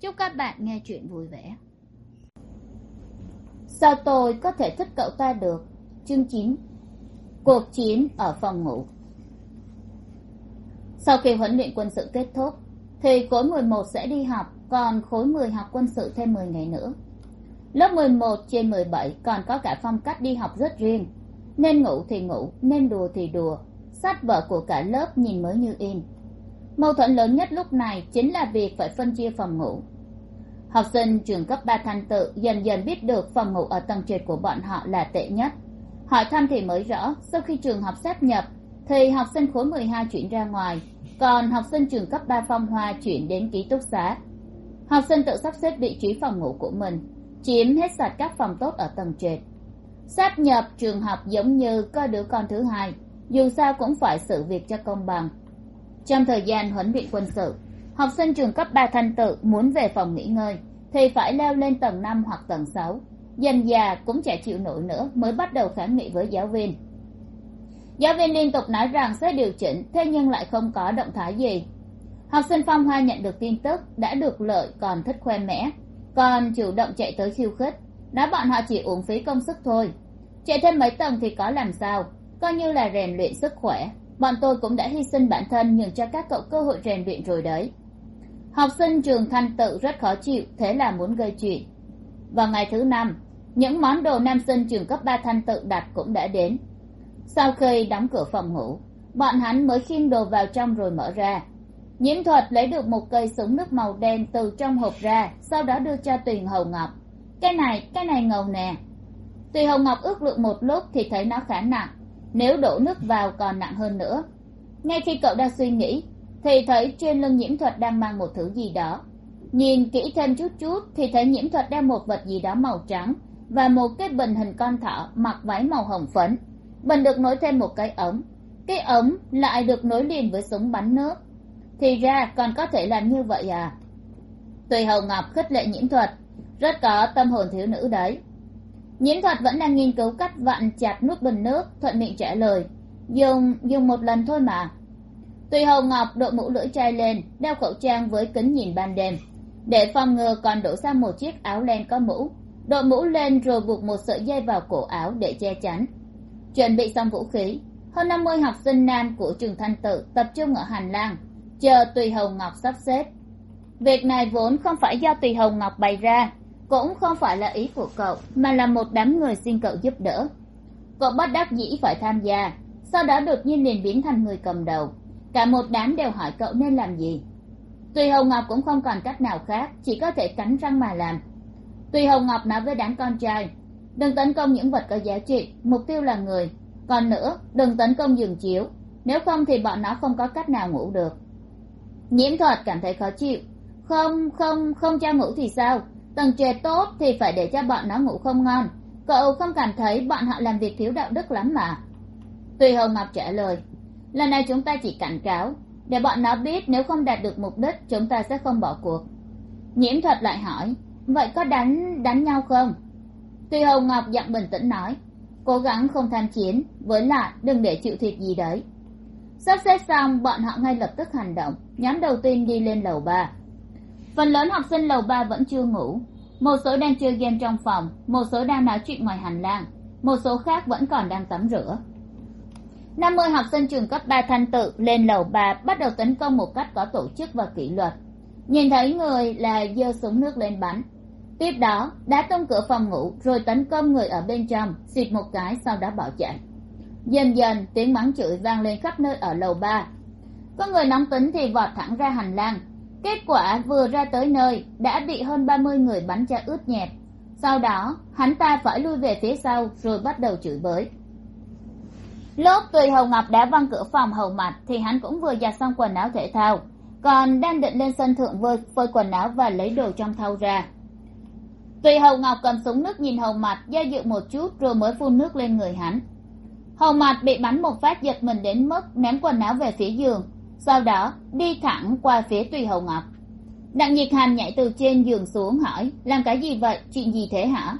chúc các bạn nghe chuyện vui vẻ. Sao tôi có thể thích cậu ta được? Chương chín. Cuộc chiến ở phòng ngủ. Sau khi huấn luyện quân sự kết thúc, thì khối mười một sẽ đi học, còn khối mười học quân sự thêm mười ngày nữa. Lớp mười một trên mười bảy còn có cả phong cách đi học rất riêng. Nên ngủ thì ngủ, nên đùa thì đùa. Sách vở của cả lớp nhìn mới như in mâu thuẫn lớn nhất lúc này chính là việc phải phân chia phòng ngủ. Học sinh trường cấp ba thanh tự dần dần biết được phòng ngủ ở tầng trệt của bọn họ là tệ nhất. Hỏi thăm thì mới rõ, sau khi trường học sáp nhập, thì học sinh khối mười hai chuyển ra ngoài, còn học sinh trường cấp ba phong hoa chuyển đến ký túc xá. Học sinh tự sắp xếp vị trí phòng ngủ của mình, chiếm hết sạch các phòng tốt ở tầng trệt. Sáp nhập trường học giống như có đứa con thứ hai, dù sao cũng phải xử việc cho công bằng trong thời gian huấn luyện quân sự, học sinh trường cấp ba thanh tự muốn về phòng nghỉ ngơi thì phải leo lên tầng năm hoặc tầng sáu. Dần già cũng chả chịu nổi nữa mới bắt đầu kháng nghị với giáo viên. Giáo viên liên tục nói rằng sẽ điều chỉnh, thế nhưng lại không có động thái gì. Học sinh phong hoa nhận được tin tức đã được lợi còn thích khoe mẽ, còn chủ động chạy tới khiêu khích. Nói bọn họ chỉ uống phí công sức thôi. Chạy thêm mấy tầng thì có làm sao, coi như là rèn luyện sức khỏe bọn tôi cũng đã hy sinh bản thân nhường cho các cậu cơ hội rèn luyện rồi đấy. Học sinh trường thanh tự rất khó chịu, thế là muốn gây chuyện. Vào ngày thứ năm, những món đồ nam sinh trường cấp ba thanh tự đặt cũng đã đến. Sau khi đóng cửa phòng ngủ, bọn hắn mới khiêng đồ vào trong rồi mở ra. Nhiễm thuật lấy được một cây súng nước màu đen từ trong hộp ra, sau đó đưa cho tuyền hầu ngọc. Cái này cái này ngầu nè. Tùy hầu ngọc ước lượng một lúc thì thấy nó khá nặng nếu đổ nước vào còn nặng hơn nữa. Ngay khi cậu đang suy nghĩ, thì thấy trên lưng nhiễm thuật đang mang một thứ gì đó. Nhìn kỹ thêm chút chút thì thấy nhiễm thuật đeo một vật gì đó màu trắng và một cái bình hình con thỏ mặc váy màu hồng phấn. Bình được nối thêm một cái ống. Cái ống lại được nối liền với súng bắn nước. Thì ra còn có thể làm như vậy à? Tùy hầu ngọc khích lệ nhiễm thuật, rất có tâm hồn thiếu nữ đấy nhiễm thuật vẫn đang nghiên cứu cách vặn chặt nút bình nước, thuận miệng trả lời. Dùng dùng một lần thôi mà. Tùy hầu ngọc đội mũ lưỡi chai lên, đeo khẩu trang với kính nhìn ban đêm. Để phòng ngừa còn đổ sang một chiếc áo len có mũ. Đội mũ lên rồi buộc một sợi dây vào cổ áo để che chắn. Chuẩn bị xong vũ khí, hơn năm mươi học sinh nam của trường thanh tự tập trung ở hành lang, chờ tùy hầu ngọc sắp xếp. Việc này vốn không phải do tùy hầu ngọc bày ra cũng không phải là ý của cậu, mà là một đám người xin cậu giúp đỡ. Cậu bất đắc dĩ phải tham gia, sau đó đột nhiên liền biến thành người cầm đầu. Cả một đám đều hỏi cậu nên làm gì. Tùy hồng ngọc cũng không còn cách nào khác, chỉ có thể cắn răng mà làm. Tùy hồng ngọc nói với đám con trai, đừng tấn công những vật có giá trị, mục tiêu là người. Còn nữa, đừng tấn công giường chiếu, nếu không thì bọn nó không có cách nào ngủ được. Nhiễm thuật cảm thấy khó chịu. Không không không cho ngủ thì sao? Tầng trệt tốt thì phải để cho bọn nó ngủ không ngon. Cậu không cảm thấy bọn họ làm việc thiếu đạo đức lắm mà. Tùy hồng ngọc trả lời, lần này chúng ta chỉ cảnh cáo, để bọn nó biết nếu không đạt được mục đích, chúng ta sẽ không bỏ cuộc. Nhiễm thuật lại hỏi, vậy có đánh đánh nhau không? Tùy hồng ngọc giọng bình tĩnh nói, cố gắng không tham chiến, với lại đừng để chịu thiệt gì đấy. Sắp xếp xong, bọn họ ngay lập tức hành động. Nhóm đầu tiên đi lên lầu ba phần lớn học sinh lầu ba vẫn chưa ngủ. Một số đang chơi game trong phòng, một số đang nói chuyện ngoài hành lang, một số khác vẫn còn đang tắm rửa. Năm mươi học sinh trường cấp ba thanh tự lên lầu ba bắt đầu tấn công một cách có tổ chức và kỷ luật. Nhìn thấy người là giơ súng nước lên bắn. Tiếp đó đá tung cửa phòng ngủ rồi tấn công người ở bên trong, xịt một cái sau đó bỏ chạy. Dần dần, tiếng mắng chửi vang lên khắp nơi ở lầu ba. Có người nóng tính thì vọt thẳng ra hành lang kết quả vừa ra tới nơi, đã bị hơn ba mươi người bắn cho ướt nhẹp. Sau đó, hắn ta phải lui về phía sau rồi bắt đầu chửi bới. Lúc tùy hầu ngọc đã văng cửa phòng hầu mặt thì hắn cũng vừa giặt xong quần áo thể thao, còn đang định lên sân thượng vơi phơi quần áo và lấy đồ trong thau ra. Tùy hầu ngọc cầm súng nước nhìn hầu mặt, do dự một chút rồi mới phun nước lên người hắn. Hầu mặt bị bắn một phát giật mình đến mức ném quần áo về phía giường sau đó, đi thẳng qua phía tùy hầu ngọc. Đặng nhiệt hàn nhảy từ trên giường xuống hỏi, làm cái gì vậy? Chuyện gì thế hả?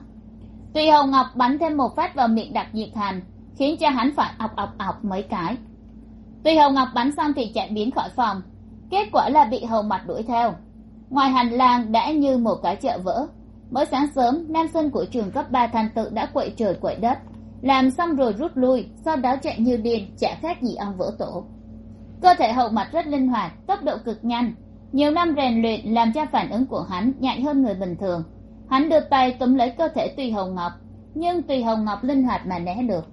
Tùy hầu ngọc bắn thêm một phát vào miệng đặng nhiệt hàn, khiến cho hắn phải ọc ọc ọc mấy cái. Tùy hầu ngọc bắn xong thì chạy biến khỏi phòng, kết quả là bị hầu mặt đuổi theo. Ngoài hành lang đã như một cái chợ vỡ. Mới sáng sớm, nam sinh của trường cấp ba thành tự đã quậy trời quậy đất. Làm xong rồi rút lui, sau đó chạy như điên, chả khác gì ông vỡ tổ cơ thể hậu mặt rất linh hoạt, tốc độ cực nhanh. Nhiều năm rèn luyện làm cho phản ứng của hắn nhạy hơn người bình thường. Hắn đưa tay túm lấy cơ thể tùy hồng ngọc, nhưng tùy hồng ngọc linh hoạt mà né được.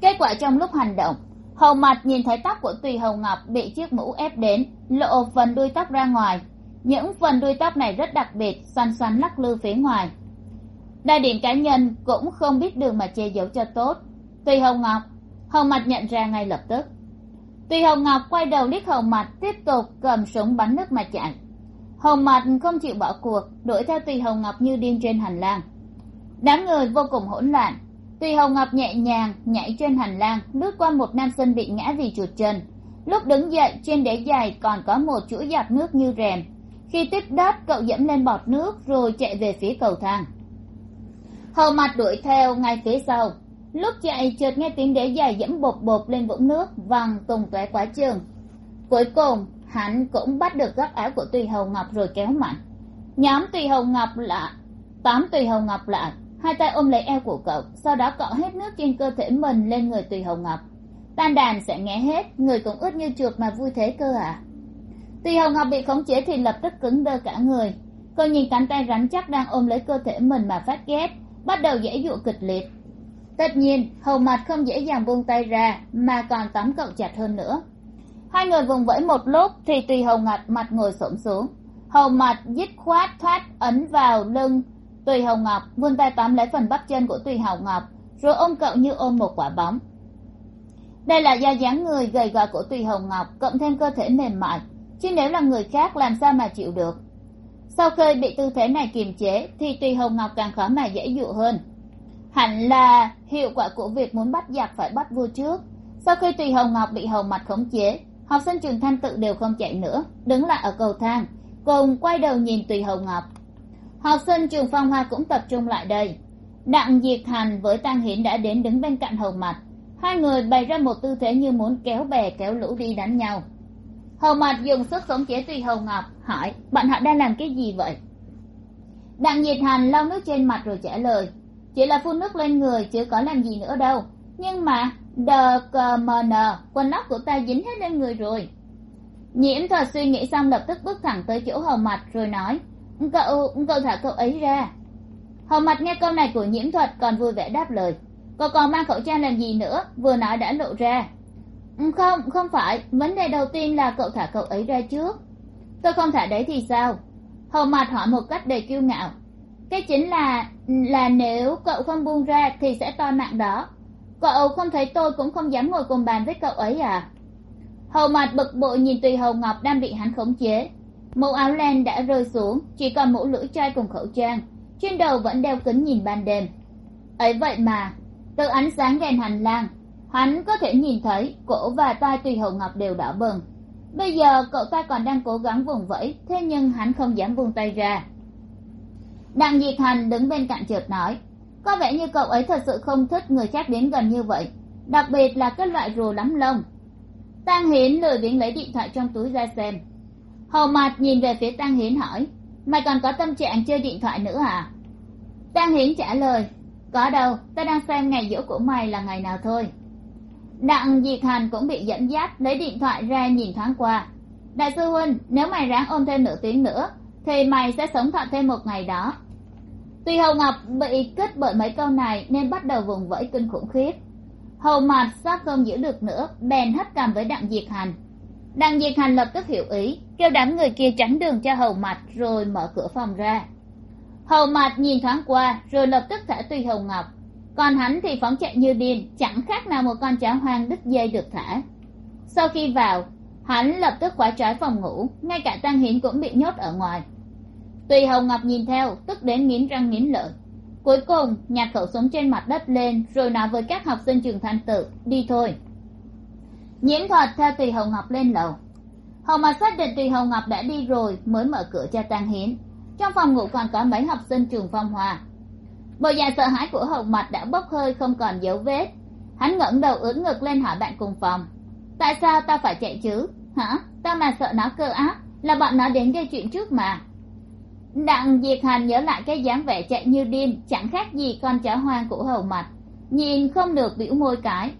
Kết quả trong lúc hành động hầu mặt nhìn thấy tóc của tùy hồng ngọc bị chiếc mũ ép đến, lộ phần đuôi tóc ra ngoài. Những phần đuôi tóc này rất đặc biệt, xoăn xoăn lắc lư phía ngoài. Đại điểm cá nhân cũng không biết đường mà che giấu cho tốt. Tùy hồng ngọc hầu mặt nhận ra ngay lập tức tùy hồng ngọc quay đầu liếc Hồng mặt tiếp tục cầm súng bắn nước mà chạy. Hồng mặt không chịu bỏ cuộc, đuổi theo tùy hồng ngọc như điên trên hành lang. Đám người vô cùng hỗn loạn. Tùy hồng ngọc nhẹ nhàng nhảy trên hành lang, lướt qua một nam sinh bị ngã vì chuột chân. Lúc đứng dậy, trên đế giày còn có một chuỗi giọt nước như rèm. Khi tiếp đất cậu dẫm lên bọt nước rồi chạy về phía cầu thang. Hầu mặt đuổi theo ngay phía sau lúc chạy chợt nghe tiếng đế giày dẫm bột bột lên vũng nước, văng tùng tóe quá trường cuối cùng, hắn cũng bắt được góc áo của tùy hầu ngọc rồi kéo mạnh. Nhóm tùy hầu ngọc lại tóm tùy hầu ngọc lại hai tay ôm lấy eo của cậu, sau đó cọ hết nước trên cơ thể mình lên người tùy hầu ngọc. Tan đàn sẽ nghe hết, người cũng ướt như chuột mà vui thế cơ à. Tùy hầu ngọc bị khống chế thì lập tức cứng đơ cả người. Cô nhìn cánh tay rắn chắc đang ôm lấy cơ thể mình mà phát ghét, bắt đầu dễ dụ kịch liệt tất nhiên, hầu mặt không dễ dàng buông tay ra, mà còn tóm cậu chặt hơn nữa. Hai người vùng vẫy một lúc thì tùy hầu ngặt mặt ngồi xổm xuống. Hầu mặt dứt khoát thoát ấn vào lưng. Tùy hầu ngọc vươn tay tóm lấy phần bắp chân của tùy hầu ngọc, rồi ôm cậu như ôm một quả bóng. Đây là do dáng người gầy gò của tùy hầu ngọc cộng thêm cơ thể mềm mại, chứ nếu là người khác làm sao mà chịu được. Sau khi bị tư thế này kiềm chế thì tùy hầu ngọc càng khó mà dễ dụ hơn hẳn là hiệu quả của việc muốn bắt giặc phải bắt vua trước. Sau khi tùy hầu ngọc bị hầu mặt khống chế, học sinh trường thanh tự đều không chạy nữa, đứng lại ở cầu thang, cùng quay đầu nhìn tùy hầu ngọc. Học sinh trường phong hoa cũng tập trung lại đây. Đặng diệt hành với tăng hiển đã đến đứng bên cạnh hầu mặt hai người bày ra một tư thế như muốn kéo bè, kéo lũ đi đánh nhau. Hầu mặt dùng sức khống chế tùy hầu ngọc, hỏi bạn họ đang làm cái gì vậy? Đặng nhiệt hành lau nước trên mặt rồi trả lời chỉ là phun nước lên người chứ có làm gì nữa đâu. Nhưng mà, đờ cờ mờ nờ, quần lót của ta dính hết lên người rồi. Nhiễm thuật suy nghĩ xong lập tức bước thẳng tới chỗ hầu mặt rồi nói, cậu cậu thả cậu ấy ra. Hầu mặt nghe câu này của nhiễm thuật còn vui vẻ đáp lời, cậu còn mang khẩu trang làm gì nữa? Vừa nói đã lộ ra. Không không phải, vấn đề đầu tiên là cậu thả cậu ấy ra trước. Tôi không thả đấy thì sao? Hầu mặt hỏi một cách đầy kiêu ngạo cái chính là là nếu cậu không buông ra thì sẽ to mạng đó. Cậu không thấy tôi cũng không dám ngồi cùng bàn với cậu ấy à? Hầu mặt bực bội nhìn tùy hầu ngọc đang bị hắn khống chế. Mũ áo len đã rơi xuống, chỉ còn mũ lưỡi chai cùng khẩu trang. Trên đầu vẫn đeo kính nhìn ban đêm. Ấy vậy mà, từ ánh sáng đèn hành lang, hắn có thể nhìn thấy cổ và tai tùy hầu ngọc đều đỏ bừng. Bây giờ cậu ta còn đang cố gắng vùng vẫy, thế nhưng hắn không dám buông tay ra đặng diệt hành đứng bên cạnh chợt nói, có vẻ như cậu ấy thật sự không thích người khác đến gần như vậy, đặc biệt là cái loại rùa lắm lông. Tang hiến lười biếng lấy điện thoại trong túi ra xem. Hầu mặt nhìn về phía tang hiến hỏi, mày còn có tâm trạng chơi điện thoại nữa à? Tang hiến trả lời, có đâu ta đang xem ngày giỗ của mày là ngày nào thôi. Đặng diệt hành cũng bị dẫn dắt lấy điện thoại ra nhìn thoáng qua. Đại sư huynh, nếu mày ráng ôm thêm nửa tiếng nữa thì mày sẽ sống thọ thêm một ngày đó. Tuy hầu ngọc bị kích bởi mấy câu này nên bắt đầu vùng vẫy kinh khủng khiếp. Hầu mặt sắp không giữ được nữa, bèn hất cằm với đặng diệt hành. Đặng diệt hành lập tức hiểu ý, kêu đám người kia tránh đường cho hầu mặt rồi mở cửa phòng ra. Hầu mặt nhìn thoáng qua rồi lập tức thả tùy hầu ngọc. Còn hắn thì phóng chạy như điên, chẳng khác nào một con chó hoang đứt dây được thả. Sau khi vào hắn lập tức khóa trái phòng ngủ, ngay cả tăng hiến cũng bị nhốt ở ngoài. Tùy hồng ngọc nhìn theo, tức đến nghiến răng nghiến lợi. Cuối cùng nhặt khẩu súng trên mặt đất lên, rồi nói với các học sinh trường thanh tự, đi thôi. Nhiễm thuật theo tùy hồng ngọc lên lầu. Hồng mà xác định tùy hồng ngọc đã đi rồi, mới mở cửa cho tang hiến. Trong phòng ngủ còn có mấy học sinh trường phong hòa. Bộ dạng sợ hãi của Hồng mặt đã bốc hơi không còn dấu vết. Hắn ngẩng đầu ưỡn ngực lên hỏi bạn cùng phòng tại sao ta phải chạy chứ? Hả? Ta mà sợ nó cơ ác là bọn nó đến gây chuyện trước mà. Đặng diệt hành nhớ lại cái dáng vẻ chạy như điên, chẳng khác gì con chó hoang của hầu mặt nhìn không được biểu môi cái.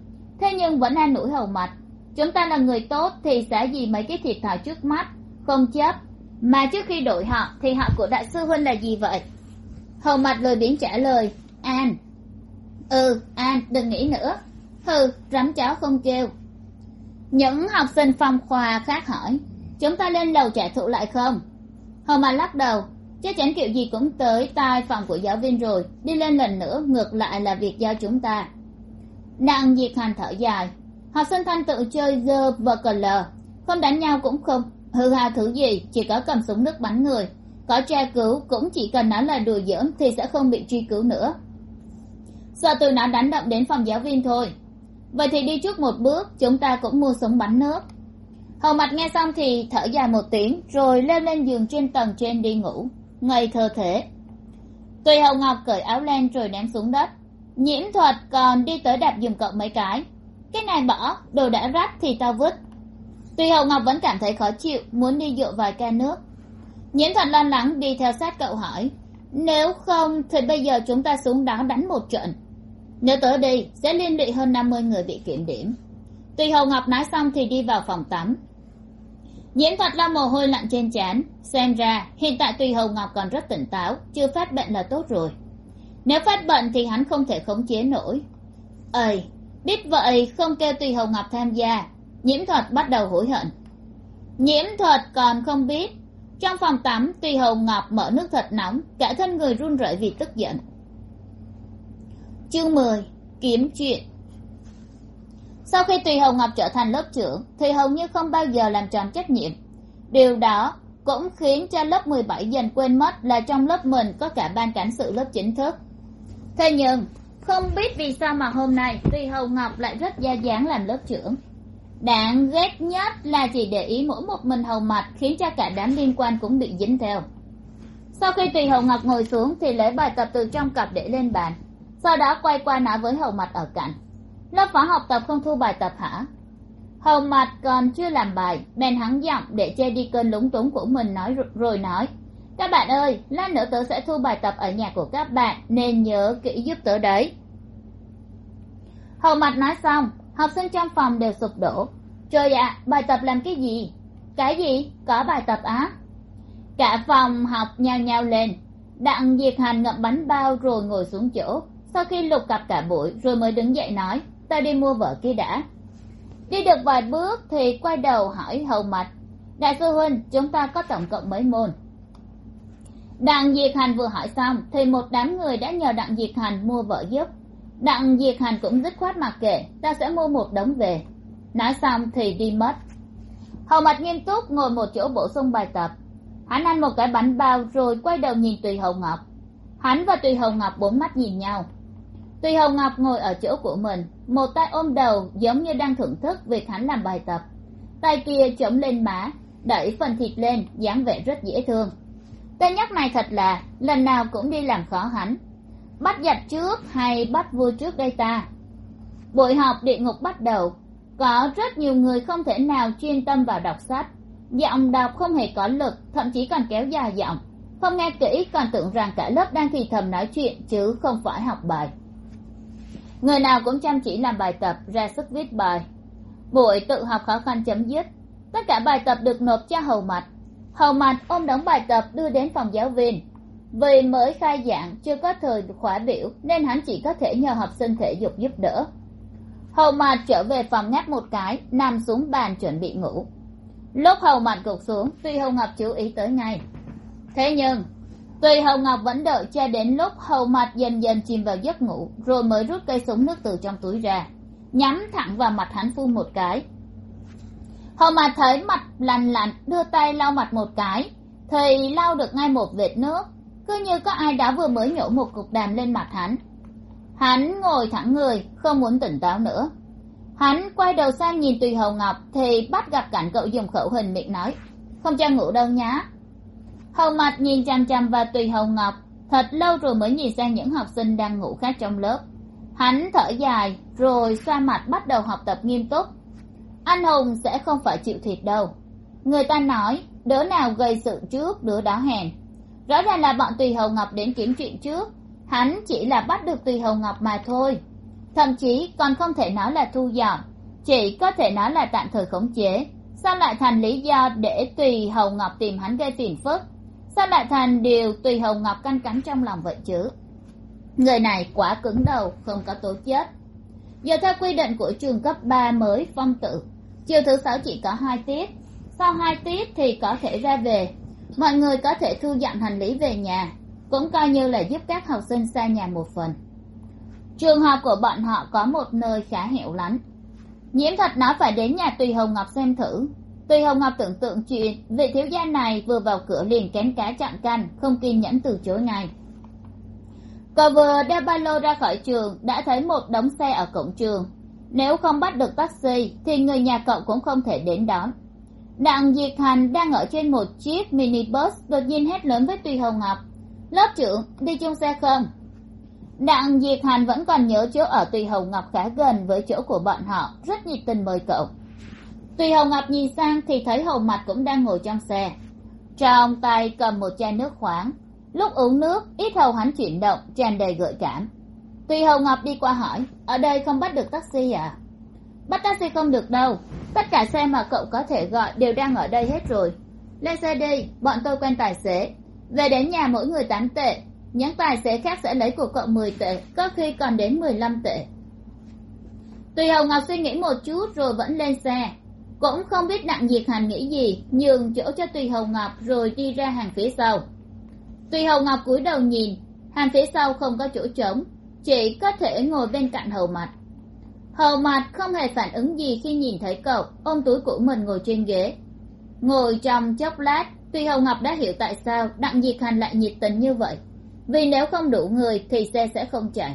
Thế nhưng vẫn an ủi hầu mặt chúng ta là người tốt thì sẽ gì mấy cái thiệt thòi trước mắt? Không chấp. Mà trước khi đổi họ, thì họ của đại sư huynh là gì vậy? Hầu mặt lười biếng trả lời. An. Ừ an, đừng nghĩ nữa. Hừ, rắm chó không kêu những học sinh phong khoa khác hỏi, chúng ta lên lầu trả thù lại không? Hầu mà lắc đầu, chắc chắn kiểu gì cũng tới tai phòng của giáo viên rồi, đi lên lần nữa, ngược lại là việc do chúng ta. Đặng diệt hành thở dài, học sinh thanh tự chơi dơ vờ cờ lờ, không đánh nhau cũng không, hư hao thứ gì, chỉ có cầm súng nước bắn người, có tra cứu cũng chỉ cần nói là đùa giỡn thì sẽ không bị truy cứu nữa. Sợ tụi nó đánh động đến phòng giáo viên thôi vậy thì đi trước một bước, chúng ta cũng mua súng bắn nước. Hầu mặt nghe xong thì thở dài một tiếng, rồi leo lên giường trên tầng trên đi ngủ, ngây thơ thế. Tùy hậu ngọc cởi áo len rồi ném xuống đất. Nhiễm thuật còn đi tới đạp giùm cậu mấy cái. Cái này bỏ, đồ đã rách thì tao vứt. Tùy hậu ngọc vẫn cảm thấy khó chịu, muốn đi dựa vài ca nước. Nhiễm thuật lo lắng đi theo sát cậu hỏi, nếu không thì bây giờ chúng ta xuống đó đánh một trận nếu tới đây sẽ liên lụy hơn năm mươi người bị kiểm điểm. Tùy hầu ngọc nói xong thì đi vào phòng tắm. Nhiễm thuật lau mồ hôi lặn trên trán. Xem ra, hiện tại tùy hầu ngọc còn rất tỉnh táo, chưa phát bệnh là tốt rồi. Nếu phát bệnh thì hắn không thể khống chế nổi. Ầy biết vậy không kêu tùy hầu ngọc tham gia, nhiễm thuật bắt đầu hối hận. Nhiễm thuật còn không biết. Trong phòng tắm tùy hầu ngọc mở nước thật nóng, cả thân người run rẩy vì tức giận chương mười, kiếm chuyện. Sau khi tùy hầu ngọc trở thành lớp trưởng, thì hầu như không bao giờ làm tròn trách nhiệm. Điều đó cũng khiến cho lớp mười bảy dần quên mất là trong lớp mình có cả ban cảnh sự lớp chính thức. Thế nhưng, không biết vì sao mà hôm nay tùy hầu ngọc lại rất gia dáng làm lớp trưởng. Đáng ghét nhất là chỉ để ý mỗi một mình hầu mặt khiến cho cả đám liên quan cũng bị dính theo. Sau khi tùy hầu ngọc ngồi xuống thì lấy bài tập từ trong cặp để lên bàn sau đó quay qua nói với hầu mặt ở cạnh. Lớp phó học tập không thu bài tập hả? Hầu mặt còn chưa làm bài, bèn hắn giọng để che đi cơn lúng túng của mình nói rồi nói, các bạn ơi, lát nữa tớ sẽ thu bài tập ở nhà của các bạn, nên nhớ kỹ giúp tớ đấy. Hầu mặt nói xong, học sinh trong phòng đều sụp đổ. Trời ạ, bài tập làm cái gì? Cái gì? Có bài tập á. Cả phòng học nhao nhao lên. Đặng diệt hành ngậm bánh bao rồi ngồi xuống chỗ sau khi lục cặp cả buổi rồi mới đứng dậy nói, ta đi mua vợ kia đã. Đi được vài bước thì quay đầu hỏi hầu mặt đại sư huynh, chúng ta có tổng cộng mấy môn? Đặng diệt hành vừa hỏi xong thì một đám người đã nhờ đặng diệt hành mua vợ giúp. Đặng diệt hành cũng dứt khoát mặc kệ, ta sẽ mua một đống về. Nói xong thì đi mất. Hầu mặt nghiêm túc ngồi một chỗ bổ sung bài tập. Hắn ăn một cái bánh bao rồi quay đầu nhìn tùy hầu ngọc. Hắn và tùy hầu ngọc bốn mắt nhìn nhau tùy Hồng ngọc ngồi ở chỗ của mình, một tay ôm đầu giống như đang thưởng thức việc hắn làm bài tập. Tay kia chống lên má, đẩy phần thịt lên, dáng vẻ rất dễ thương. Tên nhóc này thật là, lần nào cũng đi làm khó hắn. Bắt giặt trước hay bắt vua trước đây ta? Buổi họp địa ngục bắt đầu, có rất nhiều người không thể nào chuyên tâm vào đọc sách. Giọng đọc không hề có lực, thậm chí còn kéo dài giọng. Không nghe kỹ còn tưởng rằng cả lớp đang thì thầm nói chuyện, chứ không phải học bài người nào cũng chăm chỉ làm bài tập, ra sức viết bài. Buổi tự học khó khăn chấm dứt. Tất cả bài tập được nộp cho hầu mặt hầu mặt ôm đóng bài tập đưa đến phòng giáo viên. Vì mới khai giảng chưa có thời khóa biểu nên hắn chỉ có thể nhờ học sinh thể dục giúp đỡ. Hầu mặt trở về phòng ngáp một cái, nằm xuống bàn chuẩn bị ngủ. Lúc hầu mặt gục xuống, tuy hầu ngọc chú ý tới ngay. Thế nhưng tùy Hồng ngọc vẫn đợi cho đến lúc hầu mặt dần dần chìm vào giấc ngủ, rồi mới rút cây súng nước từ trong túi ra, nhắm thẳng vào mặt hắn phun một cái. Hầu mặt thấy mặt lành lặn đưa tay lau mặt một cái, thì lau được ngay một vệt nước, cứ như có ai đó vừa mới nhổ một cục đàm lên mặt hắn. Hắn ngồi thẳng người, không muốn tỉnh táo nữa. Hắn quay đầu sang nhìn tùy hầu ngọc, thì bắt gặp cảnh cậu dùng khẩu hình miệng nói, không cho ngủ đâu nhá hầu mặt nhìn chằm chằm vào tùy hầu ngọc, thật lâu rồi mới nhìn sang những học sinh đang ngủ khác trong lớp. Hắn thở dài, rồi xoa mặt bắt đầu học tập nghiêm túc. Anh hùng sẽ không phải chịu thiệt đâu. Người ta nói, đứa nào gây sự trước, đứa đó hèn. Rõ ràng là bọn tùy hầu ngọc đến kiếm chuyện trước. Hắn chỉ là bắt được tùy hầu ngọc mà thôi. Thậm chí còn không thể nói là thu dọn, chỉ có thể nói là tạm thời khống chế. Sao lại thành lý do để tùy hầu ngọc tìm hắn gây phiền phức? Sao lại thành điều tùy hồng ngọc canh cánh trong lòng vậy chứ? Người này quá cứng đầu, không có tố chất. giờ theo quy định của trường cấp ba mới phong tự, chiều thứ sáu chỉ có hai tiết. Sau hai tiết thì có thể ra về. Mọi người có thể thu dọn hành lý về nhà, cũng coi như là giúp các học sinh xa nhà một phần. Trường học của bọn họ có một nơi khá hẻo lánh. Nhiễm thật nó phải đến nhà tùy hồng ngọc xem thử. Tuy hồng ngọc tưởng tượng chuyện vị thiếu gia này vừa vào cửa liền kén cá chặn canh không kiên nhẫn từ chối ngay. Cậu vừa đeo ba lô ra khỏi trường đã thấy một đống xe ở cổng trường. Nếu không bắt được taxi thì người nhà cậu cũng không thể đến đón. Đặng diệt hành đang ở trên một chiếc minibus đột nhiên hét lớn với tùy hồng ngọc. Lớp trưởng, đi chung xe không? Đặng diệt hành vẫn còn nhớ chỗ ở tùy hồng ngọc khá gần với chỗ của bọn họ, rất nhiệt tình mời cậu tùy hồng ngọc nhìn sang thì thấy hầu mặt cũng đang ngồi trong xe. Trong tay cầm một chai nước khoáng. Lúc uống nước, ít hầu hắn chuyển động, tràn đầy gợi cảm. Tùy hầu ngọc đi qua hỏi, ở đây không bắt được taxi à bắt taxi không được đâu. Tất cả xe mà cậu có thể gọi đều đang ở đây hết rồi. Lên xe đi, bọn tôi quen tài xế. Về đến nhà mỗi người tám tệ. Những tài xế khác sẽ lấy của cậu mười tệ, có khi còn đến mười lăm tệ. Tùy hồng ngọc suy nghĩ một chút rồi vẫn lên xe cũng không biết đặng diệt hành nghĩ gì, nhường chỗ cho tùy hồng ngọc rồi đi ra hàng phía sau. Tùy hồng ngọc cúi đầu nhìn, hàng phía sau không có chỗ trống, chỉ có thể ngồi bên cạnh hầu mặt hầu mặt không hề phản ứng gì khi nhìn thấy cậu, ôm túi của mình ngồi trên ghế. Ngồi trong chốc lát, tùy hồng ngọc đã hiểu tại sao đặng diệt hành lại nhiệt tình như vậy, vì nếu không đủ người thì xe sẽ không chạy.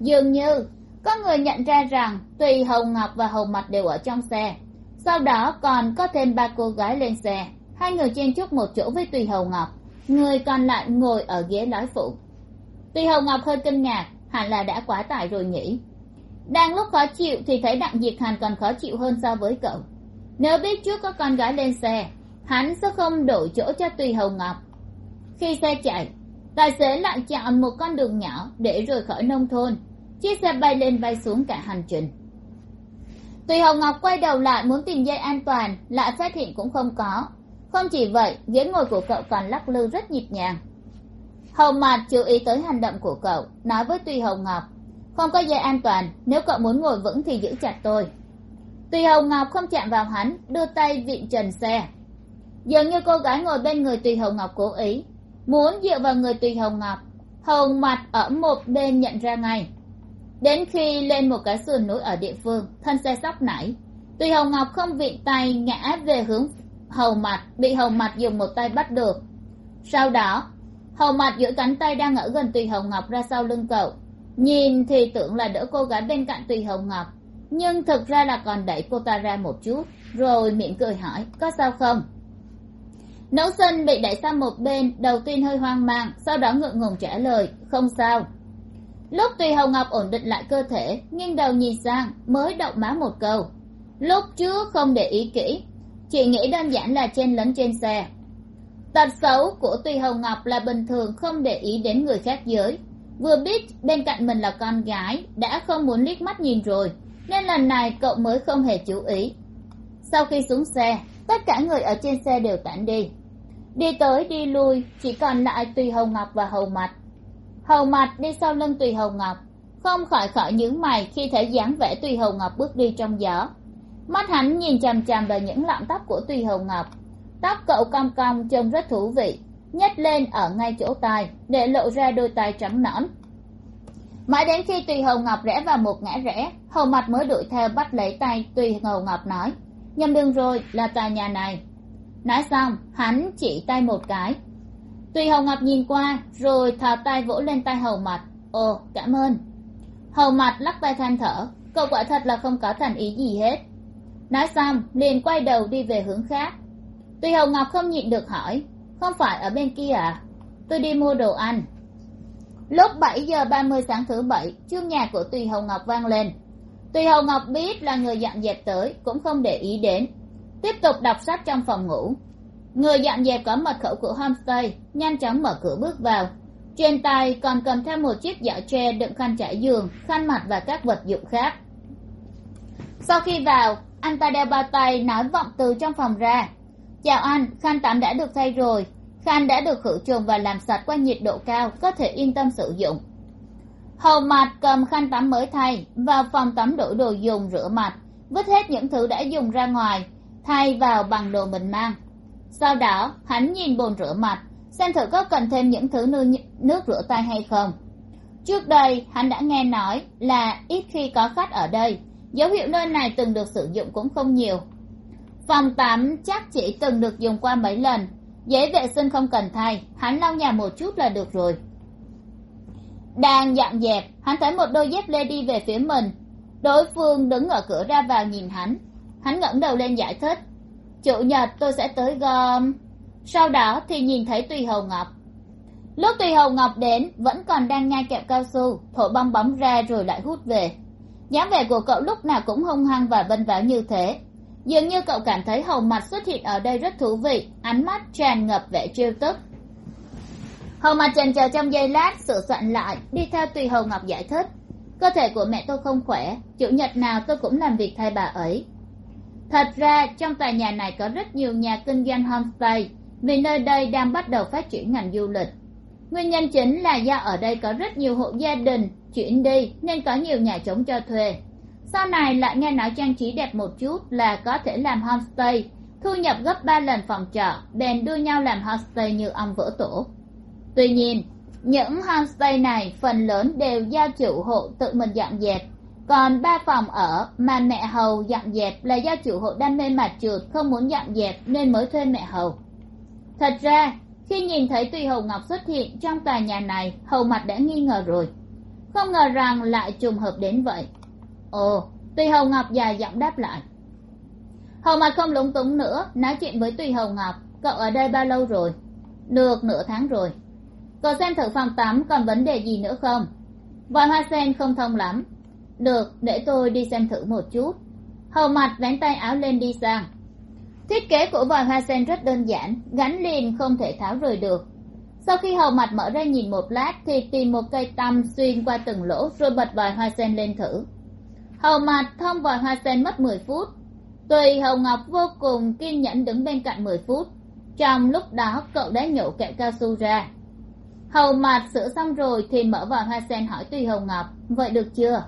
Dường như, có người nhận ra rằng tùy hồng ngọc và hồng mặt đều ở trong xe sau đó còn có thêm ba cô gái lên xe. Hai người chen chúc một chỗ với tùy hầu ngọc. Người còn lại ngồi ở ghế lái phụ. Tùy hầu ngọc hơi kinh ngạc, hẳn là đã quá tải rồi nhỉ? Đang lúc khó chịu thì thấy đặng diệt hàn còn khó chịu hơn so với cậu. Nếu biết trước có con gái lên xe, hắn sẽ không đổi chỗ cho tùy hầu ngọc. Khi xe chạy, tài xế lại chọn một con đường nhỏ để rời khỏi nông thôn. Chiếc xe bay lên bay xuống cả hành trình tùy hồng ngọc quay đầu lại muốn tìm dây an toàn, lại phát hiện cũng không có. Không chỉ vậy, ghế ngồi của cậu còn lắc lư rất nhịp nhàng. Hầu mạt chú ý tới hành động của cậu, nói với tùy hồng ngọc, không có dây an toàn, nếu cậu muốn ngồi vững thì giữ chặt tôi. Tùy hồng ngọc không chạm vào hắn, đưa tay vịn trần xe. Dường như cô gái ngồi bên người tùy hồng ngọc cố ý. Muốn dựa vào người tùy hồng ngọc hầu mặt ở một bên nhận ra ngay đến khi lên một cái sườn núi ở địa phương, thân xe sóc nảy. Tuy hồng ngọc không vịn tay ngã về hướng hầu mặt bị hầu mặt dùng một tay bắt được. Sau đó, hầu mặt giữ cánh tay đang ở gần tùy hồng ngọc ra sau lưng cậu. Nhìn thì tưởng là đỡ cô gái bên cạnh tùy hồng ngọc, nhưng thực ra là còn đẩy cô ta ra một chút, rồi miệng cười hỏi, có sao không? Nấu sinh bị đẩy sang một bên, đầu tiên hơi hoang mang, sau đó ngượng ngùng trả lời, không sao lúc tùy hồng ngọc ổn định lại cơ thể, nghiêng đầu nhìn sang, mới động má một câu. Lúc trước không để ý kỹ, chỉ nghĩ đơn giản là chen lấn trên xe. Tật xấu của tùy hồng ngọc là bình thường không để ý đến người khác giới. Vừa biết bên cạnh mình là con gái, đã không muốn liếc mắt nhìn rồi, nên lần này cậu mới không hề chú ý. Sau khi xuống xe, tất cả người ở trên xe đều tản đi. Đi tới đi lui, chỉ còn lại tùy hồng ngọc và hầu mặt hầu mặt đi sau lưng tùy hầu ngọc, không khỏi khỏi những mày khi thấy dáng vẻ tùy hầu ngọc bước đi trong gió. Mắt hắn nhìn chằm chằm vào những lọn tóc của tùy hầu ngọc. Tóc cậu cong cong trông rất thú vị nhét lên ở ngay chỗ tai, để lộ ra đôi tai trắng nõn. Mãi đến khi tùy hầu ngọc rẽ vào một ngã rẽ, hầu mặt mới đuổi theo bắt lấy tay tùy hầu ngọc nói, nhầm đường rồi, là tòa nhà này. Nói xong, hắn chỉ tay một cái tùy hầu ngọc nhìn qua, rồi thò tay vỗ lên tay hầu mặt ồ, cảm ơn. Hầu mặt lắc tay than thở, cậu quả thật là không có thành ý gì hết. Nói xong, liền quay đầu đi về hướng khác. Tùy hầu ngọc không nhịn được hỏi, không phải ở bên kia à? Tôi đi mua đồ ăn. Lúc bảy giờ ba mươi sáng thứ bảy, chuông nhà của tùy hầu ngọc vang lên. Tùy hầu ngọc biết là người dặn dẹp tới, cũng không để ý đến. Tiếp tục đọc sách trong phòng ngủ người dọn dẹp có mật khẩu của homestay nhanh chóng mở cửa bước vào. Trên tay còn cầm theo một chiếc giỏ tre đựng khăn trải giường, khăn mặt và các vật dụng khác. Sau khi vào, anh ta đeo bao tay nói vọng từ trong phòng ra. Chào anh, khăn tắm đã được thay rồi. Khăn đã được khử trùng và làm sạch qua nhiệt độ cao, có thể yên tâm sử dụng. Hầu mặt cầm khăn tắm mới thay, vào phòng tắm đổi đồ dùng rửa mặt, vứt hết những thứ đã dùng ra ngoài, thay vào bằng đồ mình mang sau đó hắn nhìn bồn rửa mặt xem thử có cần thêm những thứ nước, nước rửa tay hay không. Trước đây hắn đã nghe nói là ít khi có khách ở đây dấu hiệu nơi này từng được sử dụng cũng không nhiều. Phòng tắm chắc chỉ từng được dùng qua mấy lần giấy vệ sinh không cần thay hắn lau nhà một chút là được rồi. Đang dọn dẹp hắn thấy một đôi dép lê đi về phía mình. Đối phương đứng ở cửa ra vào nhìn hắn. Hắn ngẩng đầu lên giải thích chủ nhật tôi sẽ tới gom. Sau đó thì nhìn thấy tùy hầu ngọc. Lúc tùy hầu ngọc đến, vẫn còn đang nhai kẹo cao su thổi bong bóng ra rồi lại hút về. Dáng vẻ của cậu lúc nào cũng hung hăng và vân váo như thế. Dường như cậu cảm thấy hầu mặt xuất hiện ở đây rất thú vị, ánh mắt tràn ngập vẻ trêu tức. Hầu mặt trần chờ trong giây lát, sửa soạn lại, đi theo tùy hầu ngọc giải thích. Cơ thể của mẹ tôi không khỏe, chủ nhật nào tôi cũng làm việc thay bà ấy thật ra, trong tòa nhà này có rất nhiều nhà kinh doanh homestay, vì nơi đây đang bắt đầu phát triển ngành du lịch. Nguyên nhân chính là do ở đây có rất nhiều hộ gia đình chuyển đi nên có nhiều nhà trống cho thuê. Sau này lại nghe nói trang trí đẹp một chút là có thể làm homestay, thu nhập gấp ba lần phòng trọ, bèn đua nhau làm homestay như ông vỡ tổ. Tuy nhiên, những homestay này phần lớn đều do chủ hộ tự mình dọn dẹp còn ba phòng ở mà mẹ hầu dọn dẹp là do chủ hộ đam mê mặt trượt, không muốn dọn dẹp nên mới thuê mẹ hầu. Thật ra, khi nhìn thấy tùy hầu ngọc xuất hiện trong tòa nhà này, hầu mặt đã nghi ngờ rồi. Không ngờ rằng lại trùng hợp đến vậy. Ồ tùy hầu ngọc dài giọng đáp lại. Hầu mặt không lúng túng nữa, nói chuyện với tùy hầu ngọc, cậu ở đây bao lâu rồi? Được nửa tháng rồi. Cậu xem thử phòng tắm còn vấn đề gì nữa không? Vòi hoa sen không thông lắm được, để tôi đi xem thử một chút. Hầu mặt vén tay áo lên đi sang. Thiết kế của vòi hoa sen rất đơn giản, gắn liền không thể tháo rời được. Sau khi hầu mặt mở ra nhìn một lát thì tìm một cây tăm xuyên qua từng lỗ rồi bật vòi hoa sen lên thử. Hầu mặt thông vòi hoa sen mất mười phút. Tùy hầu ngọc vô cùng kiên nhẫn đứng bên cạnh mười phút. Trong lúc đó, cậu đã nhổ kẹo cao su ra. Hầu mặt sửa xong rồi thì mở vòi hoa sen hỏi tùy hầu ngọc, vậy được chưa?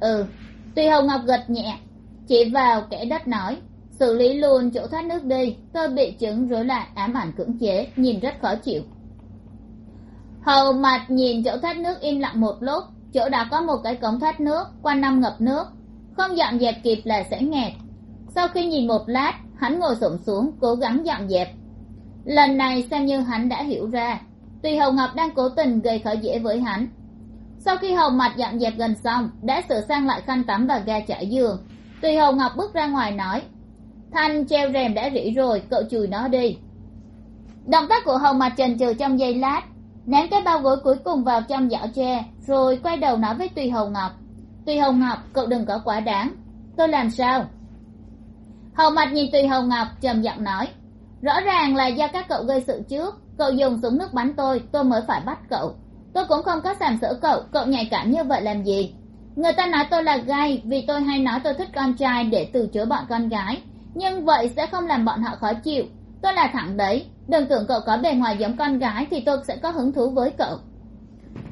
Ừ tùy hồng ngọc gật nhẹ, chỉ vào kẻ đất nói, xử lý luôn chỗ thoát nước đi, tôi bị chứng rối loạn ám ảnh cưỡng chế, nhìn rất khó chịu. Hầu mặt nhìn chỗ thoát nước im lặng một lúc, chỗ đó có một cái cống thoát nước quanh năm ngập nước, không dọn dẹp kịp là sẽ nghẹt. Sau khi nhìn một lát, hắn ngồi xổm xuống, cố gắng dọn dẹp. Lần này xem như hắn đã hiểu ra tùy hầu ngọc đang cố tình gây khó dễ với hắn sau khi hầu mặt dọn dẹp gần xong, đã sửa sang lại khăn tắm và ga trải giường. Tùy hầu ngọc bước ra ngoài nói, thanh treo rèm đã rỉ rồi, cậu chùi nó đi. Động tác của hầu mặt trần trừ trong giây lát, ném cái bao gối cuối cùng vào trong giỏ tre, rồi quay đầu nói với tùy hầu ngọc, tùy hầu ngọc, cậu đừng có quá đáng. Tôi làm sao? Hầu mặt nhìn tùy hầu ngọc, trầm giọng nói, rõ ràng là do các cậu gây sự trước, cậu dùng súng nước bắn tôi tôi mới phải bắt cậu tôi cũng không có sàm sỡ cậu cậu nhạy cảm như vậy làm gì? Người ta nói tôi là gay, vì tôi hay nói tôi thích con trai để từ chối bọn con gái. Nhưng vậy sẽ không làm bọn họ khó chịu. Tôi là thẳng đấy, đừng tưởng cậu có bề ngoài giống con gái thì tôi sẽ có hứng thú với cậu.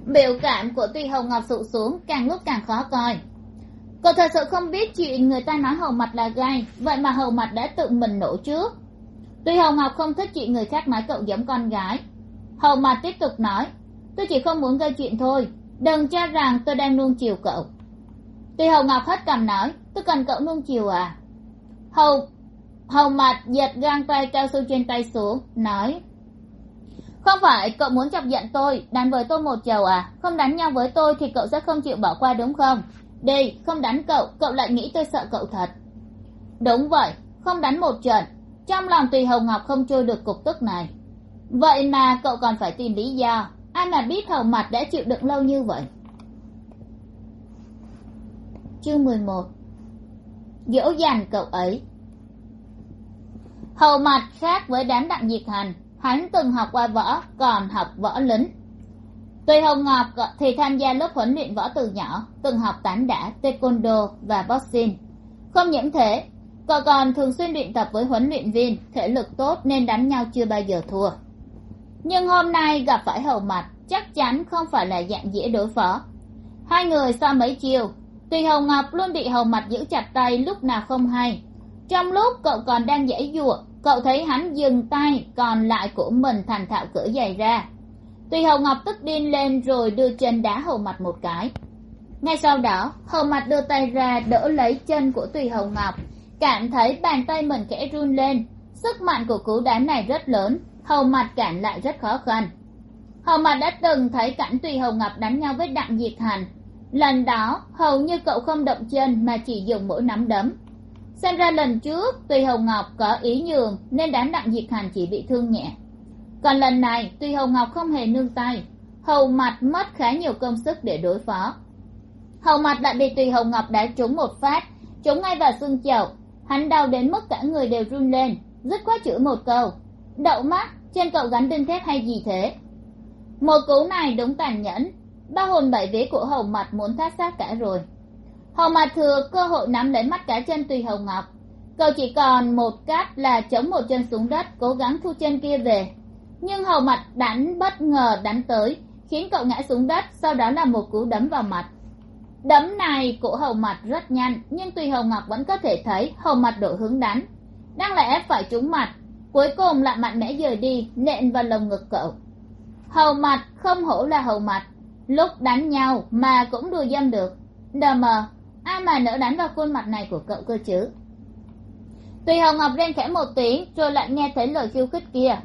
Biểu cảm của tuy hồng ngọc sụ xuống, càng lúc càng khó coi. Cậu thật sự không biết chuyện người ta nói hầu mặt là gay, vậy mà hầu mặt đã tự mình nổ trước. Tuy hầu ngọc không thích chuyện người khác nói cậu giống con gái. Hầu mặt tiếp tục nói tôi chỉ không muốn gây chuyện thôi. Đừng cho rằng tôi đang nuông chiều cậu. Tuy hầu ngọc hết cầm nói, tôi cần cậu nuông chiều à? Hầu hầu mặt giật găng tay cao su trên tay xuống, nói, không phải cậu muốn chọc giận tôi, đánh với tôi một chầu à? Không đánh nhau với tôi thì cậu sẽ không chịu bỏ qua đúng không? Đi, không đánh cậu cậu lại nghĩ tôi sợ cậu thật. Đúng vậy, không đánh một trận. Trong lòng tùy hồng ngọc không trôi được cục tức này. Vậy mà cậu còn phải tìm lý do ai mà biết hầu mặt đã chịu đựng lâu như vậy. Chương mười một. Dỗ dành cậu ấy. Hầu mặt khác với đám đặng diệt hành, hắn từng học qua võ, còn học võ lính. Tuy hồng ngọc thì tham gia lớp huấn luyện võ từ nhỏ, từng học tán đả, taekwondo và boxing. Không những thế, cậu còn thường xuyên luyện tập với huấn luyện viên, thể lực tốt nên đánh nhau chưa bao giờ thua nhưng hôm nay gặp phải hầu mặt chắc chắn không phải là dạng dễ đối phó. Hai người so mấy chiều tùy hầu ngọc luôn bị hầu mặt giữ chặt tay lúc nào không hay, trong lúc cậu còn đang dãy giụa, cậu thấy hắn dừng tay còn lại của mình thành thạo cởi giày ra. Tùy hầu ngọc tức điên lên rồi đưa chân đá hầu mặt một cái. Ngay sau đó hầu mặt đưa tay ra đỡ lấy chân của tùy hầu ngọc, cảm thấy bàn tay mình khẽ run lên, sức mạnh của cú đá này rất lớn hầu mặt cản lại rất khó khăn. Hầu mặt đã từng thấy cảnh tùy hầu ngọc đánh nhau với đặng diệt hành lần đó, hầu như cậu không động chân mà chỉ dùng mỗi nắm đấm. Xem ra lần trước, tùy hầu ngọc có ý nhường nên đám đặng diệt hành chỉ bị thương nhẹ. Còn lần này, tùy hầu ngọc không hề nương tay. Hầu mặt mất khá nhiều công sức để đối phó. Hầu mặt lại bị tùy hầu ngọc đá trúng một phát, trúng ngay vào xương chậu. Hắn đau đến mức cả người đều run lên, dứt khoát chửi một câu đậu mắt trên cậu gắn đinh thép hay gì thế? Một cú này đúng tàn nhẫn, ba hồn bảy vía của hầu mặt muốn thoát xác cả rồi. Hầu mặt thừa cơ hội nắm lấy mắt cả chân tùy hầu ngọc. Cậu chỉ còn một cách là chống một chân xuống đất, cố gắng thu chân kia về. Nhưng hầu mặt đánh bất ngờ đánh tới, khiến cậu ngã xuống đất, sau đó là một cú đấm vào mặt. Đấm này của hầu mặt rất nhanh, nhưng tùy hầu ngọc vẫn có thể thấy hầu mặt đổi hướng đánh. Đang lẽ phải trúng mặt cuối cùng lại mạnh mẽ rời đi, nện vào lồng ngực cậu. Hầu mặt không hổ là hầu mặt lúc đánh nhau mà cũng đùa dâm được. Đờ mờ, ai mà nỡ đánh vào khuôn mặt này của cậu cơ chứ? Tùy hầu ngọc rên khẽ một tiếng rồi lại nghe thấy lời khiêu khích kia.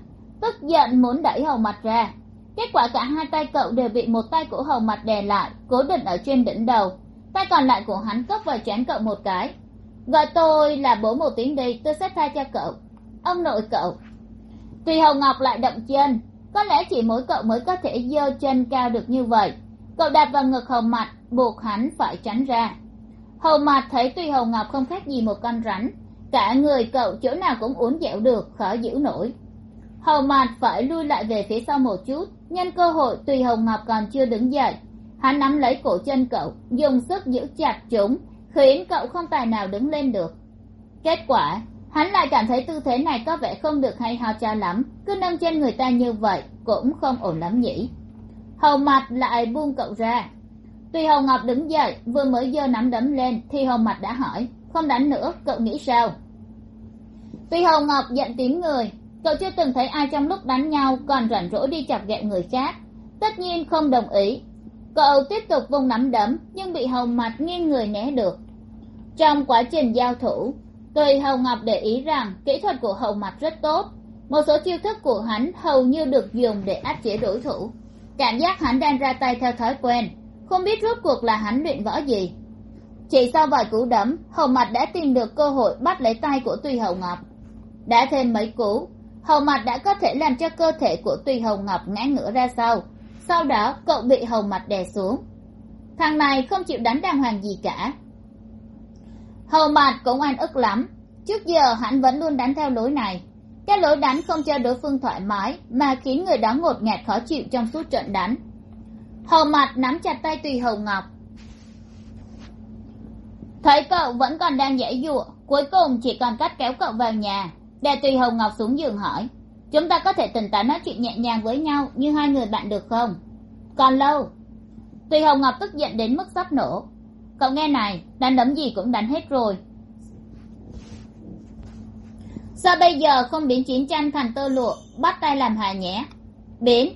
Tức giận muốn đẩy hầu mặt ra. Kết quả cả hai tay cậu đều bị một tay của hầu mặt đè lại, cố định ở trên đỉnh đầu. Tay còn lại của hắn cốc vào chán cậu một cái. Gọi tôi là bố một tiếng đi, tôi sẽ tha cho cậu ông nội cậu. Tuy hồng ngọc lại động chân, có lẽ chỉ mỗi cậu mới có thể giơ chân cao được như vậy. Cậu đạp vào ngực hầu mặt buộc hắn phải tránh ra. Hầu mặt thấy tuy hầu ngọc không khác gì một con rắn, cả người cậu chỗ nào cũng uốn dẻo được, khó giữ nổi. Hầu mặt phải lui lại về phía sau một chút, nhân cơ hội tùy hồng ngọc còn chưa đứng dậy, hắn nắm lấy cổ chân cậu, dùng sức giữ chặt chúng, khiến cậu không tài nào đứng lên được. Kết quả hắn lại cảm thấy tư thế này có vẻ không được hay ho cho lắm, cứ nâng trên người ta như vậy, cũng không ổn lắm nhỉ. Hầu mặt lại buông cậu ra. Tuy hầu ngọc đứng dậy, vừa mới giơ nắm đấm lên, thì hầu mặt đã hỏi, không đánh nữa, cậu nghĩ sao? Tuy hầu ngọc giận tím người, cậu chưa từng thấy ai trong lúc đánh nhau còn rảnh rỗi đi chọc ghẹo người khác. Tất nhiên không đồng ý. Cậu tiếp tục vung nắm đấm, nhưng bị hầu mặt nghiêng người né được. Trong quá trình giao thủ tùy hầu ngọc để ý rằng kỹ thuật của hầu mặt rất tốt. Một số chiêu thức của hắn hầu như được dùng để áp chế đối thủ. Cảm giác hắn đang ra tay theo thói quen. Không biết rốt cuộc là hắn luyện võ gì. Chỉ sau vài cú đấm, hầu mặt đã tìm được cơ hội bắt lấy tay của tùy hầu ngọc. Đã thêm mấy cú, hầu mặt đã có thể làm cho cơ thể của tùy hầu ngọc ngã ngửa ra sau. Sau đó, cậu bị hầu mặt đè xuống. Thằng này không chịu đánh đàng hoàng gì cả hầu Mạt cũng oan ức lắm. Trước giờ, hắn vẫn luôn đánh theo lối này. Cái lối đánh không cho đối phương thoải mái, mà khiến người đó ngột ngạt khó chịu trong suốt trận đánh. Hầu Mạt nắm chặt tay tùy hầu ngọc. Thấy cậu vẫn còn đang dãy giụa cuối cùng chỉ còn cách kéo cậu vào nhà đè tùy hầu ngọc xuống giường hỏi, chúng ta có thể tình táo nói chuyện nhẹ nhàng với nhau như hai người bạn được không? Còn lâu. Tùy hầu ngọc tức giận đến mức sắp nổ cậu nghe này, đánh đấm gì cũng đánh hết rồi. Sao bây giờ không biến chiến tranh thành tơ lụa, bắt tay làm hòa nhé? Biến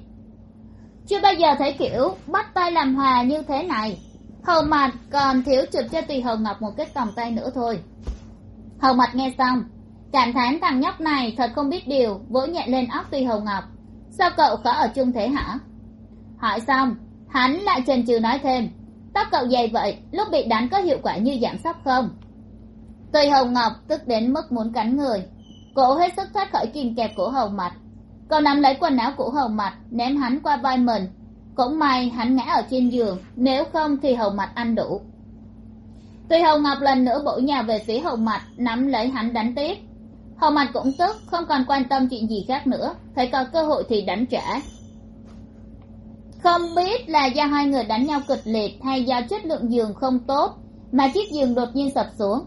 chưa bao giờ thấy kiểu bắt tay làm hòa như thế này. Hầu mặt còn thiếu chụp cho tùy hầu ngọc một cái còng tay nữa thôi. Hầu mặt nghe xong cảm thán thằng nhóc này thật không biết điều, vỗ nhẹ lên óc tùy hồng ngọc. Sao cậu khó ở chung thế hả? Hỏi xong, hắn lại chần chừ nói thêm tóc cậu dày vậy, lúc bị đánh có hiệu quả như giảm sóc không? Tùy hồng ngọc tức đến mức muốn cắn người. Cổ hết sức thoát khỏi kìm kẹp của hầu mặt cậu nắm lấy quần áo của hầu mặt ném hắn qua vai mình. Cũng may, hắn ngã ở trên giường, nếu không thì hầu mặt ăn đủ. Tùy Hồng ngọc lần nữa bổ nhào về phía hầu mặt nắm lấy hắn đánh tiếp. Hầu mặt cũng tức, không còn quan tâm chuyện gì khác nữa. Thấy có cơ hội thì đánh trả không biết là do hai người đánh nhau kịch liệt hay do chất lượng giường không tốt mà chiếc giường đột nhiên sập xuống.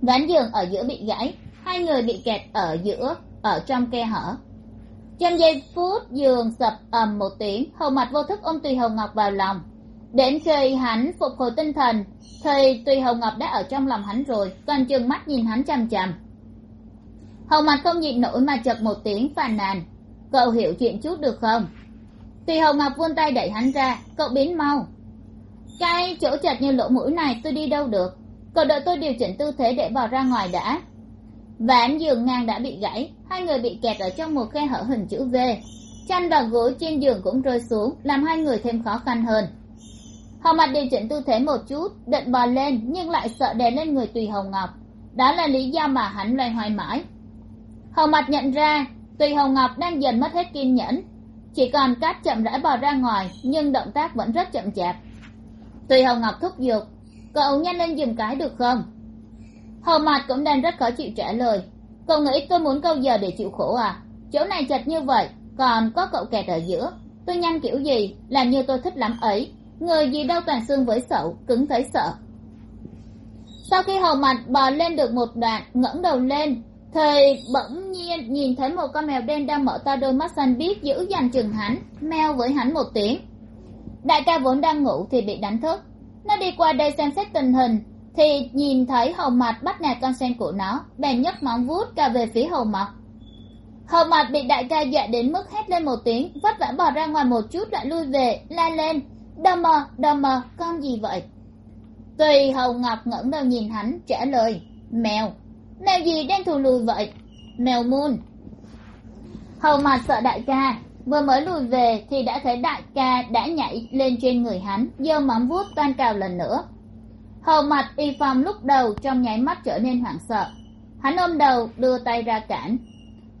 Ván giường ở giữa bị gãy, hai người bị kẹt ở giữa, ở trong khe hở. Trong giây phút giường sập ầm một tiếng, hầu mặt vô thức ôm tùy hồng ngọc vào lòng. Đến khi hắn phục hồi tinh thần, thì tùy hồng ngọc đã ở trong lòng hắn rồi còn chừng mắt nhìn hắn chằm chằm. Hầu mặt không nhịn nổi mà chật một tiếng phàn nàn. Cậu hiểu chuyện chút được không? Tùy hồng ngọc vươn tay đẩy hắn ra, cậu biến mau. Cái chỗ chật như lỗ mũi này tôi đi đâu được? Cậu đợi tôi điều chỉnh tư thế để vào ra ngoài đã. Ván giường ngang đã bị gãy, hai người bị kẹt ở trong một khe hở hình chữ v. Chăn và gối trên giường cũng rơi xuống, làm hai người thêm khó khăn hơn. Họ mặt điều chỉnh tư thế một chút, định bò lên, nhưng lại sợ đè lên người tùy hồng ngọc. Đó là lý do mà hắn loay hoay mãi. Hầu mặt nhận ra, tùy hồng ngọc đang dần mất hết kiên nhẫn chỉ còn cát chậm rãi bò ra ngoài, nhưng động tác vẫn rất chậm chạp. Tùy hồng ngọc thúc giục, cậu nhanh lên dùng cái được không? Hầu mặt cũng đang rất khó chịu trả lời. Cậu nghĩ tôi muốn câu giờ để chịu khổ à? Chỗ này chật như vậy, còn có cậu kẹt ở giữa. Tôi nhanh kiểu gì, làm như tôi thích lắm ấy. Người gì đâu toàn xương với sậu, cứng thấy sợ. Sau khi hầu mặt bò lên được một đoạn, ngẩng đầu lên thì bỗng nhiên nhìn thấy một con mèo đen đang mở to đôi mắt xanh biếc giữ dành chừng hắn, meo với hắn một tiếng. Đại ca vốn đang ngủ thì bị đánh thức. Nó đi qua đây xem xét tình hình, thì nhìn thấy hầu mặt bắt nạt con sen của nó, bèn nhấc móng vuốt cả về phía hầu mặt. Hầu mặt bị đại ca dọa đến mức hét lên một tiếng, vất vả bò ra ngoài một chút lại lui về, la lên đờ mờ đờ mờ con gì vậy? Tùy hầu ngọc ngẩng đầu nhìn hắn, trả lời, mèo mèo gì đen thù lùi vậy? Mèo muôn hầu mặt sợ đại ca, vừa mới lùi về thì đã thấy đại ca đã nhảy lên trên người hắn, giơ móng vuốt toan cào lần nữa. Hầu mặt y phong lúc đầu trong nháy mắt trở nên hoảng sợ. Hắn ôm đầu, đưa tay ra cản.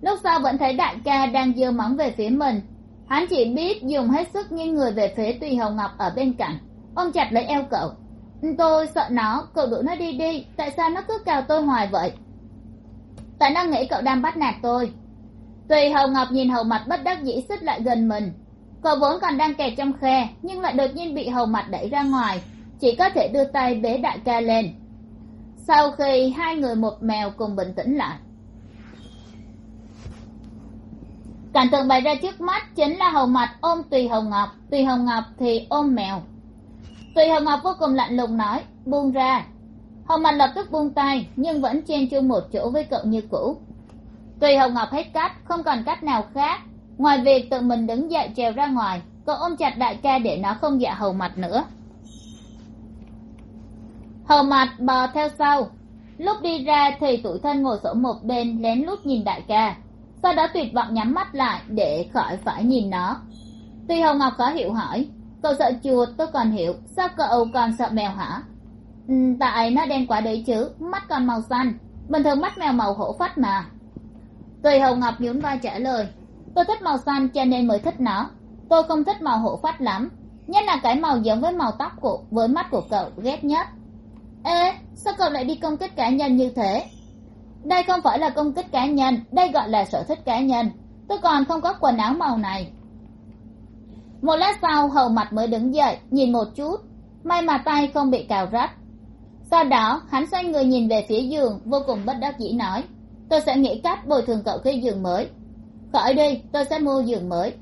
Lúc sau vẫn thấy đại ca đang giơ móng về phía mình. Hắn chỉ biết dùng hết sức nghiêng người về phía tùy hồng ngọc ở bên cạnh. Ôm chặt lấy eo cậu. Tôi sợ nó, cậu đuổi nó đi đi, tại sao nó cứ cào tôi hoài vậy? Tại nó nghĩ cậu đang bắt nạt tôi. Tùy hầu ngọc nhìn hầu mặt bất đắc dĩ xích lại gần mình. Cậu vốn còn đang kẹt trong khe, nhưng lại đột nhiên bị hầu mặt đẩy ra ngoài. Chỉ có thể đưa tay bế đại ca lên. Sau khi hai người một mèo cùng bình tĩnh lại. Cảnh tượng bày ra trước mắt chính là hầu mặt ôm tùy hầu ngọc. Tùy hầu ngọc thì ôm mèo. Tùy hầu ngọc vô cùng lạnh lùng nói, buông ra hầu mặt lập tức buông tay, nhưng vẫn chen chung một chỗ với cậu như cũ. Tùy hồng ngọc hết cách, không còn cách nào khác. Ngoài việc tự mình đứng dậy trèo ra ngoài cậu ôm chặt đại ca để nó không dạ hầu mặt nữa. Hầu mặt bò theo sau. Lúc đi ra thì tủi thân ngồi sổ một bên, lén lút nhìn đại ca. Sau đó tuyệt vọng nhắm mắt lại để khỏi phải nhìn nó. Tuy hồng ngọc khó hiểu hỏi, cậu sợ chuột, tôi còn hiểu, sao cậu còn sợ mèo hả? Ừ, tại nó đen quá đấy chứ, mắt còn màu xanh. Bình thường mắt mèo màu hổ phách mà. Tùy hồng ngọc nhún vai trả lời, tôi thích màu xanh cho nên mới thích nó. Tôi không thích màu hổ phách lắm. Nhất là cái màu giống với màu tóc của, với mắt của cậu, ghét nhất. Ê, sao cậu lại đi công kích cá nhân như thế? Đây không phải là công kích cá nhân, đây gọi là sở thích cá nhân. Tôi còn không có quần áo màu này. Một lát sau, hầu mặt mới đứng dậy, nhìn một chút. May mà tay không bị cào rách sau đó, hắn xoay người nhìn về phía giường, vô cùng bất đắc dĩ nói, tôi sẽ nghĩ cách bồi thường cậu cái giường mới. Khỏi đi, tôi sẽ mua giường mới.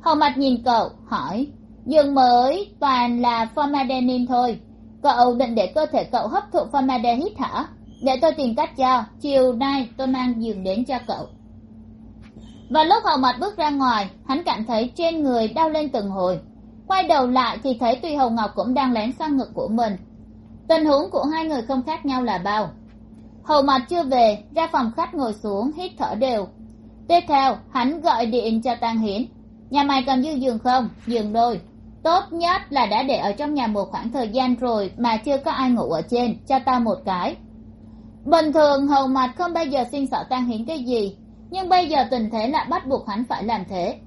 Hầu mặt nhìn cậu, hỏi, giường mới toàn là formadenin thôi. Cậu định để cơ thể cậu hấp thụ formaldehyde hả? Để tôi tìm cách cho, chiều nay tôi mang giường đến cho cậu. Và lúc hầu mặt bước ra ngoài, hắn cảm thấy trên người đau lên từng hồi. Quay đầu lại thì thấy tùy hầu ngọc cũng đang lén sang ngực của mình tình huống của hai người không khác nhau là bao. Hầu mặt chưa về, ra phòng khách ngồi xuống, hít thở đều. Tiếp theo, hắn gọi điện cho Tang hiến nhà mày cần dư giường không? Giường đôi. Tốt nhất là đã để ở trong nhà một khoảng thời gian rồi mà chưa có ai ngủ ở trên. Cho ta một cái. Bình thường, hầu mặt không bao giờ xin sợ Tang hiến cái gì. Nhưng bây giờ tình thế lại bắt buộc hắn phải làm thế.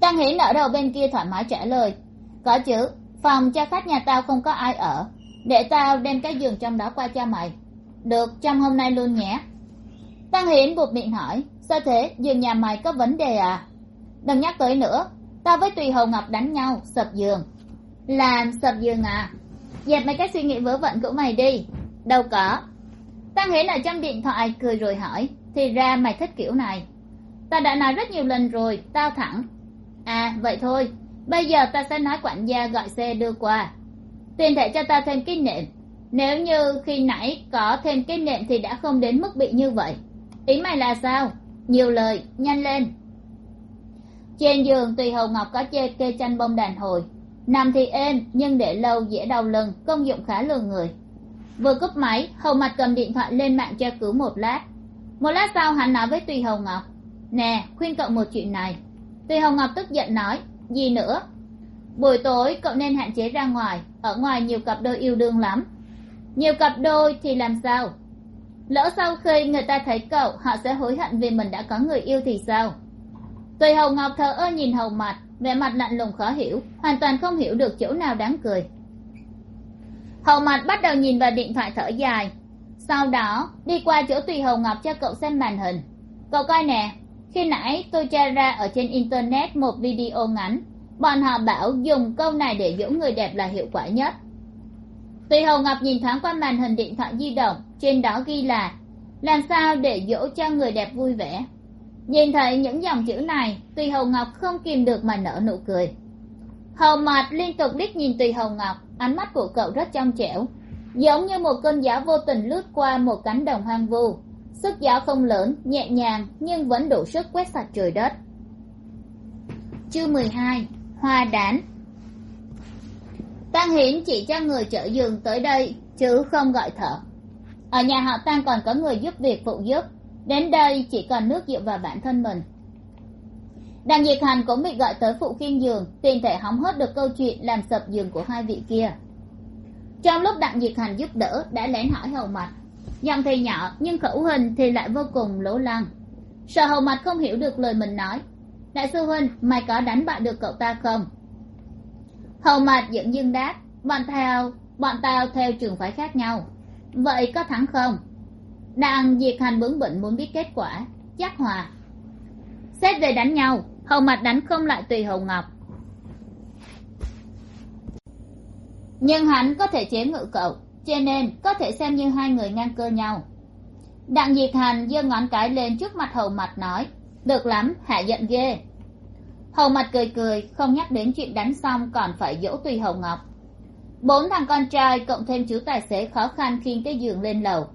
Tang hiến ở đầu bên kia thoải mái trả lời. Có chứ, phòng cho khách nhà tao không có ai ở để tao đem cái giường trong đó qua cho mày. Được, trong hôm nay luôn nhé. Tăng hiến buộc miệng hỏi, sao thế? Giường nhà mày có vấn đề à? Đừng nhắc tới nữa, tao với tùy hầu ngọc đánh nhau, sập giường. Làm sập giường à? Dẹp mấy cái suy nghĩ vớ vẩn của mày đi. Đâu có. Tăng hiến ở trong điện thoại cười rồi hỏi, thì ra mày thích kiểu này. Ta đã nói rất nhiều lần rồi, tao thẳng. À vậy thôi, bây giờ ta sẽ nói quản gia gọi xe đưa qua tiền thể cho ta thêm cái nệm. Nếu như khi nãy có thêm cái nệm thì đã không đến mức bị như vậy. Ý mày là sao? Nhiều lời, nhanh lên. Trên giường, tùy hầu ngọc có chê kê chanh bông đàn hồi. Nằm thì êm, nhưng để lâu dễ đau lưng, công dụng khá lừa người. Vừa cúp máy hầu mặt cầm điện thoại lên mạng tra cứu một lát. Một lát sau, hắn nói với tùy hầu ngọc, nè, khuyên cậu một chuyện này. Tùy hầu ngọc tức giận nói, gì nữa? Buổi tối cậu nên hạn chế ra ngoài ở ngoài nhiều cặp đôi yêu đương lắm. Nhiều cặp đôi thì làm sao? Lỡ sau khi người ta thấy cậu, họ sẽ hối hận vì mình đã có người yêu thì sao? Tùy hầu ngọc thờ ơ nhìn hầu mặt, vẻ mặt lạnh lùng khó hiểu, hoàn toàn không hiểu được chỗ nào đáng cười. Hầu mặt bắt đầu nhìn vào điện thoại thở dài. Sau đó, đi qua chỗ tùy hầu ngọc cho cậu xem màn hình. Cậu coi nè, khi nãy tôi tra ra ở trên internet một video ngắn bọn họ bảo dùng câu này để dỗ người đẹp là hiệu quả nhất. Tùy hầu ngọc nhìn thoáng qua màn hình điện thoại di động, trên đó ghi là, làm sao để dỗ cho người đẹp vui vẻ? Nhìn thấy những dòng chữ này, tùy hầu ngọc không kìm được mà nở nụ cười. Hầu Mạt liên tục liếc nhìn tùy hầu ngọc, ánh mắt của cậu rất trong trẻo, giống như một cơn gió vô tình lướt qua một cánh đồng hoang vu. Sức gió không lớn, nhẹ nhàng, nhưng vẫn đủ sức quét sạch trời đất. Chương mười hai hoa đán. Tăng hiến chỉ cho người chở giường tới đây, chứ không gọi thợ ở nhà họ tăng còn có người giúp việc phụ giúp. Đến đây chỉ còn nước dựa vào bản thân mình. Đặng diệt hành cũng bị gọi tới phụ khiên giường tiền thể hóng hớt được câu chuyện làm sập giường của hai vị kia. Trong lúc đặng diệt hành giúp đỡ, đã lén hỏi hầu mặt giọng thì nhỏ, nhưng khẩu hình thì lại vô cùng lố lăng. Sợ hầu mặt không hiểu được lời mình nói đại sư huynh mày có đánh bại được cậu ta không? Hầu mặt dựng dưng đáp bọn tao, bọn tao theo trường phái khác nhau. Vậy có thắng không? Đang diệt hành bướng bỉnh muốn biết kết quả chắc hòa. Xét về đánh nhau hầu mặt đánh không lại tùy hầu ngọc. Nhưng hắn có thể chế ngự cậu cho nên có thể xem như hai người ngang cơ nhau. Đặng diệt hành giơ ngón cái lên trước mặt hầu mặt nói được lắm hạ giận ghê hầu mặt cười cười, không nhắc đến chuyện đánh xong còn phải dỗ tùy hầu ngọc. Bốn thằng con trai cộng thêm chú tài xế khó khăn khiêng cái giường lên lầu.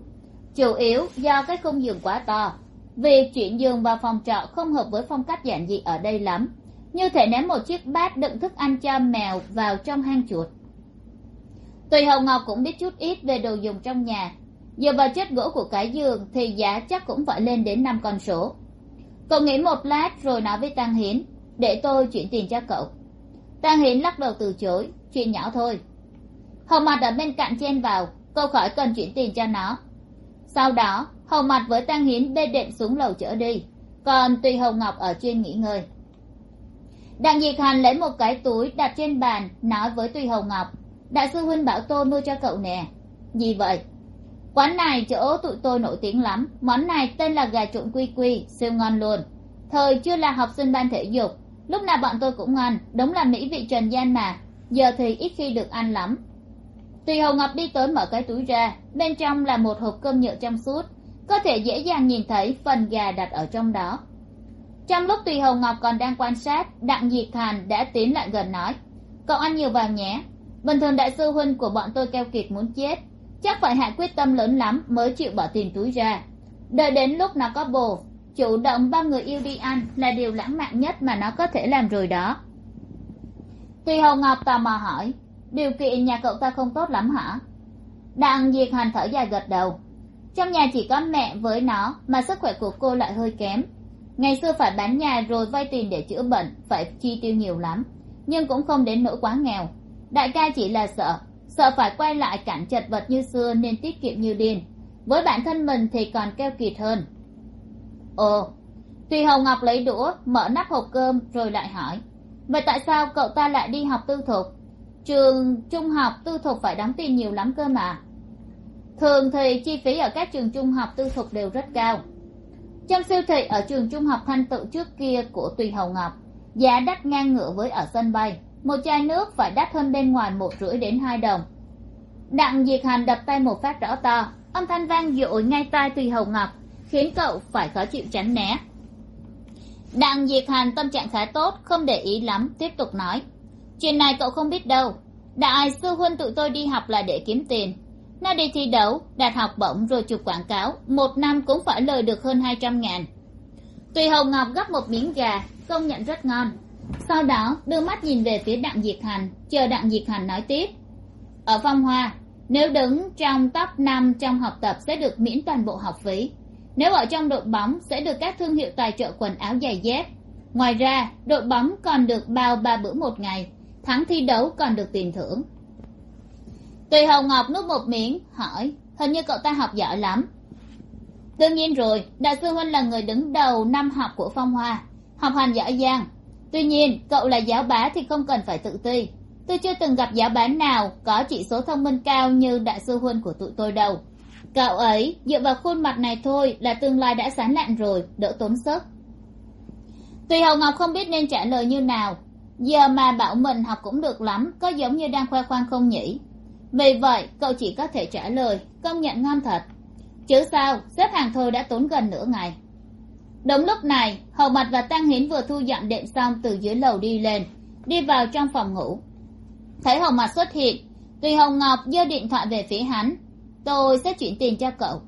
Chủ yếu do cái khung giường quá to. Việc chuyển giường vào phòng trọ không hợp với phong cách giản dị ở đây lắm. Như thể ném một chiếc bát đựng thức ăn cho mèo vào trong hang chuột. Tùy hầu ngọc cũng biết chút ít về đồ dùng trong nhà. Dựa vào chất gỗ của cái giường thì giá chắc cũng phải lên đến năm con số. Cậu nghĩ một lát rồi nói với tăng hiến để tôi chuyển tiền cho cậu. Tang hiến lắc đầu từ chối, chuyện nhỏ thôi. Hầu mặt ở bên cạnh chen vào cậu khỏi cần chuyển tiền cho nó. Sau đó, hầu mặt với Tang hiến bê đệm xuống lầu chở đi, còn tùy hầu ngọc ở trên nghỉ ngơi. Đặng diệt hành lấy một cái túi đặt trên bàn, nói với tùy hầu ngọc, đại sư huynh bảo tôi mua cho cậu nè. Gì vậy? Quán này chỗ tụi tôi nổi tiếng lắm, món này tên là gà trộn quy quy, siêu ngon luôn. Thời chưa là học sinh ban thể dục lúc nào bọn tôi cũng ăn đúng là mỹ vị trần gian mà. Giờ thì ít khi được ăn lắm. Tùy Hồng ngọc đi tới mở cái túi ra, bên trong là một hộp cơm nhựa trong suốt. Có thể dễ dàng nhìn thấy phần gà đặt ở trong đó. Trong lúc tùy Hồng ngọc còn đang quan sát, đặng diệt hàn đã tiến lại gần nói, cậu ăn nhiều vào nhé. Bình thường đại sư huynh của bọn tôi keo kiệt muốn chết, chắc phải hạ quyết tâm lớn lắm mới chịu bỏ tiền túi ra. Đợi đến lúc nó có bồ chủ động ba người yêu đi ăn là điều lãng mạn nhất mà nó có thể làm rồi đó. Tùy hồng ngọc tò mò hỏi, điều kiện nhà cậu ta không tốt lắm hả? Đặng diệt hành thở dài gật đầu. Trong nhà chỉ có mẹ với nó mà sức khỏe của cô lại hơi kém. Ngày xưa phải bán nhà rồi vay tiền để chữa bệnh, phải chi tiêu nhiều lắm, nhưng cũng không đến nỗi quá nghèo. Đại ca chỉ là sợ sợ phải quay lại cảnh chật vật như xưa nên tiết kiệm như điên. Với bản thân mình thì còn keo kiệt hơn ồ tùy hồng ngọc lấy đũa, mở nắp hộp cơm, rồi lại hỏi, vậy tại sao cậu ta lại đi học tư thục? Trường trung học tư thục phải đóng tiền nhiều lắm cơ mà. Thường thì chi phí ở các trường trung học tư thục đều rất cao. Trong siêu thị ở trường trung học thanh tự trước kia của tùy hồng ngọc, giá đắt ngang ngửa với ở sân bay. Một chai nước phải đắt hơn bên ngoài một rưỡi đến hai đồng. Đặng diệt hành đập tay một phát rõ to, âm thanh vang dội ngay tai tùy hồng ngọc khiến cậu phải khó chịu tránh né. Đặng diệt hành tâm trạng khá tốt, không để ý lắm, tiếp tục nói. Chuyện này cậu không biết đâu. Đại sư huynh tụi tôi đi học là để kiếm tiền. Nó đi thi đấu, đạt học bổng rồi chụp quảng cáo. Một năm cũng phải lời được hơn hai trăm ngàn. Tùy hồng ngọc gấp một miếng gà, công nhận rất ngon. Sau đó, đưa mắt nhìn về phía đặng diệt hành chờ đặng diệt hành nói tiếp. Ở phong hoa, nếu đứng trong top năm trong học tập sẽ được miễn toàn bộ học phí nếu ở trong đội bóng sẽ được các thương hiệu tài trợ quần áo giày dép. Ngoài ra, đội bóng còn được bao ba bữa một ngày. Thắng thi đấu còn được tiền thưởng. Tùy hồng ngọc nuốt một miếng, hỏi, hình như cậu ta học giỏi lắm. Đương nhiên rồi đại sư huynh là người đứng đầu năm học của phong hoa, học hành giỏi giang. Tuy nhiên, cậu là giáo bá thì không cần phải tự ti. Tôi chưa từng gặp giáo bá nào có chỉ số thông minh cao như đại sư huynh của tụi tôi đâu cậu ấy, dựa vào khuôn mặt này thôi là tương lai đã sán lạn rồi đỡ tốn sức tùy hồng ngọc không biết nên trả lời như nào. Giờ mà bảo mình học cũng được lắm, có giống như đang khoe khoang không nhỉ? Vì vậy, cậu chỉ có thể trả lời, công nhận ngon thật. Chứ sao, xếp hàng thôi đã tốn gần nửa ngày. Đúng lúc này, hầu mặt và tăng hiến vừa thu dọn đệm xong từ dưới lầu đi lên, đi vào trong phòng ngủ. Thấy hầu mặt xuất hiện, tùy hồng ngọc giơ điện thoại về phía hắn tôi sẽ chuyển tiền cho cậu.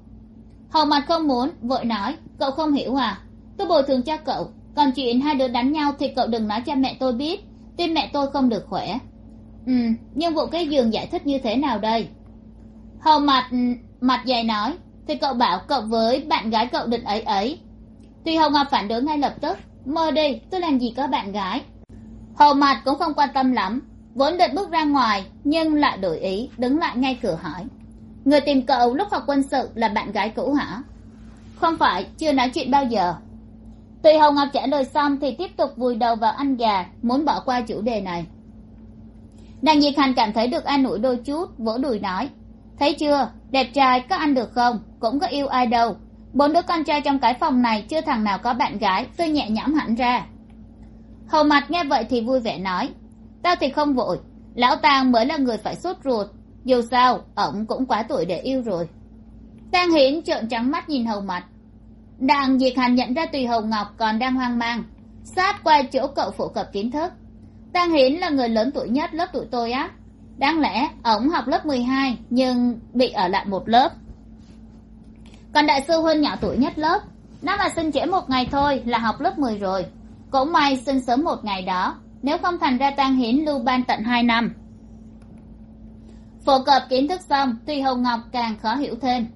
Hầu mặt không muốn, vội nói, cậu không hiểu à? Tôi bồi thường cho cậu, còn chuyện hai đứa đánh nhau thì cậu đừng nói cho mẹ tôi biết. Tim mẹ tôi không được khỏe. Ừ nhưng vụ cái giường giải thích như thế nào đây? Hầu mặt mặt dày nói, thì cậu bảo cậu với bạn gái cậu định ấy ấy. Tuy hầu ngọc phản đối ngay lập tức, mơ đi, tôi làm gì có bạn gái. Hầu mặt cũng không quan tâm lắm, vốn định bước ra ngoài, nhưng lại đổi ý, đứng lại ngay cửa hỏi người tìm cậu lúc học quân sự là bạn gái cũ hả? Không phải, chưa nói chuyện bao giờ. Tùy hồng ngọc trả lời xong thì tiếp tục vùi đầu vào ăn gà, muốn bỏ qua chủ đề này. Đặng nhiệt hành cảm thấy được an ủi đôi chút, vỗ đùi nói, thấy chưa? Đẹp trai, có ăn được không? Cũng có yêu ai đâu. Bốn đứa con trai trong cái phòng này chưa thằng nào có bạn gái, tôi nhẹ nhõm hẳn ra. Hầu mặt nghe vậy thì vui vẻ nói, tao thì không vội. Lão tàng mới là người phải sốt ruột dù sao, ổng cũng quá tuổi để yêu rồi. Tang hiến trợn trắng mắt nhìn hầu mặt Đàng diệt hành nhận ra tùy hầu ngọc còn đang hoang mang, sát qua chỗ cậu phổ cập kiến thức. Tang hiến là người lớn tuổi nhất lớp tụi tôi á. Đáng lẽ ổng học lớp mười hai, nhưng bị ở lại một lớp. Còn đại sư huynh nhỏ tuổi nhất lớp, nó mà sinh trễ một ngày thôi là học lớp mười rồi. Cũng may sinh sớm một ngày đó, nếu không thành ra tang hiến lưu ban tận hai năm phổ cập kiến thức xong tùy hầu ngọc càng khó hiểu thêm.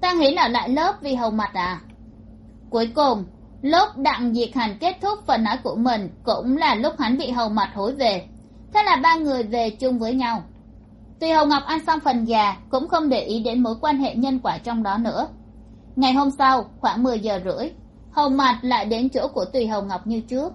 Tang hiến ở lại lớp vì hầu mặt à? Cuối cùng, lúc đặng diệt hành kết thúc phần nói của mình, cũng là lúc hắn bị hầu mặt hối về. Thế là ba người về chung với nhau. Tùy hầu ngọc ăn xong phần gà, cũng không để ý đến mối quan hệ nhân quả trong đó nữa. Ngày hôm sau, khoảng mười giờ rưỡi hầu mặt lại đến chỗ của tùy hầu ngọc như trước.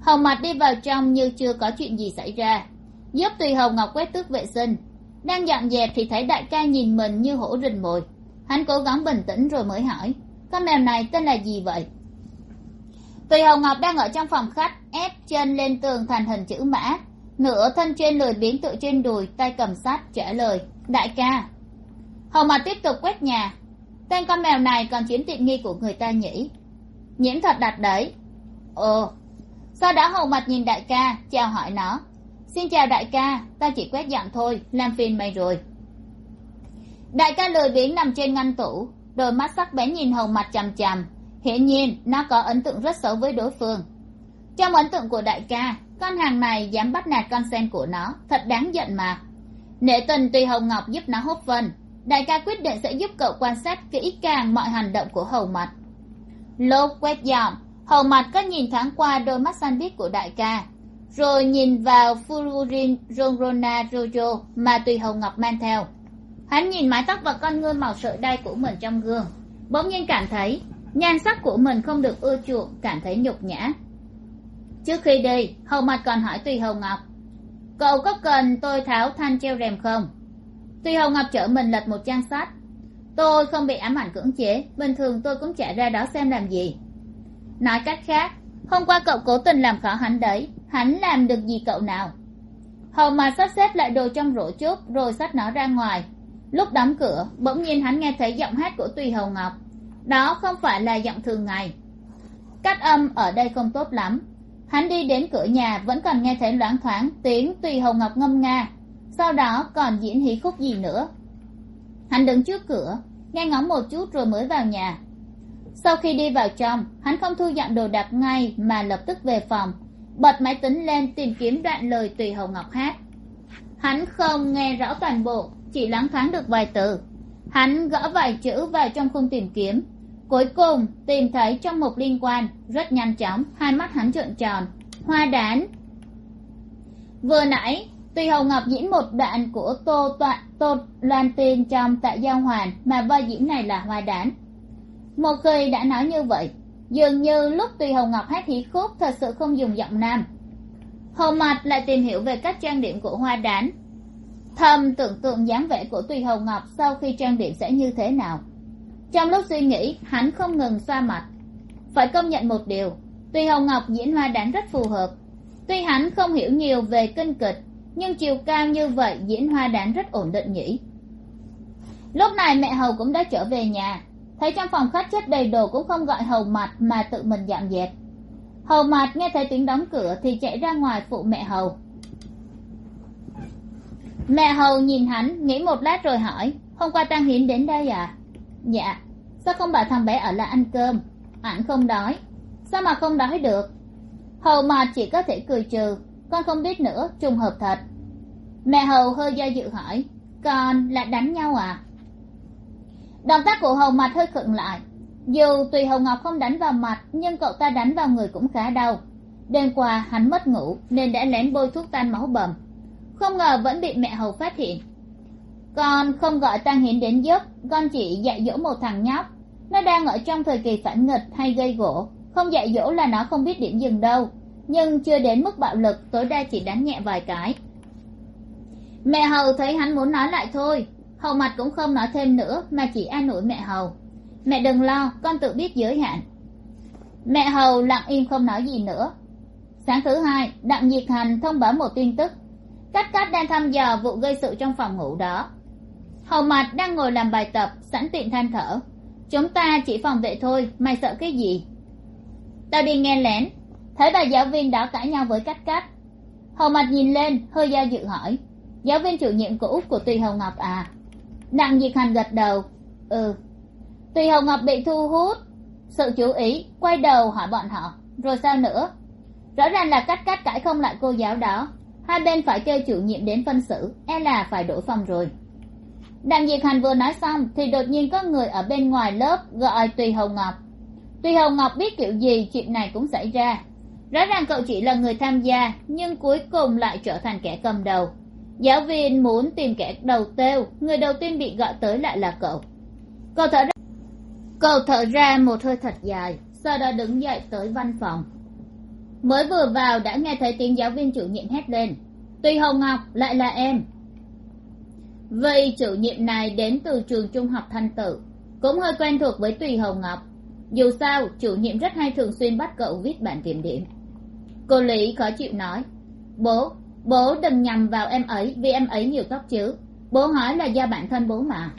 Hầu mặt đi vào trong như chưa có chuyện gì xảy ra. Giúp tùy hầu ngọc quét tước vệ sinh đang dọn dẹp thì thấy đại ca nhìn mình như hổ rình mồi. Hắn cố gắng bình tĩnh rồi mới hỏi, con mèo này tên là gì vậy? Tùy hồng ngọc đang ở trong phòng khách, ép chân lên tường thành hình chữ mã. Nửa thân trên lười biếng tựa trên đùi, tay cầm sắt, trả lời, đại ca. Hồng mặt tiếp tục quét nhà. Tên con mèo này còn chiếm tiện nghi của người ta nhỉ? Nhiễm thật đặt đấy. Ồ. Sau đó hầu mặt nhìn đại ca, chào hỏi nó xin chào đại ca ta chỉ quét dọn thôi, làm phiền mày rồi. Đại ca lười biếng nằm trên ngăn tủ, đôi mắt sắc bén nhìn hồng mặt chằm chằm. Hiển nhiên, nó có ấn tượng rất xấu với đối phương. Trong ấn tượng của đại ca, con hàng này dám bắt nạt con sen của nó, thật đáng giận mà. Nể tình tùy hồng ngọc giúp nó hốt vân. Đại ca quyết định sẽ giúp cậu quan sát kỹ càng mọi hành động của hầu mặt. Lô quét dọn hầu mặt có nhìn thoáng qua đôi mắt xanh biếc của đại ca rồi nhìn vào fururin rongrona rojo mà tùy hầu ngọc mang theo. Hắn nhìn mái tóc và con ngươi màu sợi đay của mình trong gương. Bỗng nhiên cảm thấy nhan sắc của mình không được ưa chuộng, cảm thấy nhục nhã. Trước khi đi, hầu mặt còn hỏi tùy hầu ngọc, cậu có cần tôi tháo thanh treo rèm không? Tùy hầu ngọc chở mình lật một trang sách. Tôi không bị ám ảnh cưỡng chế, bình thường tôi cũng chạy ra đó xem làm gì. Nói cách khác, hôm qua cậu cố tình làm khó hắn đấy hắn làm được gì cậu nào? Hầu mà sắp xếp lại đồ trong rổ chút rồi xách nó ra ngoài. Lúc đóng cửa, bỗng nhiên hắn nghe thấy giọng hát của tùy hầu ngọc. Đó không phải là giọng thường ngày. Cách âm ở đây không tốt lắm. Hắn đi đến cửa nhà, vẫn còn nghe thấy loáng thoáng tiếng tùy hầu ngọc ngâm nga. Sau đó còn diễn hí khúc gì nữa. Hắn đứng trước cửa, nghe ngóng một chút rồi mới vào nhà. Sau khi đi vào trong, hắn không thu dọn đồ đạc ngay mà lập tức về phòng bật máy tính lên tìm kiếm đoạn lời tùy hầu ngọc hát. Hắn không nghe rõ toàn bộ, chỉ loáng thoáng được vài từ. Hắn gõ vài chữ vào trong khung tìm kiếm. Cuối cùng, tìm thấy trong một liên quan, rất nhanh chóng, hai mắt hắn trợn tròn. Hoa đán. Vừa nãy, tùy hầu ngọc diễn một đoạn của tô toạn, tô loan tiên trong tại giao hoàn, mà vai diễn này là hoa đán. Một khi đã nói như vậy dường như lúc tùy hồng ngọc hát hí khúc thật sự không dùng giọng nam. Hầu mạt lại tìm hiểu về cách trang điểm của hoa đán. Thầm tưởng tượng dáng vẻ của tùy hồng ngọc sau khi trang điểm sẽ như thế nào. Trong lúc suy nghĩ, hắn không ngừng xoa mặt. Phải công nhận một điều tùy hồng ngọc diễn hoa đán rất phù hợp. Tuy hắn không hiểu nhiều về kinh kịch, nhưng chiều cao như vậy diễn hoa đán rất ổn định nhỉ. Lúc này mẹ hầu cũng đã trở về nhà thấy trong phòng khách chất đầy đồ cũng không gọi hầu mặt mà tự mình dọn dẹp. Hầu mặt nghe thấy tiếng đóng cửa thì chạy ra ngoài phụ mẹ hầu. Mẹ hầu nhìn hắn, nghĩ một lát rồi hỏi, hôm qua tăng hiến đến đây à? Dạ. Sao không bảo thằng bé ở lại ăn cơm? Ảnh không đói. Sao mà không đói được? Hầu mặt chỉ có thể cười trừ, con không biết nữa, trùng hợp thật. Mẹ hầu hơi do dự hỏi, con lại đánh nhau à? Động tác của hầu mặt hơi khựng lại. Dù tùy hầu ngọc không đánh vào mặt, nhưng cậu ta đánh vào người cũng khá đau. Đêm qua, hắn mất ngủ, nên đã lén bôi thuốc tan máu bầm. Không ngờ vẫn bị mẹ hầu phát hiện. Con không gọi tăng hiến đến giúp, con chỉ dạy dỗ một thằng nhóc. Nó đang ở trong thời kỳ phản nghịch hay gây gỗ. Không dạy dỗ là nó không biết điểm dừng đâu. Nhưng chưa đến mức bạo lực, tối đa chỉ đánh nhẹ vài cái. Mẹ hầu thấy hắn muốn nói lại thôi hầu mặt cũng không nói thêm nữa, mà chỉ an ủi mẹ hầu. Mẹ đừng lo, con tự biết giới hạn. Mẹ hầu lặng im không nói gì nữa. Sáng thứ hai đặng Diệt hành thông báo một tin tức. Cát cát đang thăm dò vụ gây sự trong phòng ngủ đó. Hầu mặt đang ngồi làm bài tập, sẵn tiện than thở. Chúng ta chỉ phòng vệ thôi, mày sợ cái gì? Tao đi nghe lén. Thấy bà giáo viên đó cãi nhau với cát cát. Hầu mặt nhìn lên, hơi do dự hỏi. Giáo viên chủ nhiệm cũ của tùy hầu ngọc à? Đặng diệt hành gật đầu. Ừ. Tùy hồng ngọc bị thu hút, sự chú ý, quay đầu hỏi bọn họ, rồi sao nữa? Rõ ràng là cắt cách cãi không lại cô giáo đó. Hai bên phải kêu chủ nhiệm đến phân xử e là phải đổi phòng rồi. Đặng diệt hành vừa nói xong, thì đột nhiên có người ở bên ngoài lớp gọi tùy hồng ngọc. Tùy hồng ngọc biết kiểu gì, chuyện này cũng xảy ra. Rõ ràng cậu chỉ là người tham gia, nhưng cuối cùng lại trở thành kẻ cầm đầu giáo viên muốn tìm kẻ đầu têu, người đầu tiên bị gọi tới lại là cậu. Cậu thở ra, cậu thở ra một hơi thật dài, sau đó đứng dậy tới văn phòng. Mới vừa vào đã nghe thấy tiếng giáo viên chủ nhiệm hét lên. Tùy hồng ngọc lại là em. Vậy chủ nhiệm này đến từ trường trung học thanh tử cũng hơi quen thuộc với tùy hồng ngọc. Dù sao, chủ nhiệm rất hay thường xuyên bắt cậu viết bản kiểm điểm. Cô lý khó chịu nói, bố bố đừng nhầm vào em ấy vì em ấy nhiều tóc chứ. Bố hỏi là do bản thân bố mà.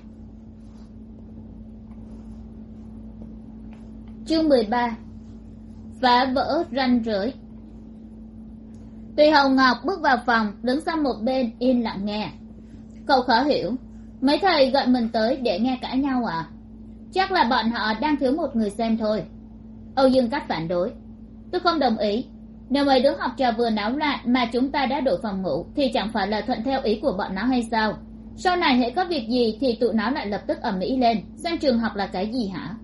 Chương mười ba. Phá vỡ ranh rưỡi tùy hồng ngọc bước vào phòng, đứng sang một bên yên lặng nghe. Cậu khó hiểu, mấy thầy gọi mình tới để nghe cãi nhau à? Chắc là bọn họ đang thiếu một người xem thôi. Âu dương cắt phản đối. Tôi không đồng ý nếu mấy đứa học trò vừa náo loạn mà chúng ta đã đổi phòng ngủ, thì chẳng phải là thuận theo ý của bọn nó hay sao? Sau này hễ có việc gì thì tụi nó lại lập tức ầm ĩ lên. Sang trường học là cái gì hả?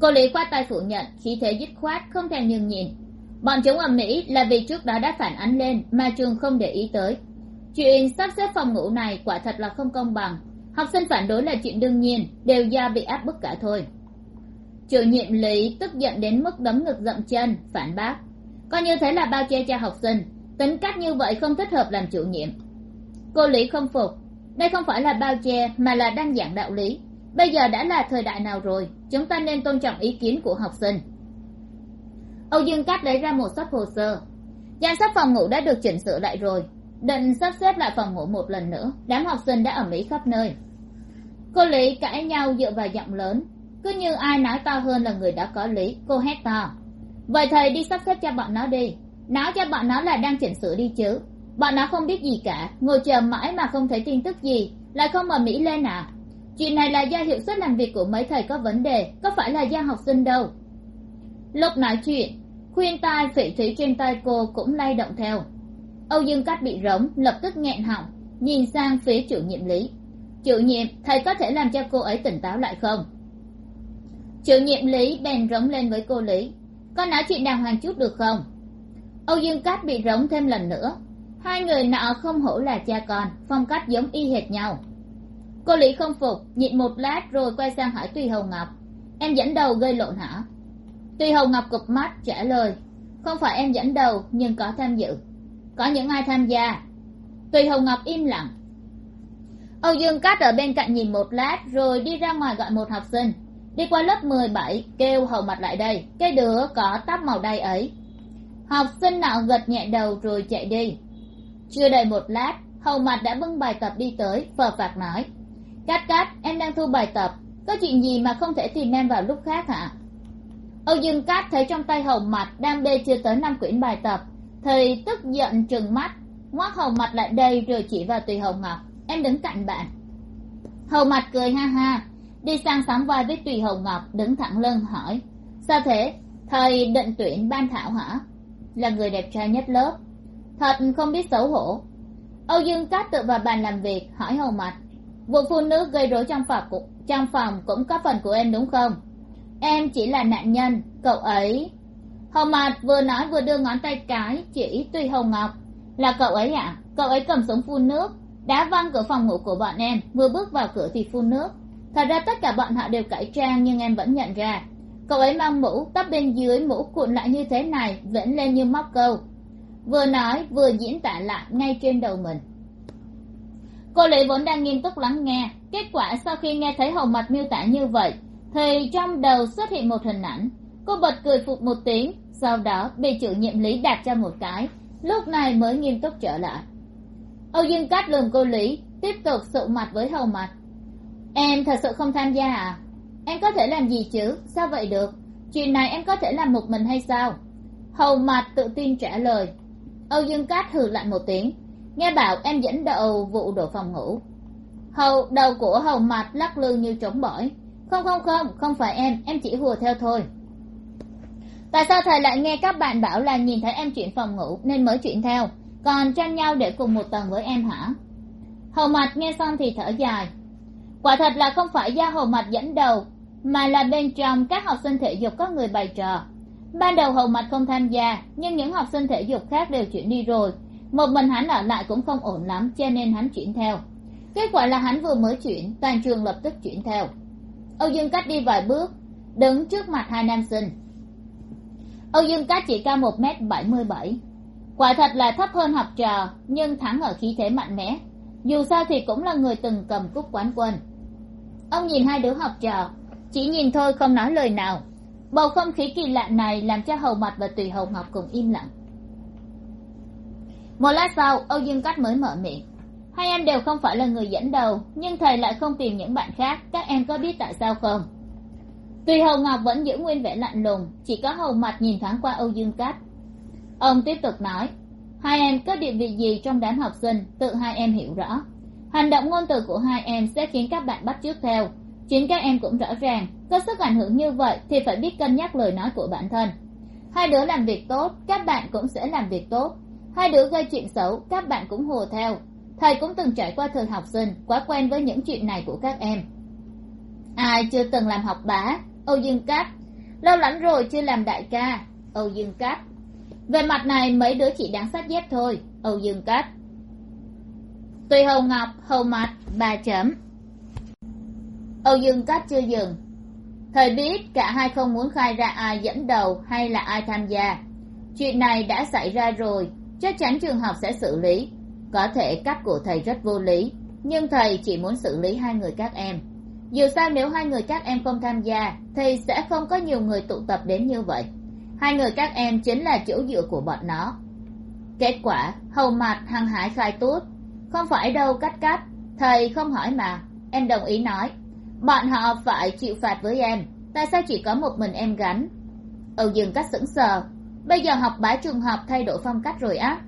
Cô lý qua tay phủ nhận, khí thế dứt khoát, không thèm nhường nhìn. Bọn chúng ầm ĩ là vì trước đó đã phản ánh lên mà trường không để ý tới. Chuyện sắp xếp phòng ngủ này quả thật là không công bằng. Học sinh phản đối là chuyện đương nhiên, đều do bị áp bức cả thôi. Chủ nhiệm lý tức giận đến mức đấm ngực dậm chân, phản bác coi như thế là bao che cho học sinh. Tính cách như vậy không thích hợp làm chủ nhiệm. Cô lý không phục. Đây không phải là bao che, mà là đang giảng đạo lý. Bây giờ đã là thời đại nào rồi, chúng ta nên tôn trọng ý kiến của học sinh. Âu dương cát lấy ra một sắp hồ sơ. Danh sách phòng ngủ đã được chỉnh sửa lại rồi. Định sắp xếp lại phòng ngủ một lần nữa, đám học sinh đã ở mỹ khắp nơi. Cô lý cãi nhau dựa vào giọng lớn. Cứ như ai nói to hơn là người đã có lý, cô hét to vậy thầy đi sắp xếp cho bọn nó đi. Nói cho bọn nó là đang chỉnh sửa đi chứ. Bọn nó không biết gì cả. Ngồi chờ mãi mà không thấy tin tức gì. Lại không mở mỹ lên à? Chuyện này là do hiệu suất làm việc của mấy thầy có vấn đề. Có phải là do học sinh đâu? Lúc nói chuyện, khuyên tai phỉ thủy trên tay cô cũng lay động theo. Âu dương cát bị rống, lập tức nghẹn họng, nhìn sang phía chủ nhiệm lý. Chủ nhiệm, thầy có thể làm cho cô ấy tỉnh táo lại không? Chủ nhiệm lý bèn rống lên với cô lý có nói chuyện đàng hoàng chút được không? Âu dương cát bị rống thêm lần nữa. Hai người nọ không hổ là cha con, phong cách giống y hệt nhau. Cô lý không phục, nhịn một lát rồi quay sang hỏi tùy hồng ngọc. Em dẫn đầu gây lộn hả? Tùy hồng ngọc cụp mắt, trả lời. Không phải em dẫn đầu, nhưng có tham dự. Có những ai tham gia? Tùy hồng ngọc im lặng. Âu dương cát ở bên cạnh nhìn một lát rồi đi ra ngoài gọi một học sinh đi qua lớp mười bảy, kêu hầu mặt lại đây, cái đứa có tóc màu đay ấy. Học sinh nọ gật nhẹ đầu rồi chạy đi. Chưa đầy một lát, hầu mặt đã bưng bài tập đi tới, phờ phạc nói. Cát cát, em đang thu bài tập, có chuyện gì mà không thể tìm em vào lúc khác hả? Âu dương cát thấy trong tay hầu mặt đang bê chưa tới năm quyển bài tập, thì tức giận trừng mắt. Ngoác hầu mặt lại đây rồi chỉ vào tùy hầu ngọc. Em đứng cạnh bạn. Hầu mặt cười ha ha đi sang sóng vai với tùy hồng ngọc đứng thẳng lưng hỏi. Sao thế? Thầy định tuyển ban thảo hả? Là người đẹp trai nhất lớp. Thật không biết xấu hổ. Âu dương cát tự vào bàn làm việc hỏi hầu mặt vụ phụ nữ gây rối trong phòng cũng, trong phòng cũng có phần của em đúng không? Em chỉ là nạn nhân cậu ấy. Hầu mặt vừa nói vừa đưa ngón tay cái chỉ tùy hồng ngọc. Là cậu ấy ạ à? cậu ấy cầm súng phun nước đá văng cửa phòng ngủ của bọn em vừa bước vào cửa thì phun nước thật ra tất cả bọn họ đều cải trang nhưng em vẫn nhận ra. Cậu ấy mang mũ, tóc bên dưới mũ cuộn lại như thế này, vẫn lên như móc câu. Vừa nói, vừa diễn tả lại ngay trên đầu mình. Cô lý vốn đang nghiêm túc lắng nghe. Kết quả sau khi nghe thấy hầu mặt miêu tả như vậy, thì trong đầu xuất hiện một hình ảnh. Cô bật cười phục một tiếng, sau đó bị chủ nhiệm lý đạp cho một cái. Lúc này mới nghiêm túc trở lại. Âu dương cát lườm cô lý, tiếp tục sụ mặt với hầu mặt em thật sự không tham gia à? Em có thể làm gì chứ? Sao vậy được? Chuyện này em có thể làm một mình hay sao? Hầu mặt tự tin trả lời. Âu dương cát hừ lạnh một tiếng. Nghe bảo em dẫn đầu vụ đổ phòng ngủ. Hầu, đầu của hầu mặt lắc lư như trống bỏi. Không không không không phải em. Em chỉ hùa theo thôi. Tại sao thầy lại nghe các bạn bảo là nhìn thấy em chuyện phòng ngủ nên mới chuyện theo? Còn tranh nhau để cùng một tầng với em hả? Hầu mặt nghe xong thì thở dài quả thật là không phải do hầu mặt dẫn đầu, mà là bên trong các học sinh thể dục có người bày trò. Ban đầu hầu mặt không tham gia, nhưng những học sinh thể dục khác đều chuyển đi rồi. Một mình hắn ở lại cũng không ổn lắm, cho nên hắn chuyển theo. Kết quả là hắn vừa mới chuyển, toàn trường lập tức chuyển theo. Âu dương cách đi vài bước, đứng trước mặt hai nam sinh. Âu dương cách chỉ cao một m bảy mươi bảy. Quả thật là thấp hơn học trò, nhưng thắng ở khí thế mạnh mẽ. Dù sao thì cũng là người từng cầm cúp quán quân ông nhìn hai đứa học trò, chỉ nhìn thôi không nói lời nào. Bầu không khí kỳ lạ này làm cho hầu mặt và tùy hầu ngọc cùng im lặng. Một lát sau, âu dương cắt mới mở miệng. Hai em đều không phải là người dẫn đầu, nhưng thầy lại không tìm những bạn khác. Các em có biết tại sao không? Tùy hầu ngọc vẫn giữ nguyên vẻ lạnh lùng, chỉ có hầu mặt nhìn thoáng qua âu dương cát ông tiếp tục nói, hai em có địa vị gì trong đám học sinh? Tự hai em hiểu rõ hành động ngôn từ của hai em sẽ khiến các bạn bắt chước theo. Chính các em cũng rõ ràng, có sức ảnh hưởng như vậy thì phải biết cân nhắc lời nói của bản thân. Hai đứa làm việc tốt, các bạn cũng sẽ làm việc tốt. Hai đứa gây chuyện xấu, các bạn cũng hùa theo. Thầy cũng từng trải qua thời học sinh, quá quen với những chuyện này của các em. Ai chưa từng làm học bá? Âu dương cát lâu lắm rồi chưa làm đại ca. Âu dương cát về mặt này, mấy đứa chỉ đáng sát dép thôi. Âu dương cát tùy hầu ngọc, hầu mặt ba chấm âu dương cát chưa dừng. Thời biết cả hai không muốn khai ra ai dẫn đầu hay là ai tham gia. Chuyện này đã xảy ra rồi, chắc chắn trường học sẽ xử lý. Có thể cách của thầy rất vô lý, nhưng thầy chỉ muốn xử lý hai người các em. Dù sao nếu hai người các em không tham gia, thì sẽ không có nhiều người tụ tập đến như vậy. Hai người các em chính là chỗ dựa của bọn nó. Kết quả, hầu mặt hăng hải khai tốt không phải đâu cắt cắt. thầy không hỏi mà. Em đồng ý nói. Bọn họ phải chịu phạt với em. Tại sao chỉ có một mình em gánh? Âu dương cắt sững sờ. Bây giờ học bá trường học thay đổi phong cách rồi á.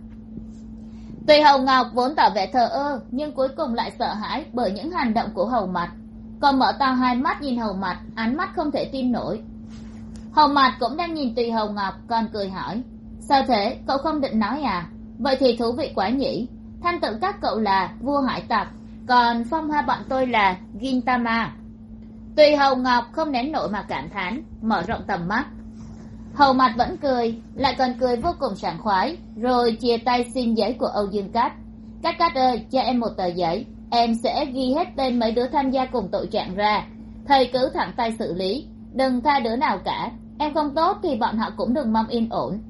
Tùy hầu ngọc vốn tỏ vẻ thờ ơ, nhưng cuối cùng lại sợ hãi bởi những hành động của hầu mặt còn mở to hai mắt nhìn hầu mặt ánh mắt không thể tin nổi. Hầu mặt cũng đang nhìn tùy hầu ngọc, còn cười hỏi, sao thế? Cậu không định nói à? Vậy thì thú vị quá nhỉ thanh tự các cậu là vua hải tặc, còn phong hoa bọn tôi là gintama. Tùy hầu ngọc không nén nổi mà cảm thán, mở rộng tầm mắt. Hầu mặt vẫn cười, lại còn cười vô cùng sảng khoái, rồi chia tay xin giấy của âu dương cát. Cát cát ơi, cho em một tờ giấy, em sẽ ghi hết tên mấy đứa tham gia cùng tội trạng ra. Thầy cứ thẳng tay xử lý, đừng tha đứa nào cả, em không tốt thì bọn họ cũng đừng mong yên ổn.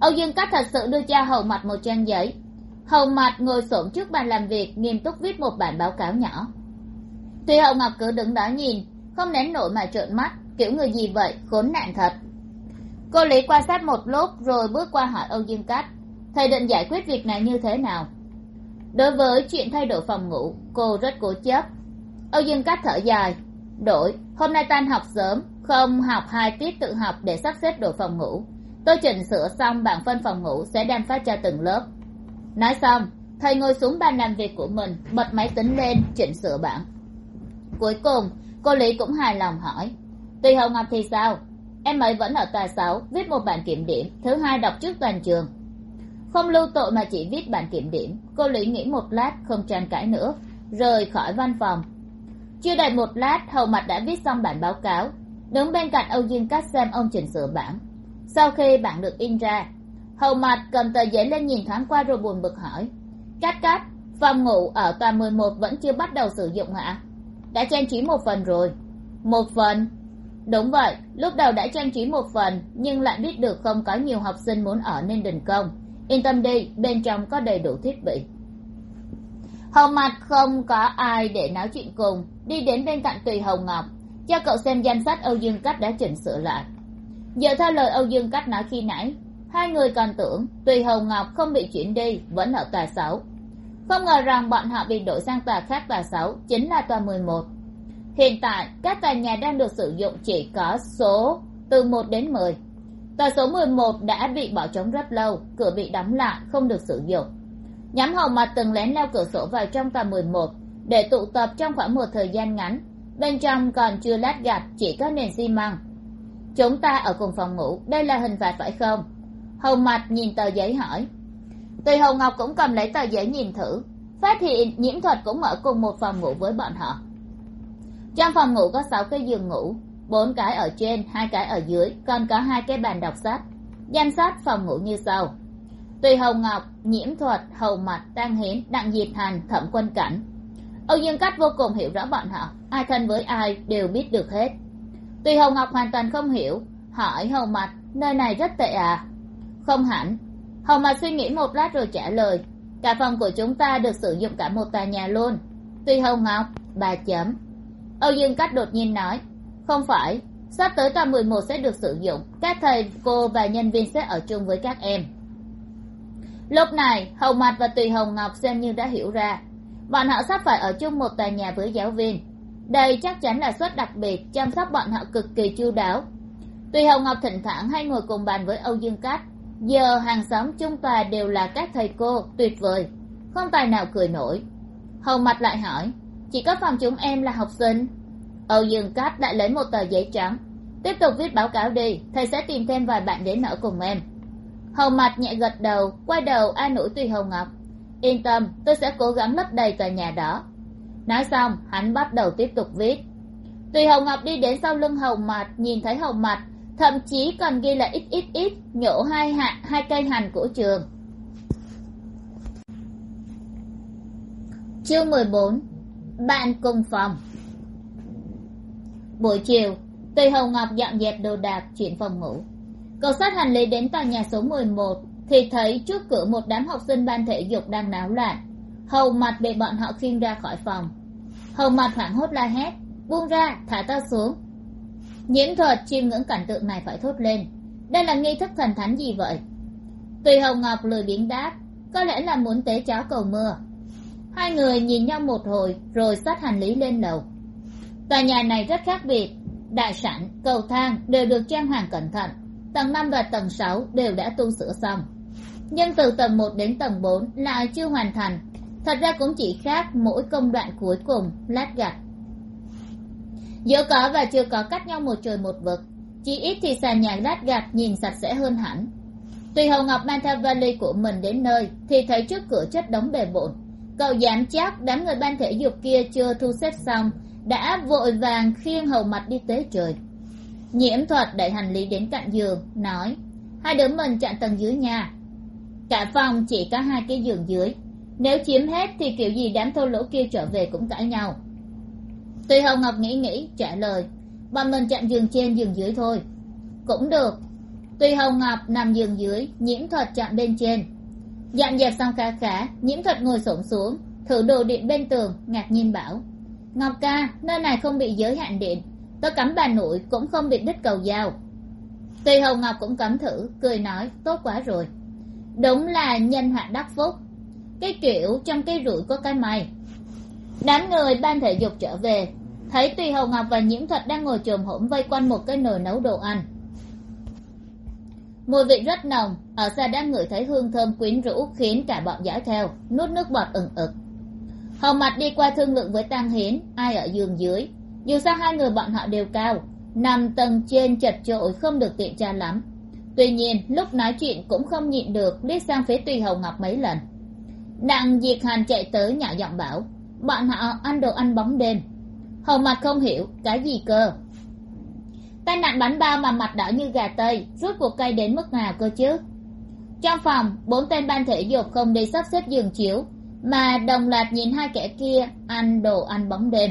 Âu dương cát thật sự đưa cho hầu mặt một trang giấy hồng mạch ngồi xổm trước bàn làm việc, nghiêm túc viết một bản báo cáo nhỏ. Tuy hậu ngọc cứ đứng đó nhìn, không nén nổi mà trợn mắt, kiểu người gì vậy, khốn nạn thật. Cô lý quan sát một lúc, rồi bước qua hỏi âu dương cát thầy định giải quyết việc này như thế nào? Đối với chuyện thay đổi phòng ngủ, cô rất cố chấp. Âu dương cát thở dài, đổi, hôm nay tan học sớm, không học hai tiết tự học để sắp xếp đổi phòng ngủ. Tôi chỉnh sửa xong bảng phân phòng ngủ sẽ đem phát cho từng lớp nói xong, thầy ngồi xuống bàn làm việc của mình, bật máy tính lên, chỉnh sửa bảng. Cuối cùng, cô lý cũng hài lòng hỏi, tùy hồng ngọc thì sao? Em ấy vẫn ở tòa sáu, viết một bản kiểm điểm, thứ hai đọc trước toàn trường. Không lưu tội mà chỉ viết bản kiểm điểm, cô lý nghĩ một lát, không tranh cãi nữa, rời khỏi văn phòng. Chưa đầy một lát, hầu mặt đã viết xong bản báo cáo. Đứng bên cạnh âu dương cát xem ông chỉnh sửa bản sau khi bản được in ra hầu mặt cầm tờ giấy lên nhìn thoáng qua rồi buồn bực hỏi. Cát cát, phòng ngủ ở tòa mười một vẫn chưa bắt đầu sử dụng hả? Đã trang trí một phần rồi. Một phần? Đúng vậy, lúc đầu đã trang trí một phần, nhưng lại biết được không có nhiều học sinh muốn ở nên đình công. Yên tâm đi, bên trong có đầy đủ thiết bị. Hầu mặt không có ai để nói chuyện cùng, đi đến bên cạnh tùy hồng ngọc. Cho cậu xem danh sách âu dương cách đã chỉnh sửa lại. Dựa theo lời âu dương cách nói khi nãy hai người còn tưởng tùy hồng ngọc không bị chuyển đi, vẫn ở tòa sáu. Không ngờ rằng bọn họ bị đổi sang tòa khác tòa sáu, chính là tòa mười một. Hiện tại, các tòa nhà đang được sử dụng chỉ có số từ một đến mười. Tòa số mười một đã bị bỏ trống rất lâu, cửa bị đóng lại, không được sử dụng. Nhóm hầu mặt từng lén leo cửa sổ vào trong tòa mười một để tụ tập trong khoảng một thời gian ngắn. Bên trong còn chưa lát gạch chỉ có nền xi măng. Chúng ta ở cùng phòng ngủ, đây là hình phạt phải không? Hầu mặt nhìn tờ giấy hỏi. Tùy hầu ngọc cũng cầm lấy tờ giấy nhìn thử, phát hiện nhiễm thuật cũng ở cùng một phòng ngủ với bọn họ. Trong phòng ngủ có sáu cái giường ngủ, bốn cái ở trên, hai cái ở dưới, còn có hai cái bàn đọc sách. Danh sách phòng ngủ như sau. Tùy hầu ngọc, nhiễm thuật, hầu mặt tăng hiến, đặng diệt hành thẩm quân cảnh. Âu dương cách vô cùng hiểu rõ bọn họ, ai thân với ai đều biết được hết. Tùy hầu ngọc hoàn toàn không hiểu, hỏi hầu mặt nơi này rất tệ à? Không hẳn. Hầu mặt suy nghĩ một lát rồi trả lời, cả phòng của chúng ta được sử dụng cả một tòa nhà luôn. Tuy hầu ngọc, bà chấm. Âu dương cách đột nhiên nói, không phải, sắp tới tòa mười một sẽ được sử dụng. Các thầy, cô và nhân viên sẽ ở chung với các em. Lúc này, hầu mặt và tùy hồng ngọc xem như đã hiểu ra, bọn họ sắp phải ở chung một tòa nhà với giáo viên. Đây chắc chắn là suất đặc biệt, chăm sóc bọn họ cực kỳ chu đáo. Tùy hồng ngọc thỉnh thoảng hay ngồi cùng bàn với âu dương cát giờ hàng xóm chung tòa đều là các thầy cô, tuyệt vời. Không tài nào cười nổi. Hầu mặt lại hỏi, chỉ có phòng chúng em là học sinh? Âu dương cát lại lấy một tờ giấy trắng. Tiếp tục viết báo cáo đi, thầy sẽ tìm thêm vài bạn đến ở cùng em. Hầu mặt nhẹ gật đầu, quay đầu an ủi tùy hầu ngọc. Yên tâm, tôi sẽ cố gắng lấp đầy tòa nhà đó. Nói xong, hắn bắt đầu tiếp tục viết. Tùy hồng ngọc đi đến sau lưng hồng mặt nhìn thấy hồng mặt thậm chí còn ghi là ít ít ít nhổ hai hạ, hai cây hành của trường. Chương mười bốn bạn cùng phòng. Buổi chiều tùy hồng ngọc dọn dẹp đồ đạc, chuyển phòng ngủ. Cậu sát hành lý đến tòa nhà số mười một thì thấy trước cửa một đám học sinh ban thể dục đang náo loạn. Hầu mặt bị bọn họ khiêng ra khỏi phòng. Hầu mặt hoảng hốt la hét, buông ra, thả ta xuống nhiễm thuật chiêm ngưỡng cảnh tượng này phải thốt lên. Đây là nghi thức thần thánh gì vậy? Tùy hồng ngọc lười biếng đáp, có lẽ là muốn tế cháo cầu mưa. Hai người nhìn nhau một hồi, rồi xách hành lý lên lầu. Tòa nhà này rất khác biệt. Đại sảnh cầu thang đều được trang hoàng cẩn thận. Tầng năm và tầng sáu đều đã tu sửa xong. Nhưng từ tầng một đến tầng bốn lại chưa hoàn thành. Thật ra cũng chỉ khác mỗi công đoạn cuối cùng, lát gạch giữa có và chưa có cách nhau một trời một vực. Chỉ ít thì sàn nhà lát gạch nhìn sạch sẽ hơn hẳn. Tùy hầu ngọc mang theo vali của mình đến nơi, thì thấy trước cửa chất đống bề bộn. Cậu dám chắc đám người ban thể dục kia chưa thu xếp xong, đã vội vàng khiêng hầu mặt đi tế trời. Nhiễm thuật đẩy hành lý đến cạnh giường, nói, hai đứa mình chặn tầng dưới nhà. Cả phòng chỉ có hai cái giường dưới. Nếu chiếm hết thì kiểu gì đám thô lỗ kia trở về cũng cãi nhau tuy hồng ngọc nghĩ nghĩ, trả lời. Bọn mình chạm giường trên giường dưới thôi. Cũng được. Tuy hồng ngọc nằm giường dưới, nhiễm thuật chạm bên trên. Dọn dẹp xong khá khá, nhiễm thuật ngồi xổm xuống, thử đồ điện bên tường, ngạc nhiên bảo. Ngọc ca, nơi này không bị giới hạn điện. Tôi cắm bà nội cũng không bị đứt cầu dao. Tuy hồng ngọc cũng cắm thử, cười nói, tốt quá rồi. Đúng là nhân họa đắc phúc. Cái kiểu trong cái rủi có cái may đám người ban thể dục trở về. Thấy tùy hồng ngọc và nhiễm thuật đang ngồi chồm hổm vây quanh một cái nồi nấu đồ ăn. Mùi vị rất nồng, ở xa đã ngửi thấy hương thơm quyến rũ khiến cả bọn dõi theo, nuốt nước bọt ừng ực. Hầu mặt đi qua thương lượng với tăng hiến, ai ở giường dưới. Dù sao hai người bọn họ đều cao, nằm tầng trên chật chội, không được tiện tra lắm. Tuy nhiên, lúc nói chuyện cũng không nhịn được, liếc sang phía tùy hầu ngọc mấy lần. Đặng diệt hàn chạy tới nhỏ giọng bảo bọn họ ăn đồ ăn bóng đêm hầu mặt không hiểu, cái gì cơ? Tai nạn bắn bao mà mặt đỏ như gà tây rút cuộc cay đến mức nào cơ chứ? Trong phòng, bốn tên ban thể dục không đi sắp xếp giường chiếu, mà đồng loạt nhìn hai kẻ kia ăn đồ ăn bóng đêm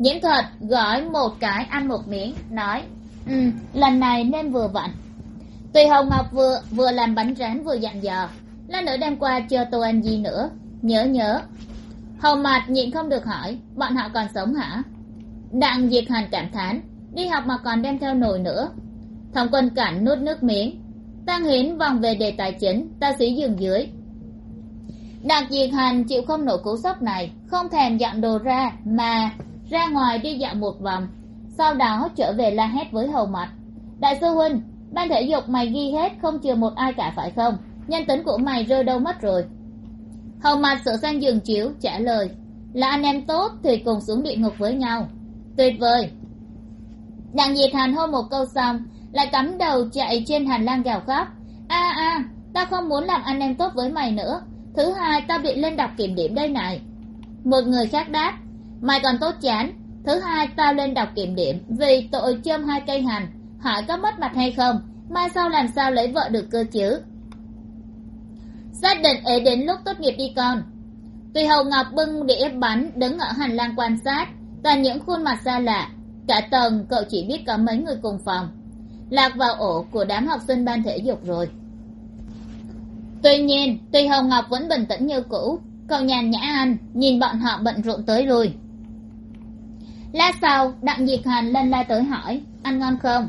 nhiễm thuật gói một cái ăn một miếng, nói ừ lần này nên vừa vặn. Tùy hồng ngọc vừa vừa làm bánh rán vừa dặn dò. Lát nữa đem qua cho tô anh gì nữa. Nhớ nhớ hầu mặt nhịn không được hỏi, bọn họ còn sống hả? Đặng diệt hành cảm thán, đi học mà còn đem theo nồi nữa. Thẩm quân cảnh nuốt nước miếng tăng hiến vòng về đề tài chính, ta sĩ giường dưới. Đặng diệt hành chịu không nổi cú sốc này, không thèm dặn đồ ra, mà ra ngoài đi dạo một vòng, sau đó trở về la hét với hầu mặt đại sư huynh, ban thể dục mày ghi hết không chừa một ai cả phải không? Nhân tính của mày rơi đâu mất rồi hầu mặt sửa sang giường chiếu, trả lời. Là anh em tốt thì cùng xuống địa ngục với nhau. Tuyệt vời. Đặng diệt hàn hô một câu xong, lại cắm đầu chạy trên hành lang gào khóc. A a, ta không muốn làm anh em tốt với mày nữa. Thứ hai, ta bị lên đọc kiểm điểm đây này. Một người khác đáp. Mày còn tốt chán. Thứ hai, ta lên đọc kiểm điểm vì tội châm hai cây hành. Hỏi có mất mặt hay không? Mai sau làm sao lấy vợ được cơ chứ? Xác định ấy đến lúc tốt nghiệp đi con. Tùy hầu ngọc bưng đĩa bánh đứng ở hành lang quan sát toàn những khuôn mặt xa lạ, cả tầng cậu chỉ biết có mấy người cùng phòng. Lạc vào ổ của đám học sinh ban thể dục rồi. Tuy nhiên tùy hồng ngọc vẫn bình tĩnh như cũ, cậu nhàn nhã ăn, nhìn bọn họ bận rộn tới lui lát sau, đặng diệt hàn lên la tới hỏi, ăn ngon không?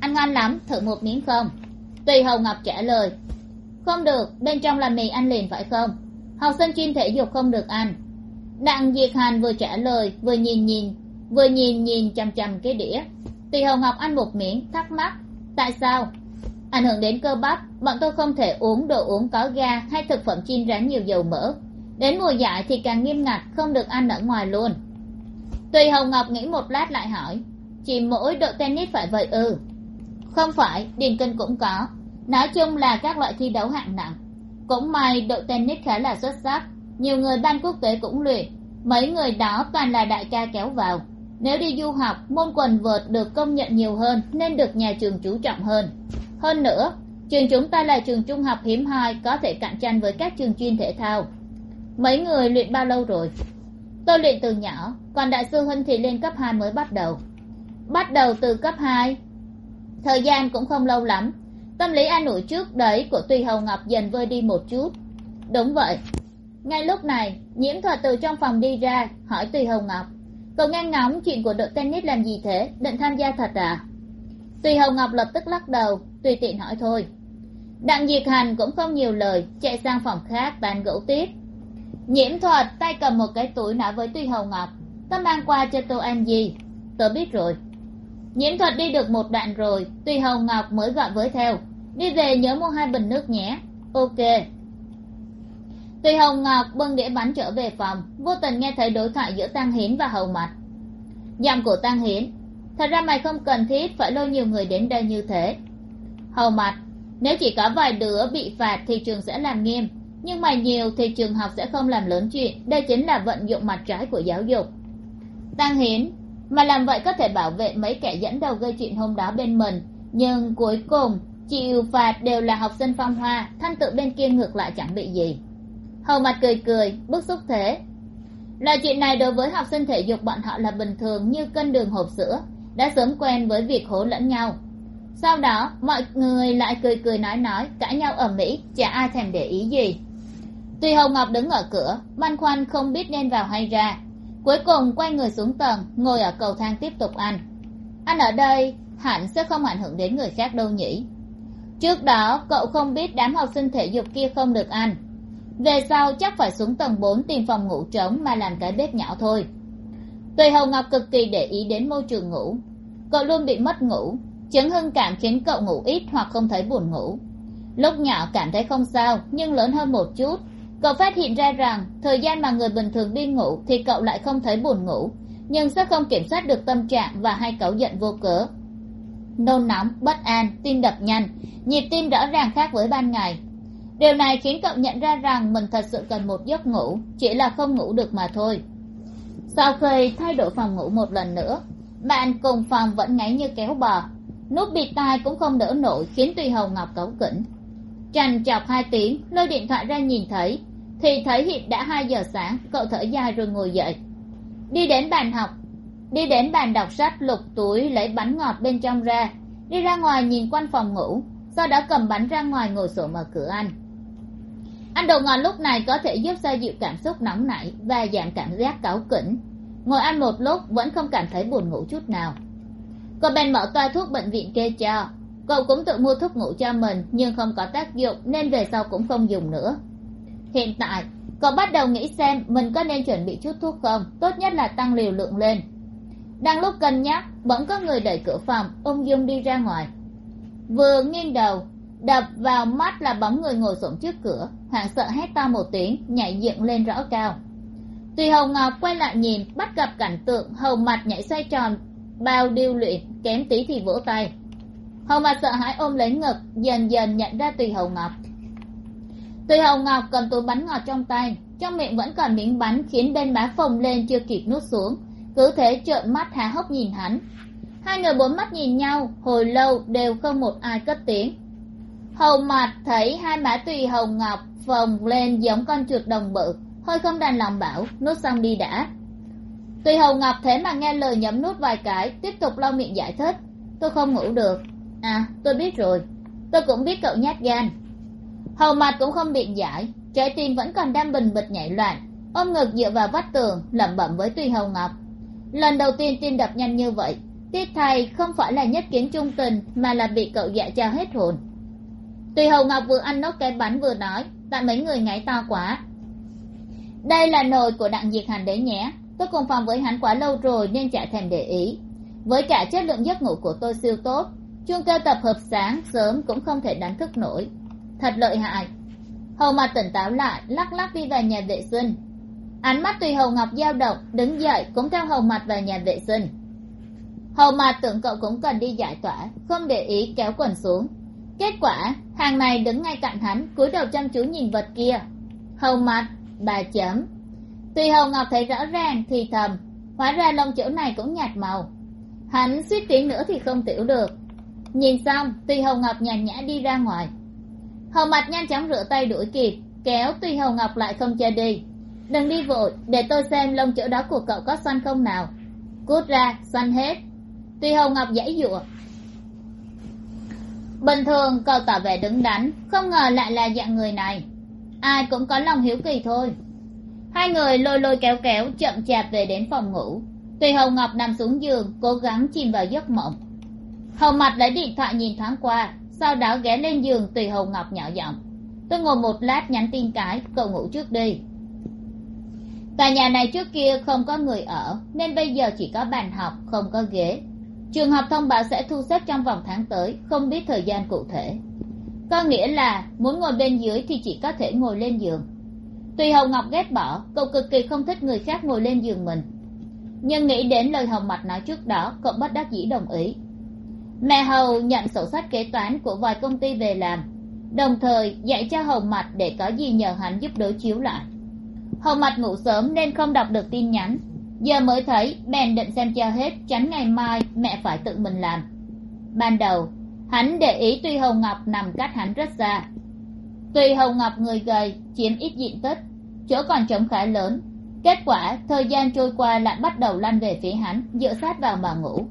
Ăn ngon lắm, thử một miếng không? Tùy hồng ngọc trả lời không được, bên trong là mì ăn liền phải không? Học sinh chuyên thể dục không được ăn. Đặng diệt hàn vừa trả lời, vừa nhìn nhìn, vừa nhìn nhìn chằm chằm cái đĩa. Tùy hồng ngọc ăn một miếng, thắc mắc, tại sao? Ảnh hưởng đến cơ bắp, bọn tôi không thể uống đồ uống có ga hay thực phẩm chiên rán nhiều dầu mỡ. Đến mùa dại thì càng nghiêm ngặt, không được ăn ở ngoài luôn. Tùy hồng ngọc nghĩ một lát lại hỏi, chỉ mỗi đội tennis phải vậy ư? Không phải, điền kinh cũng có nói chung là các loại thi đấu hạng nặng. Cũng may đội tennis khá là xuất sắc, nhiều người ban quốc tế cũng luyện. Mấy người đó toàn là đại ca kéo vào. Nếu đi du học, môn quần vợt được công nhận nhiều hơn nên được nhà trường chú trọng hơn. Hơn nữa, trường chúng ta là trường trung học hiếm hoi, có thể cạnh tranh với các trường chuyên thể thao. Mấy người luyện bao lâu rồi? Tôi luyện từ nhỏ, còn đại sư huynh thì lên cấp hai mới bắt đầu. Bắt đầu từ cấp hai. Thời gian cũng không lâu lắm tâm lý an ủi trước đấy của tùy hầu ngọc dần vơi đi một chút. Đúng vậy. Ngay lúc này, nhiễm thuật từ trong phòng đi ra, hỏi tùy hầu ngọc, cậu nghe ngóng chuyện của đội tennis làm gì thế? Định tham gia thật à? Tùy hầu ngọc lập tức lắc đầu, tùy tiện hỏi thôi. Đặng diệt hành cũng không nhiều lời, chạy sang phòng khác bàn gẫu tiếp. Nhiễm thuật tay cầm một cái túi nói với tùy hầu ngọc, tớ mang qua cho tô an di tớ biết rồi. Nhiễm thuật đi được một đoạn rồi, tùy hầu ngọc mới gọi với theo đi về nhớ mua hai bình nước nhé. Ok. Tùy Hồng ngọc bưng đĩa bánh trở về phòng, vô tình nghe thấy đối thoại giữa tăng hiến và hầu mặt giọng của tăng hiến, thật ra mày không cần thiết phải lôi nhiều người đến đây như thế. Hầu mặt nếu chỉ có vài đứa bị phạt thì trường sẽ làm nghiêm, nhưng mà nhiều thì trường học sẽ không làm lớn chuyện. Đây chính là vận dụng mặt trái của giáo dục. Tăng hiến, mà làm vậy có thể bảo vệ mấy kẻ dẫn đầu gây chuyện hôm đó bên mình, nhưng cuối cùng chịu phạt đều là học sinh phong hoa, thanh tự bên kia ngược lại chẳng bị gì. Hầu mặt cười cười, bức xúc thế. Loại chuyện này đối với học sinh thể dục bọn họ là bình thường như cân đường hộp sữa, đã sớm quen với việc hố lẫn nhau. Sau đó, mọi người lại cười cười nói nói, cãi nhau ở mỹ, chả ai thèm để ý gì. Tuy hồng ngọc đứng ở cửa, băn khoăn không biết nên vào hay ra. Cuối cùng quay người xuống tầng, ngồi ở cầu thang tiếp tục ăn. Ăn ở đây, hẳn sẽ không ảnh hưởng đến người khác đâu nhỉ? Trước đó, cậu không biết đám học sinh thể dục kia không được ăn. Về sau chắc phải xuống tầng bốn tìm phòng ngủ trống mà làm cái bếp nhỏ thôi. Tùy hồng ngọc cực kỳ để ý đến môi trường ngủ. Cậu luôn bị mất ngủ chứng hưng cảm khiến cậu ngủ ít hoặc không thấy buồn ngủ. Lúc nhỏ cảm thấy không sao, nhưng lớn hơn một chút, cậu phát hiện ra rằng thời gian mà người bình thường đi ngủ thì cậu lại không thấy buồn ngủ, nhưng sẽ không kiểm soát được tâm trạng và hay cáu giận vô cớ nôn nóng, bất an, tim đập nhanh, nhịp tim rõ ràng khác với ban ngày. Điều này khiến cậu nhận ra rằng mình thật sự cần một giấc ngủ, chỉ là không ngủ được mà thôi. Sau khi thay đổi phòng ngủ một lần nữa, bạn cùng phòng vẫn ngáy như kéo bò. Nút bịt tai cũng không đỡ nổi, khiến tùy hầu ngọc cấu kỉnh. Trằn chọc hai tiếng, lôi điện thoại ra nhìn thấy. Thì thấy hiện đã hai giờ sáng, cậu thở dài rồi ngồi dậy. Đi đến bàn học đi đến bàn đọc sách lục túi lấy bánh ngọt bên trong ra. Đi ra ngoài nhìn quanh phòng ngủ, sau đó cầm bánh ra ngoài ngồi sổ mở cửa ăn. Ăn đồ ngọt lúc này có thể giúp xoa dịu cảm xúc nóng nảy và giảm cảm giác cáu kỉnh. Ngồi ăn một lúc vẫn không cảm thấy buồn ngủ chút nào. Cậu bèn mở toa thuốc bệnh viện kê cho. Cậu cũng tự mua thuốc ngủ cho mình, nhưng không có tác dụng nên về sau cũng không dùng nữa. Hiện tại cậu bắt đầu nghĩ xem mình có nên chuẩn bị chút thuốc không? Tốt nhất là tăng liều lượng lên đang lúc cân nhắc, bỗng có người đẩy cửa phòng, ung dung đi ra ngoài. Vừa nghiêng đầu, đập vào mắt là bóng người ngồi xổm trước cửa. Hoảng sợ hét to một tiếng, nhảy dựng lên rõ cao. Tùy hồng ngọc quay lại nhìn, bắt gặp cảnh tượng hầu mặt nhảy xoay tròn, bao điêu luyện, kém tí thì vỗ tay. Hầu mặt sợ hãi ôm lấy ngực, dần dần nhận ra tùy hầu ngọc. Tùy hầu ngọc cầm túi bánh ngọt trong tay, trong miệng vẫn còn miếng bánh khiến bên má phồng lên chưa kịp nuốt xuống cứ thế trợn mắt há hốc nhìn hắn. Hai người bốn mắt nhìn nhau, hồi lâu đều không một ai cất tiếng. Hầu mặt thấy hai má tùy hầu ngọc phồng lên giống con chuột đồng bự, hơi không đành lòng bảo, nuốt xong đi đã. Tùy hầu ngọc thế mà nghe lời nhấm nuốt vài cái, tiếp tục lau miệng giải thích, tôi không ngủ được. À tôi biết rồi. Tôi cũng biết cậu nhát gan. Hầu mặt cũng không biện giải, trái tim vẫn còn đang bình bịch nhảy loạn, ôm ngực dựa vào vách tường, lẩm bẩm với tùy hầu ngọc lần đầu tiên tim đập nhanh như vậy, tiếc thầy không phải là nhất kiến trung tình mà là bị cậu dạy cho hết hồn. Tùy hầu ngọc vừa ăn nốt cái bánh vừa nói, tại mấy người ngáy to quá. Đây là nồi của đặng diệt hành đấy nhé, tôi cùng phòng với hắn quá lâu rồi nên chả thèm để ý. Với cả chất lượng giấc ngủ của tôi siêu tốt chuông kêu tập hợp sáng sớm cũng không thể đánh thức nổi. Thật lợi hại. Hầu mặt tỉnh táo lại, lắc lắc đi vào nhà vệ sinh ánh mắt tùy hầu ngọc dao động, đứng dậy cũng theo hầu mặt vào nhà vệ sinh. Hầu mặt tưởng cậu cũng cần đi giải tỏa, không để ý kéo quần xuống. Kết quả, hàng này đứng ngay cạnh hắn, cúi đầu chăm chú nhìn vật kia. Hầu mặt bà chấm. Tùy hầu ngọc thấy rõ ràng thì thầm, hóa ra lông chỗ này cũng nhạt màu. Hắn suýt tí nữa thì không tiểu được. Nhìn xong tùy hầu ngọc nhàn nhã đi ra ngoài. Hầu mặt nhanh chóng rửa tay đuổi kịp, kéo tùy hầu ngọc lại không cho đi đừng đi vội, để tôi xem lông chỗ đó của cậu có xoăn không nào. Cút ra, xoăn hết. Tuy hầu ngọc dãy dụa. Bình thường, cậu tỏ vẻ đứng đắn, không ngờ lại là dạng người này. Ai cũng có lòng hiếu kỳ thôi. Hai người lôi lôi kéo kéo, chậm chạp về đến phòng ngủ. Tùy hồng ngọc nằm xuống giường, cố gắng chìm vào giấc mộng. Hầu mặt lấy điện thoại nhìn thoáng qua, sau đó ghé lên giường tùy hồng ngọc nhỏ giọng. Tôi ngồi một lát nhắn tin cái, cậu ngủ trước đi tòa nhà này trước kia không có người ở, nên bây giờ chỉ có bàn học, không có ghế. Trường học thông báo sẽ thu xếp trong vòng tháng tới, không biết thời gian cụ thể. Có nghĩa là, muốn ngồi bên dưới thì chỉ có thể ngồi lên giường. Tuy hồng ngọc ghét bỏ, cậu cực kỳ không thích người khác ngồi lên giường mình. Nhưng nghĩ đến lời hồng mạch nói trước đó, cậu bất đắc dĩ đồng ý. Mẹ hầu nhận sổ sách kế toán của vài công ty về làm, đồng thời dạy cho hồng mạch để có gì nhờ hắn giúp đối chiếu lại hầu mặt ngủ sớm nên không đọc được tin nhắn. Giờ mới thấy, bèn định xem cho hết, tránh ngày mai mẹ phải tự mình làm. Ban đầu, hắn để ý tuy hồng ngọc nằm cách hắn rất xa. Tuy hồng ngọc người gầy, chiếm ít diện tích, chỗ còn trống khá lớn. Kết quả, thời gian trôi qua lại bắt đầu lăn về phía hắn, dựa sát vào mà ngủ.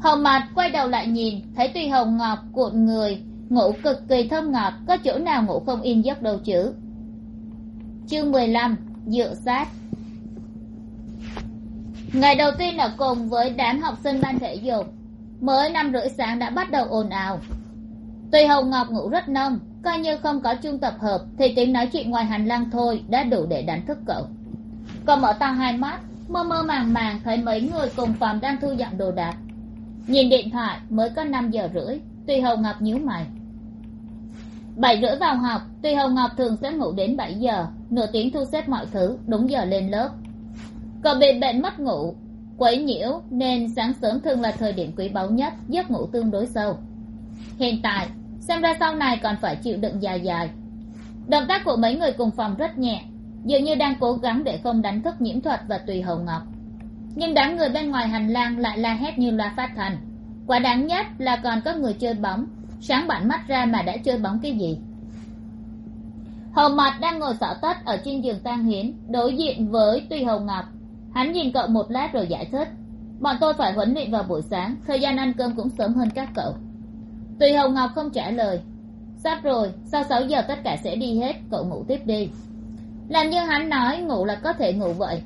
Hầu mặt quay đầu lại nhìn, thấy tuy hồng ngọc cuộn người, ngủ cực kỳ thơm ngọt, có chỗ nào ngủ không yên giấc đâu chứ? Chương mười lăm, dựa sát. Ngày đầu tiên ở cùng với đám học sinh ban thể dục. Mới năm rưỡi sáng đã bắt đầu ồn ào. Tuy hồng ngọc ngủ rất nông, coi như không có chung tập hợp, thì tiếng nói chuyện ngoài hành lang thôi đã đủ để đánh thức cậu. Cậu mở to hai mắt, mơ mơ màng màng thấy mấy người cùng phòng đang thu dọn đồ đạc. Nhìn điện thoại, mới có năm giờ rưỡi, tuy hồng ngọc nhíu mày bảy rưỡi vào học, tuy hồng ngọc thường sẽ ngủ đến bảy giờ. Nửa tiếng thu xếp mọi thứ, đúng giờ lên lớp. Cậu bị bệnh mất ngủ, quấy nhiễu, nên sáng sớm thường là thời điểm quý báu nhất, giấc ngủ tương đối sâu. Hiện tại, xem ra sau này còn phải chịu đựng dài dài. Động tác của mấy người cùng phòng rất nhẹ, dường như đang cố gắng để không đánh thức nhiễm thuật và tùy hồng ngọc. Nhưng đám người bên ngoài hành lang lại la hét như loa phát thành quả đáng nhất là còn có người chơi bóng sáng bạn mắt ra mà đã chơi bóng cái gì? Hầu mặt đang ngồi xỏ tất ở trên giường tang hiến, đối diện với tùy hồng ngọc. Hắn nhìn cậu một lát rồi giải thích. Bọn tôi phải huấn luyện vào buổi sáng, thời gian ăn cơm cũng sớm hơn các cậu. Tùy hồng ngọc không trả lời. Sắp rồi, sau sáu giờ tất cả sẽ đi hết, cậu ngủ tiếp đi. Làm như hắn nói, ngủ là có thể ngủ vậy.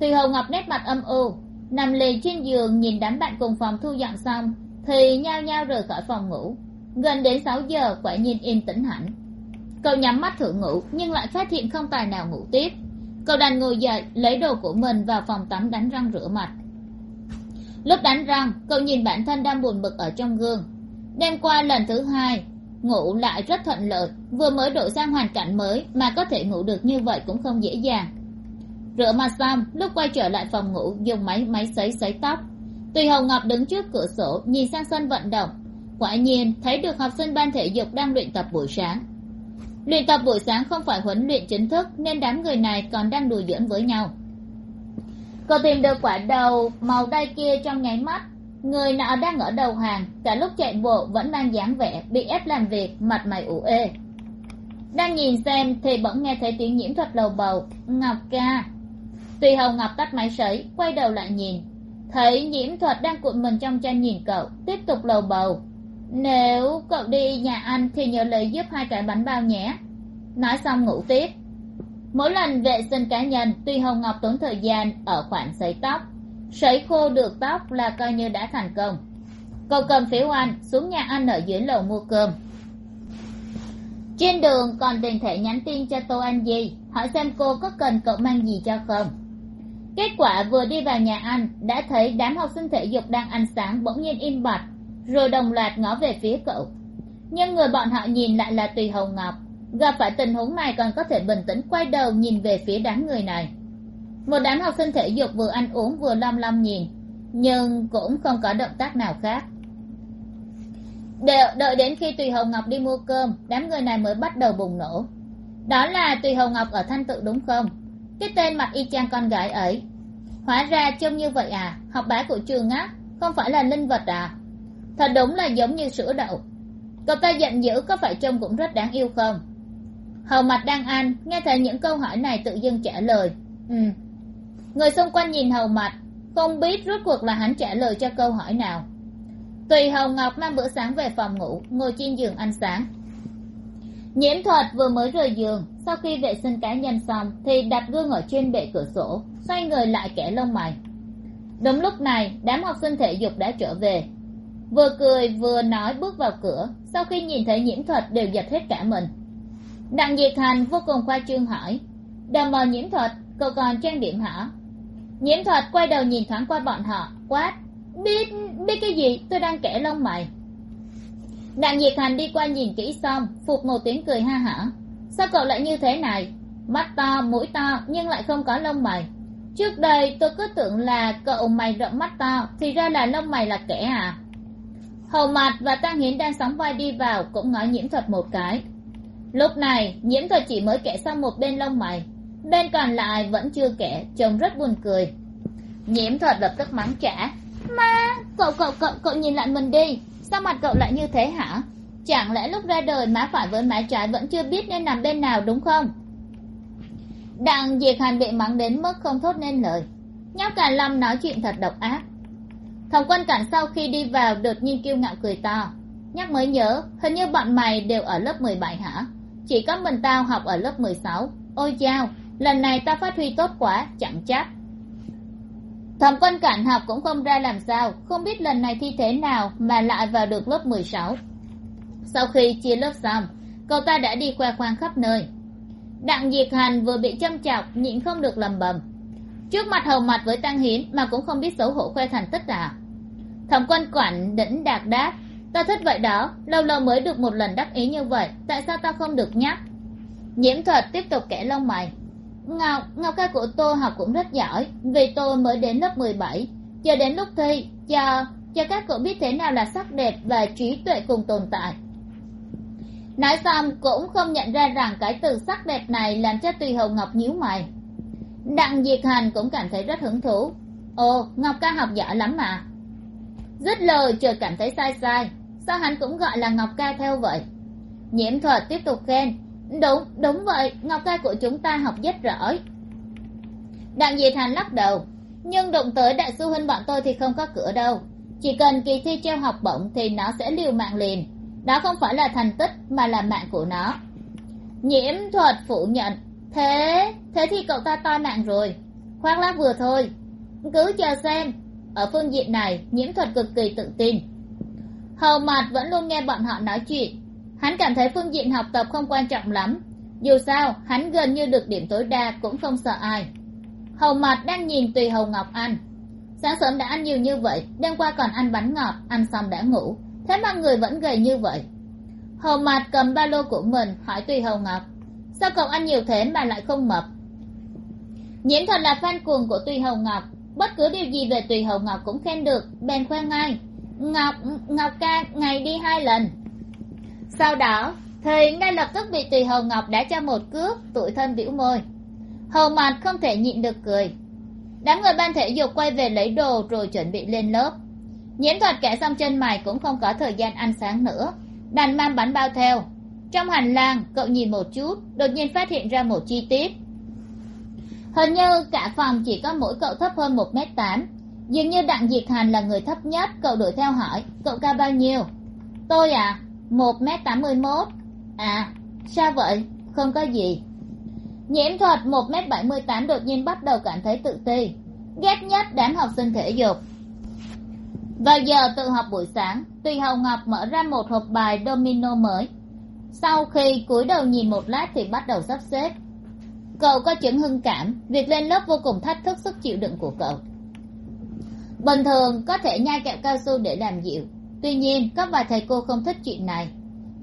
Tùy hồng ngọc nét mặt âm u, nằm lì trên giường nhìn đám bạn cùng phòng thu dọn xong, thì nhao nhao rời khỏi phòng ngủ gần đến sáu giờ, quả nhiên yên tĩnh hẳn. Cậu nhắm mắt thử ngủ, nhưng lại phát hiện không tài nào ngủ tiếp. Cậu đành ngồi dậy, lấy đồ của mình vào phòng tắm đánh răng rửa mặt. Lúc đánh răng, cậu nhìn bản thân đang buồn bực ở trong gương. Đêm qua lần thứ hai, ngủ lại rất thuận lợi. Vừa mới đổi sang hoàn cảnh mới, mà có thể ngủ được như vậy cũng không dễ dàng. Rửa mặt xong, lúc quay trở lại phòng ngủ, dùng máy máy sấy sấy tóc. Tùy hồng ngọc đứng trước cửa sổ, nhìn sang sân vận động quả nhiên, thấy được học sinh ban thể dục đang luyện tập buổi sáng. Luyện tập buổi sáng không phải huấn luyện chính thức, nên đám người này còn đang đùa giỡn với nhau. Cậu tìm được quả đầu màu đay kia trong nháy mắt. Người nọ đang ở đầu hàng, cả lúc chạy bộ vẫn đang dáng vẻ bị ép làm việc, mặt mày ủ ê. Đang nhìn xem thì bỗng nghe thấy tiếng nhiễm thuật lầu bầu, ngọc ca. Tùy hầu ngọc tắt máy sấy, quay đầu lại nhìn. Thấy nhiễm thuật đang cuộn mình trong tranh nhìn cậu, tiếp tục lầu bầu nếu cậu đi nhà anh thì nhớ lấy giúp hai cái bánh bao nhé. Nói xong ngủ tiếp. Mỗi lần vệ sinh cá nhân, tuy hồng ngọc tốn thời gian ở khoản sấy tóc, sấy khô được tóc là coi như đã thành công. Cậu cầm phiếu anh xuống nhà ăn ở dưới lầu mua cơm. Trên đường còn tiền thể nhắn tin cho tô anh di, hỏi xem cô có cần cậu mang gì cho không. Kết quả vừa đi vào nhà ăn đã thấy đám học sinh thể dục đang ăn sáng bỗng nhiên im bặt rồi đồng loạt ngó về phía cậu. Nhưng người bọn họ nhìn lại là tùy hồng ngọc. Gặp phải tình huống này còn có thể bình tĩnh quay đầu nhìn về phía đám người này. Một đám học sinh thể dục vừa ăn uống vừa lom lom nhìn nhưng cũng không có động tác nào khác. Đợi, đợi đến khi tùy hồng ngọc đi mua cơm đám người này mới bắt đầu bùng nổ. Đó là tùy hồng ngọc ở thanh tự đúng không? Cái tên mặt y chang con gái ấy. Hóa ra trông như vậy à? Học bá của trường á? Không phải là linh vật à? Thật đúng là giống như sữa đậu. Cậu ta giận dữ có phải trông cũng rất đáng yêu không? Hầu mặt đang ăn nghe thấy những câu hỏi này tự dưng trả lời. Ừ. Người xung quanh nhìn hầu mặt, không biết rốt cuộc là hắn trả lời cho câu hỏi nào. Tùy hầu ngọc mang bữa sáng về phòng ngủ, ngồi trên giường ăn sáng. Nhiễm thuật vừa mới rời giường, sau khi vệ sinh cá nhân xong thì đặt gương ở trên bệ cửa sổ, xoay người lại kẻ lông mày. Đúng lúc này, đám học sinh thể dục đã trở về vừa cười, vừa nói bước vào cửa, sau khi nhìn thấy nhiễm thuật đều giật hết cả mình. Đặng diệt hành vô cùng khoa trương hỏi, đờ mờ nhiễm thuật, cậu còn trang điểm hả? Nhiễm thuật quay đầu nhìn thoáng qua bọn họ, quát, biết biết cái gì? Tôi đang kể lông mày. Đặng diệt hành đi qua nhìn kỹ xong phục một tiếng cười ha hả, sao cậu lại như thế này? Mắt to, mũi to, nhưng lại không có lông mày. Trước đây tôi cứ tưởng là cậu mày rộng mắt to, thì ra là lông mày là kẻ à hầu mặt và tăng hiến đang sóng vai đi vào cũng ngó nhiễm thuật một cái. Lúc này, nhiễm thuật chỉ mới kẻ xong một bên lông mày. Bên còn lại vẫn chưa kẻ trông rất buồn cười. Nhiễm thuật lập tức mắng trả. Ma, cậu cậu cậu cậu nhìn lại mình đi. Sao mặt cậu lại như thế hả? Chẳng lẽ lúc ra đời má phải với má trái vẫn chưa biết nên nằm bên nào đúng không? Đặng diệt hành bị mắng đến mức không thốt nên lời. Nhóc cả lâm nói chuyện thật độc ác thẩm Quan Cản sau khi đi vào đột nhiên kiêu ngạo cười to. Nhắc mới nhớ, hình như bọn mày đều ở lớp mười bảy hả? Chỉ có mình tao học ở lớp mười sáu. Ôi chao, lần này tao phát huy tốt quá, chẳng chắc thẩm quân Cản học cũng không ra làm sao, không biết lần này thi thế nào mà lại vào được lớp mười sáu. Sau khi chia lớp xong, cậu ta đã đi khoe khoang khắp nơi. Đặng diệt hành vừa bị châm chọc, nhịn không được lầm bầm trước mặt hầu mặt với tăng hiến mà cũng không biết xấu hổ khoe thành tích cả. Thẩm quân quản đĩnh đạc đáp, ta thích vậy đó, lâu lâu mới được một lần đắc ý như vậy, tại sao ta không được nhắc? Nhiễm thuật tiếp tục kể lông mày. Ngọc ngọc ca của tôi học cũng rất giỏi, vì tôi mới đến lớp mười bảy. Chờ đến lúc thi, cho cho các cậu biết thế nào là sắc đẹp và trí tuệ cùng tồn tại. Nói xong cũng không nhận ra rằng cái từ sắc đẹp này làm cho tùy hầu ngọc nhíu mày đặng diệt hành cũng cảm thấy rất hứng thú. Ồ, ngọc ca học giỏi lắm mà. Dứt lời trời cảm thấy sai sai. Sao hắn cũng gọi là ngọc ca theo vậy? Nhiễm thuật tiếp tục khen. Đúng đúng vậy. Ngọc ca của chúng ta học rất giỏi. Đặng diệt hành lắc đầu. Nhưng đụng tới đại sư huynh bọn tôi thì không có cửa đâu. Chỉ cần kỳ thi treo học bổng thì nó sẽ liều mạng liền. Đó không phải là thành tích, mà là mạng của nó. Nhiễm thuật phủ nhận thế thế thì cậu ta to nặng rồi. Khoác lác vừa thôi. Cứ chờ xem. Ở phương diện này, nhiễm thuật cực kỳ tự tin. Hầu mặt vẫn luôn nghe bọn họ nói chuyện. Hắn cảm thấy phương diện học tập không quan trọng lắm. Dù sao, hắn gần như được điểm tối đa cũng không sợ ai. Hầu mặt đang nhìn tùy hầu ngọc ăn. Sáng sớm đã ăn nhiều như vậy, đêm qua còn ăn bánh ngọt, ăn xong đã ngủ. Thế mà người vẫn gầy như vậy. Hầu mặt cầm ba lô của mình, hỏi tùy hầu ngọc sao cậu ăn nhiều thế mà lại không mập? Nhiễm thật là fan cuồng của tùy hầu ngọc. Bất cứ điều gì về tùy hầu ngọc cũng khen được, bèn khoe ngay. Ngọc ngọc ca, ngày đi hai lần. Sau đó thì ngay lập tức bị tùy hầu ngọc đã cho một cước, tủi thân bĩu môi. Hầu mặt không thể nhịn được cười. Đám người ban thể dục quay về lấy đồ rồi chuẩn bị lên lớp. Nhiễm thuật kẻ xong chân mày cũng không có thời gian ăn sáng nữa. Đành mang bánh bao theo trong hành lang, cậu nhìn một chút, đột nhiên phát hiện ra một chi tiết. Hình như cả phòng chỉ có mỗi cậu thấp hơn một m tám. Dường như đặng diệt hành là người thấp nhất, cậu đuổi theo hỏi, cậu cao bao nhiêu? Tôi à một m tám mươi mốt. À sao vậy? Không có gì. Nhiễm thuật một m bảy mươi tám đột nhiên bắt đầu cảm thấy tự ti. Ghét nhất đám học sinh thể dục. Vào giờ tự học buổi sáng, tùy hầu ngọc mở ra một hộp bài domino mới sau khi cúi đầu nhìn một lát thì bắt đầu sắp xếp. Cậu có chứng hưng cảm, việc lên lớp vô cùng thách thức sức chịu đựng của cậu. Bình thường có thể nhai kẹo cao su để làm dịu, tuy nhiên có vài thầy cô không thích chuyện này.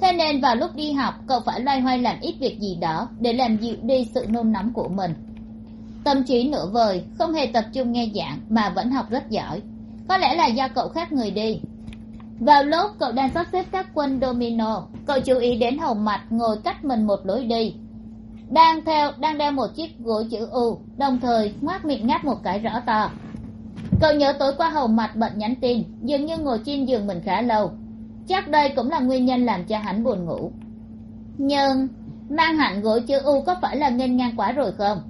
Thế nên vào lúc đi học, cậu phải loay hoay làm ít việc gì đó để làm dịu đi sự nôn nóng của mình. Tâm trí nửa vời, không hề tập trung nghe giảng mà vẫn học rất giỏi. Có lẽ là do cậu khác người đi vào lúc cậu đang sắp xếp các quân domino, cậu chú ý đến hầu mặt ngồi cách mình một lối đi. Đang theo, đang đeo một chiếc gối chữ u, đồng thời ngoác miệng ngáp một cái rõ to. Cậu nhớ tối qua hầu mặt bận nhắn tin, dường như ngồi trên giường mình khá lâu. Chắc đây cũng là nguyên nhân làm cho hắn buồn ngủ. Nhưng, mang hẳn gối chữ u có phải là nghênh ngang quá rồi không?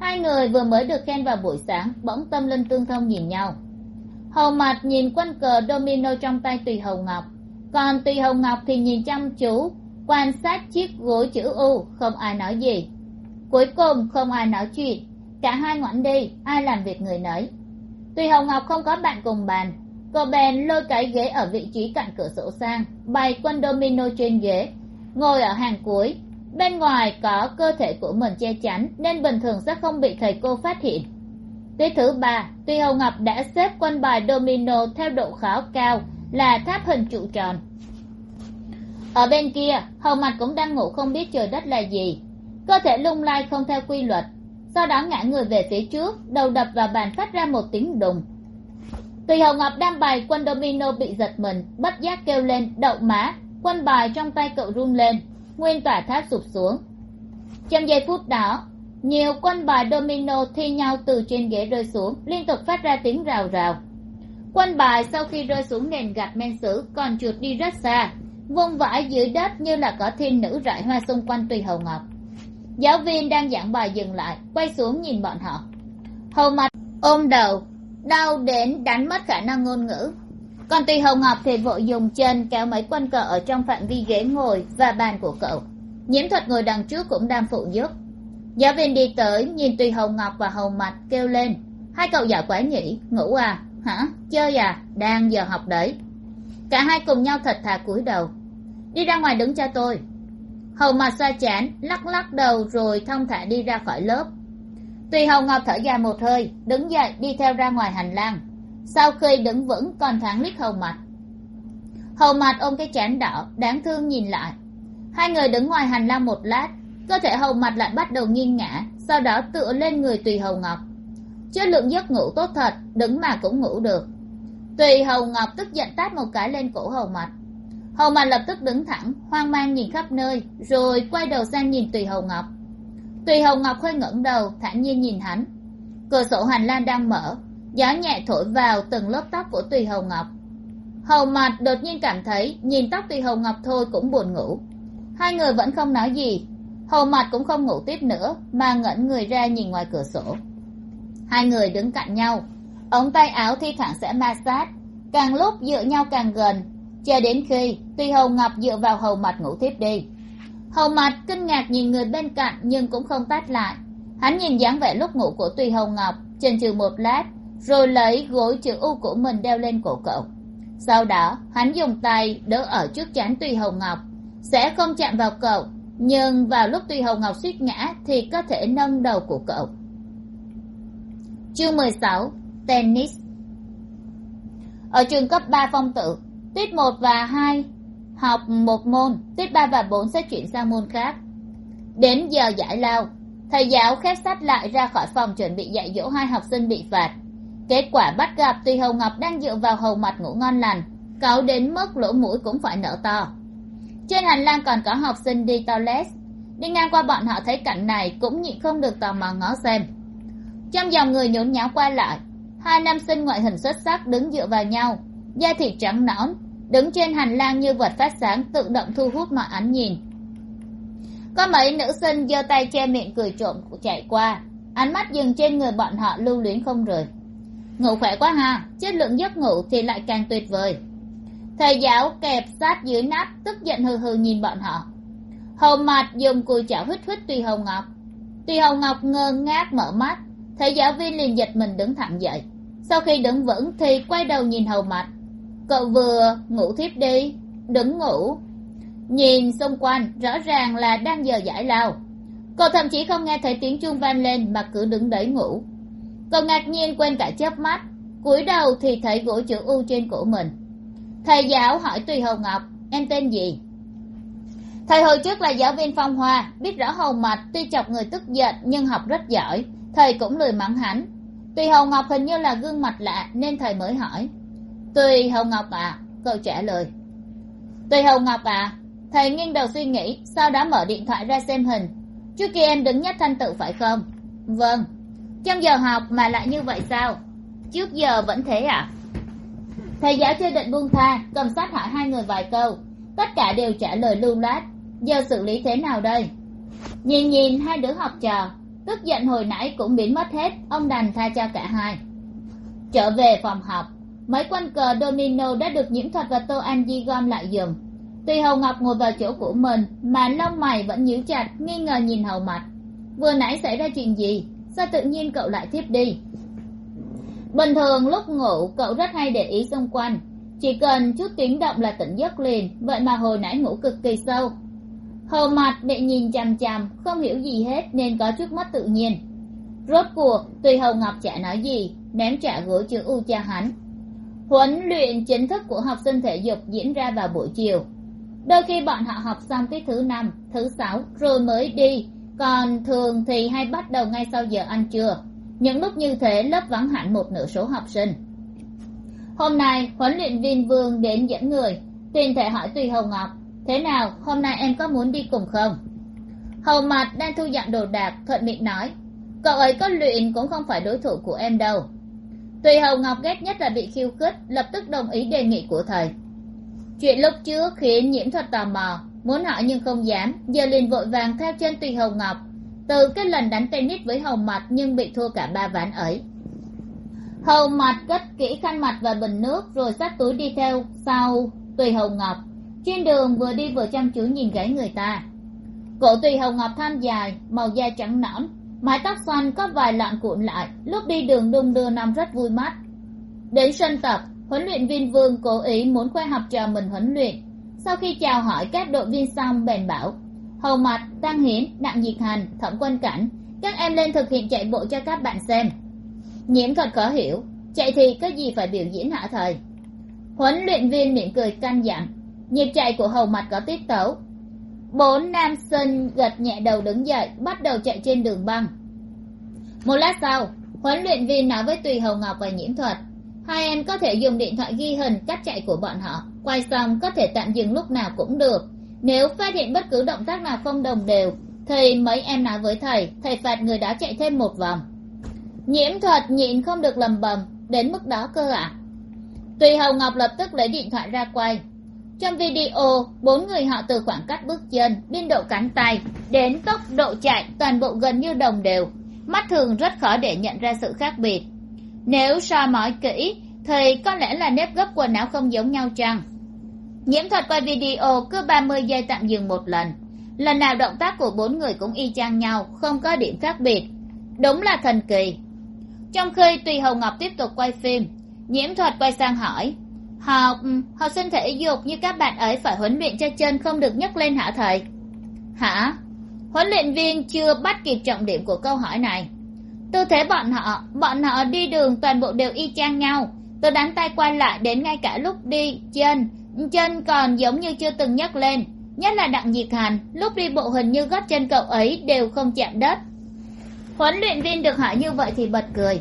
Hai người vừa mới được khen vào buổi sáng, bỗng tâm linh tương thông nhìn nhau hầu mặt nhìn quân cờ domino trong tay tùy hầu ngọc. Còn tùy hầu ngọc thì nhìn chăm chú, quan sát chiếc gối chữ u, không ai nói gì. Cuối cùng không ai nói chuyện, cả hai ngoảnh đi, ai làm việc người nấy. Tùy hầu ngọc không có bạn cùng bàn. Cô bèn lôi cái ghế ở vị trí cạnh cửa sổ sang, bày quân domino trên ghế, ngồi ở hàng cuối. Bên ngoài có cơ thể của mình che chắn, nên bình thường sẽ không bị thầy cô phát hiện tiết thứ ba, tuy hồng ngọc đã xếp quân bài domino theo độ khó cao là tháp hình trụ tròn. Ở bên kia hồng mặt cũng đang ngủ không biết trời đất là gì. Cơ thể lung lay không theo quy luật. Sau đó ngã người về phía trước, đầu đập vào bàn phát ra một tiếng đùng. Tùy hồng ngọc đang bài quân domino bị giật mình, bất giác kêu lên, đậu má, quân bài trong tay cậu run lên. Nguyên tỏa tháp sụp xuống. Trong giây phút đó nhiều quân bài domino thi nhau từ trên ghế rơi xuống, liên tục phát ra tiếng rào rào. Quân bài sau khi rơi xuống nền gạch men sứ còn trượt đi rất xa, vung vãi dưới đất như là có thiên nữ rải hoa xung quanh tùy hầu ngọc. Giáo viên đang giảng bài dừng lại, quay xuống nhìn bọn họ. Hầu mặt ôm đầu, đau đến đánh mất khả năng ngôn ngữ. Còn tùy hầu ngọc thì vội dùng chân kéo mấy quân cờ ở trong phạm vi ghế ngồi và bàn của cậu. Nhiễm thuật ngồi đằng trước cũng đang phụ giúp giáo viên đi tới, nhìn tùy hồng ngọc và hồng mạch kêu lên. Hai cậu giỏi quá nhỉ? Ngủ à? Hả? Chơi à? Đang giờ học đấy. Cả hai cùng nhau thật thà cúi đầu. Đi ra ngoài đứng cho tôi. Hầu mặt xoa chán, lắc lắc đầu rồi thong thả đi ra khỏi lớp. Tùy hầu ngọc thở dài một hơi, đứng dậy đi theo ra ngoài hành lang. Sau khi đứng vững, còn thoáng liếc hầu mặt hầu mặt ôm cái chán đỏ, đáng thương nhìn lại. Hai người đứng ngoài hành lang một lát cơ thể hầu mặt lại bắt đầu nghiêng ngã sau đó tựa lên người tùy hầu ngọc. Chất lượng giấc ngủ tốt thật, đứng mà cũng ngủ được. Tùy hầu ngọc tức giận tát một cái lên cổ hầu mặt. Hầu mặt lập tức đứng thẳng, hoang mang nhìn khắp nơi, rồi quay đầu sang nhìn tùy hầu ngọc. Tùy hầu ngọc hơi ngẩng đầu, thản nhiên nhìn hắn. Cửa sổ hành lang đang mở, gió nhẹ thổi vào từng lớp tóc của tùy hầu ngọc. Hầu mặt đột nhiên cảm thấy, nhìn tóc tùy hầu ngọc thôi cũng buồn ngủ. Hai người vẫn không nói gì hầu mặt cũng không ngủ tiếp nữa, mà ngẩn người ra nhìn ngoài cửa sổ. Hai người đứng cạnh nhau, ống tay áo thi thoảng sẽ ma sát. Càng lúc dựa nhau càng gần, cho đến khi tùy hầu ngọc dựa vào hầu mặt ngủ tiếp đi. Hầu mặt kinh ngạc nhìn người bên cạnh nhưng cũng không tát lại. Hắn nhìn dáng vẻ lúc ngủ của tùy hầu ngọc, chần chừ một lát, rồi lấy gối chữ u của mình đeo lên cổ cậu. Sau đó, hắn dùng tay đỡ ở trước chán tùy hầu ngọc, sẽ không chạm vào cậu nhưng vào lúc tuy hầu ngọc suýt ngã thì có thể nâng đầu của cậu. Chương mười sáu, tennis. Ở trường cấp ba phong tự, tiết một và hai, học một môn, tiết ba và bốn sẽ chuyển sang môn khác. Đến giờ giải lao, thầy giáo khép sách lại ra khỏi phòng chuẩn bị dạy dỗ hai học sinh bị phạt. Kết quả bắt gặp tùy hầu ngọc đang dựa vào hầu mặt ngủ ngon lành cáu đến mức lỗ mũi cũng phải nở to trên hành lang còn có học sinh đi toilet. Đi ngang qua bọn họ thấy cảnh này cũng nhịn không được tò mò ngó xem. Trong dòng người nhốn nháo qua lại, hai nam sinh ngoại hình xuất sắc đứng dựa vào nhau, da thịt trắng nõn, đứng trên hành lang như vật phát sáng tự động thu hút mọi ánh nhìn. Có mấy nữ sinh giơ tay che miệng cười trộm chạy qua, ánh mắt dừng trên người bọn họ lưu luyến không rời. Ngủ khỏe quá ha, chất lượng giấc ngủ thì lại càng tuyệt vời thầy giáo kẹp sát dưới nắp, tức giận hừ hừ nhìn bọn họ. Hầu mặt dùng cùi chảo hít hít tùy hồng ngọc. Tùy hồng ngọc ngơ ngác mở mắt, thầy giáo viên liền giật mình đứng thẳng dậy. Sau khi đứng vững thì quay đầu nhìn hầu mặt. Cậu vừa ngủ thiếp đi, đứng ngủ. Nhìn xung quanh, rõ ràng là đang giờ giải lao. Cậu thậm chí không nghe thấy tiếng chuông vang lên mà cứ đứng đấy ngủ. Cậu ngạc nhiên quên cả chớp mắt, cúi đầu thì thấy gỗ chữ u trên cổ mình thầy giáo hỏi tùy hồng ngọc, em tên gì? Thầy hồi trước là giáo viên phong hoa, biết rõ hầu Mạch, tuy chọc người tức giận nhưng học rất giỏi, thầy cũng lười mắng hắn. Tùy hồng ngọc hình như là gương mặt lạ nên thầy mới hỏi. Tùy hồng ngọc à cậu trả lời. Tùy Hồng ngọc à thầy nghiêng đầu suy nghĩ, sau đó mở điện thoại ra xem hình. Trước kia em đứng nhất thanh tự phải không? Vâng. Trong giờ học mà lại như vậy sao? Trước giờ vẫn thế à thầy giáo chưa định buông tha cầm sát hỏi hai người vài câu. Tất cả đều trả lời lưu loát. Giờ xử lý thế nào đây? Nhìn nhìn, hai đứa học trò. Tức giận hồi nãy cũng biến mất hết. Ông đành tha cho cả hai. Trở về phòng học. Mấy quân cờ domino đã được nhiễm thuật và tô an di gom lại giùm. Tuy hầu ngọc ngồi vào chỗ của mình, mà lông mày vẫn nhíu chặt, nghi ngờ nhìn hầu mặt vừa nãy xảy ra chuyện gì? Sao tự nhiên cậu lại tiếp đi? Bình thường lúc ngủ, cậu rất hay để ý xung quanh. Chỉ cần chút tiếng động là tỉnh giấc liền, vậy mà hồi nãy ngủ cực kỳ sâu. Hầu mặt bị nhìn chằm chằm, không hiểu gì hết nên có chút mất tự nhiên. Rốt cuộc, tùy hầu ngọc chả nói gì, ném trả gửi chữ u cho hắn. Huấn luyện chính thức của học sinh thể dục diễn ra vào buổi chiều. Đôi khi bọn họ học xong tiết thứ năm, thứ sáu, rồi mới đi. Còn thường thì hay bắt đầu ngay sau giờ ăn trưa những lúc như thế, lớp vắng hẳn một nửa số học sinh. Hôm nay, huấn luyện viên vương đến dẫn người. Tuyên thể hỏi tùy Hồng ngọc, thế nào, hôm nay em có muốn đi cùng không? Hầu mặt đang thu dọn đồ đạc, thuận miệng nói, cậu ấy có luyện cũng không phải đối thủ của em đâu. Tùy Hồng ngọc ghét nhất là bị khiêu khích, lập tức đồng ý đề nghị của thầy. Chuyện lúc trước khiến nhiễm thuật tò mò, muốn hỏi nhưng không dám, giờ liền vội vàng theo chân tùy Hồng ngọc từ cái lần đánh tennis với hầu mặt nhưng bị thua cả ba ván ấy. Hầu mặt cất kỹ khăn mặt và bình nước rồi xách túi đi theo sau, tùy hầu ngọc. Trên đường vừa đi vừa chăm chú nhìn gái người ta. Cổ tùy hầu ngọc tham dài, màu da trắng nõn, mái tóc xoăn có vài lọn cuộn lại, lúc đi đường đung đưa năm rất vui mắt. Đến sân tập, huấn luyện viên vương cố ý muốn khoe học trò mình huấn luyện. Sau khi chào hỏi các đội viên xong, bèn bảo hầu mặt tăng hiến đặng diệt hành, thẩm quân cảnh, các em lên thực hiện chạy bộ cho các bạn xem. Nhiễm thuật khó hiểu, chạy thì có gì phải biểu diễn hả thầy? Huấn luyện viên mỉm cười căn dặn, nhịp chạy của hầu mặt có tiết tấu. Bốn nam sinh gật nhẹ đầu đứng dậy, bắt đầu chạy trên đường băng. Một lát sau, huấn luyện viên nói với tùy hầu ngọc và nhiễm thuật, hai em có thể dùng điện thoại ghi hình cách chạy của bọn họ, quay xong có thể tạm dừng lúc nào cũng được nếu phát hiện bất cứ động tác nào không đồng đều, thì mấy em nói với thầy thầy phạt người đó chạy thêm một vòng. Nhiễm thuật nhịn không được lầm bầm, đến mức đó cơ ạ. À? tùy hầu ngọc lập tức lấy điện thoại ra quay. Trong video, bốn người họ từ khoảng cách bước chân, biên độ cánh tay, đến tốc độ chạy toàn bộ gần như đồng đều. Mắt thường rất khó để nhận ra sự khác biệt. Nếu soi mói kỹ, thì có lẽ là nếp gấp quần áo không giống nhau chăng? Nhiễm thuật quay video cứ ba mươi giây tạm dừng một lần. Lần nào động tác của bốn người cũng y chang nhau, không có điểm khác biệt. Đúng là thần kỳ. Trong khi tùy hồng ngọc tiếp tục quay phim, nhiễm thuật quay sang hỏi học ừ, học sinh thể dục như các bạn ấy phải huấn luyện cho chân không được nhấc lên hả thầy? Hả? Huấn luyện viên chưa bắt kịp trọng điểm của câu hỏi này. Tư thế bọn họ bọn họ đi đường toàn bộ đều y chang nhau. Tôi đánh tay quay lại đến ngay cả lúc đi chân chân còn giống như chưa từng nhấc lên. Nhất là đặng diệt hành lúc đi bộ hình như gót chân cậu ấy đều không chạm đất. Huấn luyện viên được hỏi như vậy thì bật cười.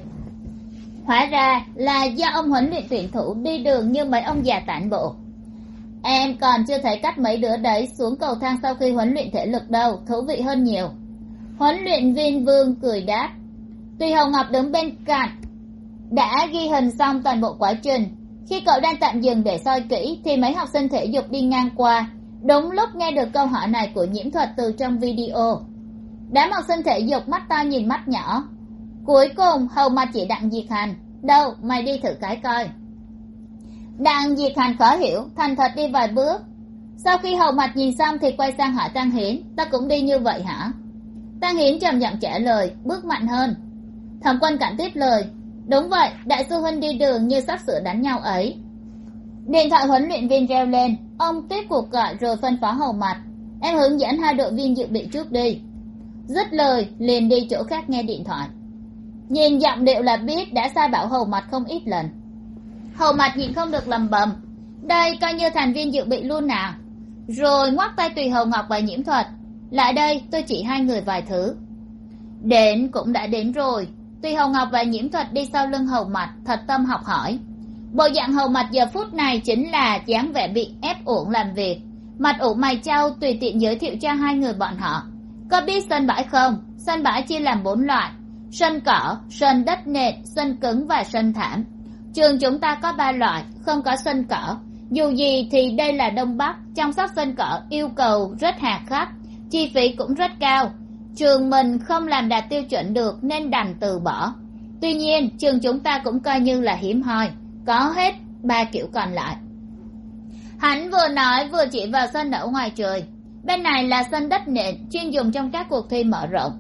Hóa ra là do ông huấn luyện tuyển thủ đi đường như mấy ông già tản bộ. Em còn chưa thấy cắt mấy đứa đấy xuống cầu thang sau khi huấn luyện thể lực đâu, thú vị hơn nhiều. Huấn luyện viên vương cười đáp. Tuy hồng ngọc đứng bên cạnh, đã ghi hình xong toàn bộ quá trình khi cậu đang tạm dừng để soi kỹ, thì mấy học sinh thể dục đi ngang qua. Đúng lúc nghe được câu hỏi này của nhiễm thuật từ trong video. Đám học sinh thể dục mắt to nhìn mắt nhỏ. Cuối cùng, hầu mặt chỉ đặng diệt hành. Đâu, mày đi thử cái coi. Đặng diệt hành khó hiểu, thành thật đi vài bước. Sau khi hầu mặt nhìn xong thì quay sang hỏi tăng hiến ta cũng đi như vậy hả? Tăng hiến trầm giọng trả lời, bước mạnh hơn. Thẩm quân cảnh tiếp lời đúng vậy, đại sư huân đi đường như sắp sửa đánh nhau ấy. Điện thoại huấn luyện viên reo lên, ông tiếp cuộc gọi rồi phân phó hầu mặt. Em hướng dẫn hai đội viên dự bị trước đi. Dứt lời, liền đi chỗ khác nghe điện thoại. Nhìn giọng điệu là biết đã sai bảo hầu mặt không ít lần. Hầu mặt nhìn không được lầm bầm. Đây coi như thành viên dự bị luôn nào rồi ngoắc tay tùy hầu ngọc và nhiễm thuật. Lại đây, tôi chỉ hai người vài thứ. Đến cũng đã đến rồi. Tuy hầu ngọc và nhiễm thuật đi sau lưng hầu mặt thật tâm học hỏi. Bộ dạng hầu mặt giờ phút này chính là dáng vẻ bị ép uổng làm việc. Mặt ủ mày trao tùy tiện giới thiệu cho hai người bọn họ. Có biết sân bãi không? Sân bãi chia làm bốn loại. Sân cỏ sân đất nền, sân cứng và sân thảm. Trường chúng ta có ba loại không có sân cỏ. Dù gì thì đây là đông bắc chăm sóc sân cỏ yêu cầu rất hà khắc chi phí cũng rất cao trường mình không làm đạt tiêu chuẩn được nên đành từ bỏ. Tuy nhiên, trường chúng ta cũng coi như là hiếm hoi. Có hết ba kiểu còn lại. Hắn vừa nói vừa chỉ vào sân ở ngoài trời. Bên này là sân đất nện chuyên dùng trong các cuộc thi mở rộng.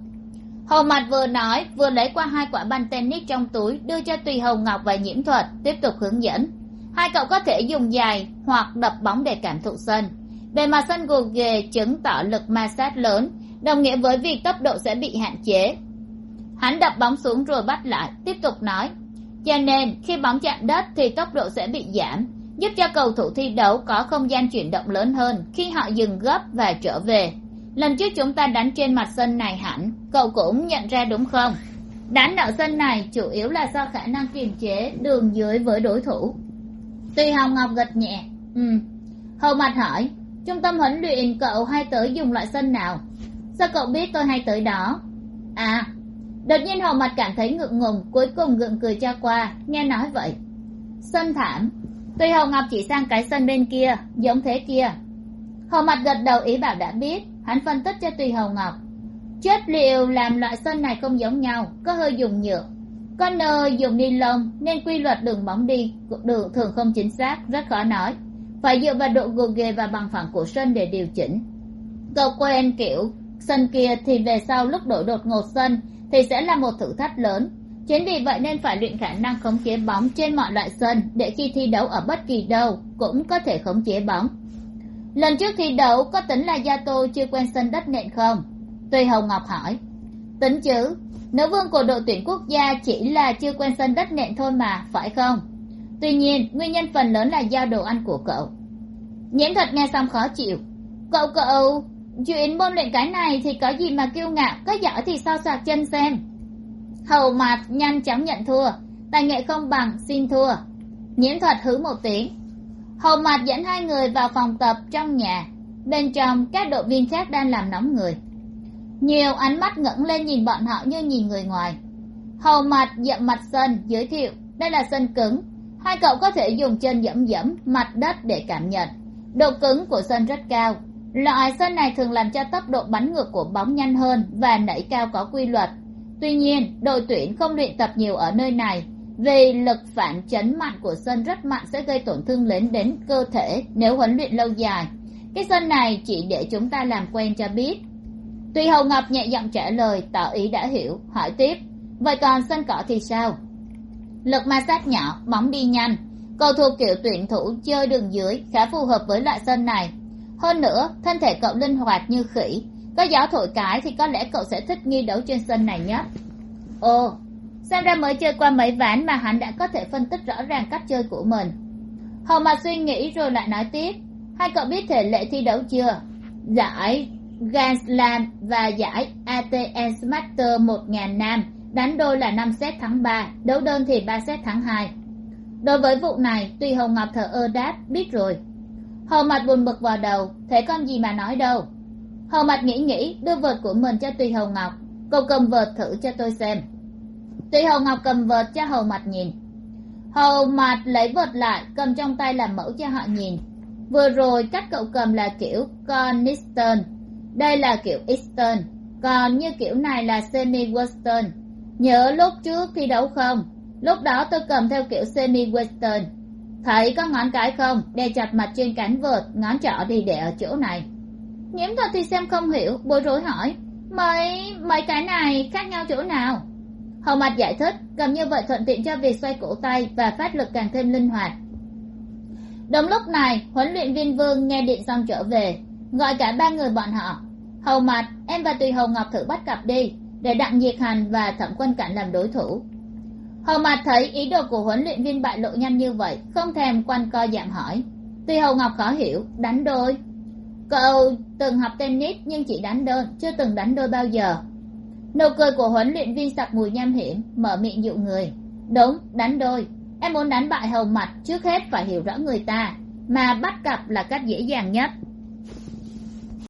Hầu mặt vừa nói, vừa lấy qua hai quả banh tennis trong túi, đưa cho tùy hồng ngọc và nhiễm thuật, tiếp tục hướng dẫn. Hai cậu có thể dùng dài hoặc đập bóng để cảm thụ sân. Bề mặt sân gồ ghề chứng tỏ lực ma sát lớn đồng nghĩa với việc tốc độ sẽ bị hạn chế. Hắn đập bóng xuống rồi bắt lại, tiếp tục nói. Cho nên, khi bóng chạm đất thì tốc độ sẽ bị giảm, giúp cho cầu thủ thi đấu có không gian chuyển động lớn hơn khi họ dừng gấp và trở về. Lần trước chúng ta đánh trên mặt sân này hẳn, cậu cũng nhận ra đúng không? Đánh ở sân này chủ yếu là do khả năng kiềm chế đường dưới với đối thủ. Tuy hồng ngọc gật nhẹ ừ hầu mặt hỏi, trung tâm huấn luyện cậu hay tới dùng loại sân nào? Sao cậu biết tôi hay tới đó? À đột nhiên hầu mặt cảm thấy ngượng ngùng, cuối cùng gượng cười cho qua, nghe nói vậy. Sân thảm, tuy hầu ngọc chỉ sang cái sân bên kia, giống thế kia. Hầu mặt gật đầu ý bảo đã biết, hắn phân tích cho tùy hầu ngọc. Chất liệu làm loại sân này không giống nhau, có hơi dùng nhựa, có nơi dùng ni lông, nên quy luật đường bóng đi đường thường không chính xác, rất khó nói. Phải dựa vào độ gồ ghề và bằng phẳng của sân để điều chỉnh. Cậu quen kiểu sân kia thì về sau lúc đổi đột ngột sân thì sẽ là một thử thách lớn. Chính vì vậy nên phải luyện khả năng khống chế bóng trên mọi loại sân để khi thi đấu ở bất kỳ đâu cũng có thể khống chế bóng. Lần trước thi đấu có tính là gia tô chưa quen sân đất nện không? Tùy hồng ngọc hỏi. Tính chứ, nữ vương của đội tuyển quốc gia chỉ là chưa quen sân đất nện thôi mà, phải không? Tuy nhiên, nguyên nhân phần lớn là do đồ ăn của cậu. Nhiễm thật nghe xong khó chịu. Cậu cậu chuyện môn luyện cái này thì có gì mà kiêu ngạo, có giỏi thì sao sạc chân xem. Hầu mạt nhanh chóng nhận thua, tài nghệ không bằng xin thua. Nhiễm thuật hứ một tiếng. Hầu mạt dẫn hai người vào phòng tập trong nhà. Bên trong, các đội viên khác đang làm nóng người. Nhiều ánh mắt ngẩng lên nhìn bọn họ như nhìn người ngoài. Hầu mặt dậm mặt sân, giới thiệu, đây là sân cứng. Hai cậu có thể dùng chân dẫm dẫm mặt đất để cảm nhận. Độ cứng của sân rất cao loại sân này thường làm cho tốc độ bắn ngược của bóng nhanh hơn và nảy cao có quy luật. Tuy nhiên, đội tuyển không luyện tập nhiều ở nơi này. Vì lực phản chấn mạnh của sân rất mạnh sẽ gây tổn thương lớn đến cơ thể nếu huấn luyện lâu dài. Cái sân này chỉ để chúng ta làm quen cho biết. Tuy hầu ngọc nhẹ giọng trả lời, tỏ ý đã hiểu, hỏi tiếp. Vậy còn sân cỏ thì sao? Lực ma sát nhỏ, bóng đi nhanh. Cầu thủ kiểu tuyển thủ chơi đường dưới khá phù hợp với loại sân này hơn nữa, thân thể cậu linh hoạt như khỉ. Có gió thổi cái thì có lẽ cậu sẽ thích nghi đấu trên sân này nhất ồ, xem ra mới chơi qua mấy ván mà hắn đã có thể phân tích rõ ràng cách chơi của mình. Hầu mà suy nghĩ rồi lại nói tiếp. Hai cậu biết thể lệ thi đấu chưa? Giải grand slam và giải ats master một ngàn nam đánh đôi là năm set thắng ba, đấu đơn thì ba set thắng hai. Đối với vụ này, tuy hồng ngọc thờ ơ đáp, biết rồi hầu mặt buồn bực vào đầu, thế con gì mà nói đâu. Hầu mặt nghĩ nghĩ, đưa vợt của mình cho tùy hầu ngọc cậu cầm vợt thử cho tôi xem. Tùy hầu ngọc cầm vợt cho hầu mặt nhìn. Hầu mặt lấy vợt lại, cầm trong tay làm mẫu cho họ nhìn. Vừa rồi cách cậu cầm là kiểu con nixton đây là kiểu eastern, còn như kiểu này là semi western nhớ lúc trước thi đấu không? Lúc đó tôi cầm theo kiểu semi western thấy có ngón cái không? Đè chặt mặt trên cánh vợt, ngón trỏ đi để ở chỗ này. Nhiễm thuật thì xem không hiểu, bối rối hỏi. Mấy mấy cái này khác nhau chỗ nào? Hầu mặt giải thích, cầm như vậy thuận tiện cho việc xoay cổ tay và phát lực càng thêm linh hoạt. Đúng lúc này, huấn luyện viên vương nghe điện xong trở về, gọi cả ba người bọn họ. Hầu mặt em và tùy hầu ngọc thử bắt cặp đi, để đặng diệt hành và thẩm quân cảnh làm đối thủ hầu mặt thấy ý đồ của huấn luyện viên bại lộ nhanh như vậy, không thèm quanh co giảm hỏi. Tuy hầu ngọc khó hiểu, đánh đôi. Cậu từng học tennis nhưng chỉ đánh đơn chưa từng đánh đôi bao giờ. Nụ cười của huấn luyện viên sặc mùi nham hiểm, mở miệng dụ người. Đúng, đánh đôi. Em muốn đánh bại hầu mặt trước hết phải hiểu rõ người ta, mà bắt cặp là cách dễ dàng nhất.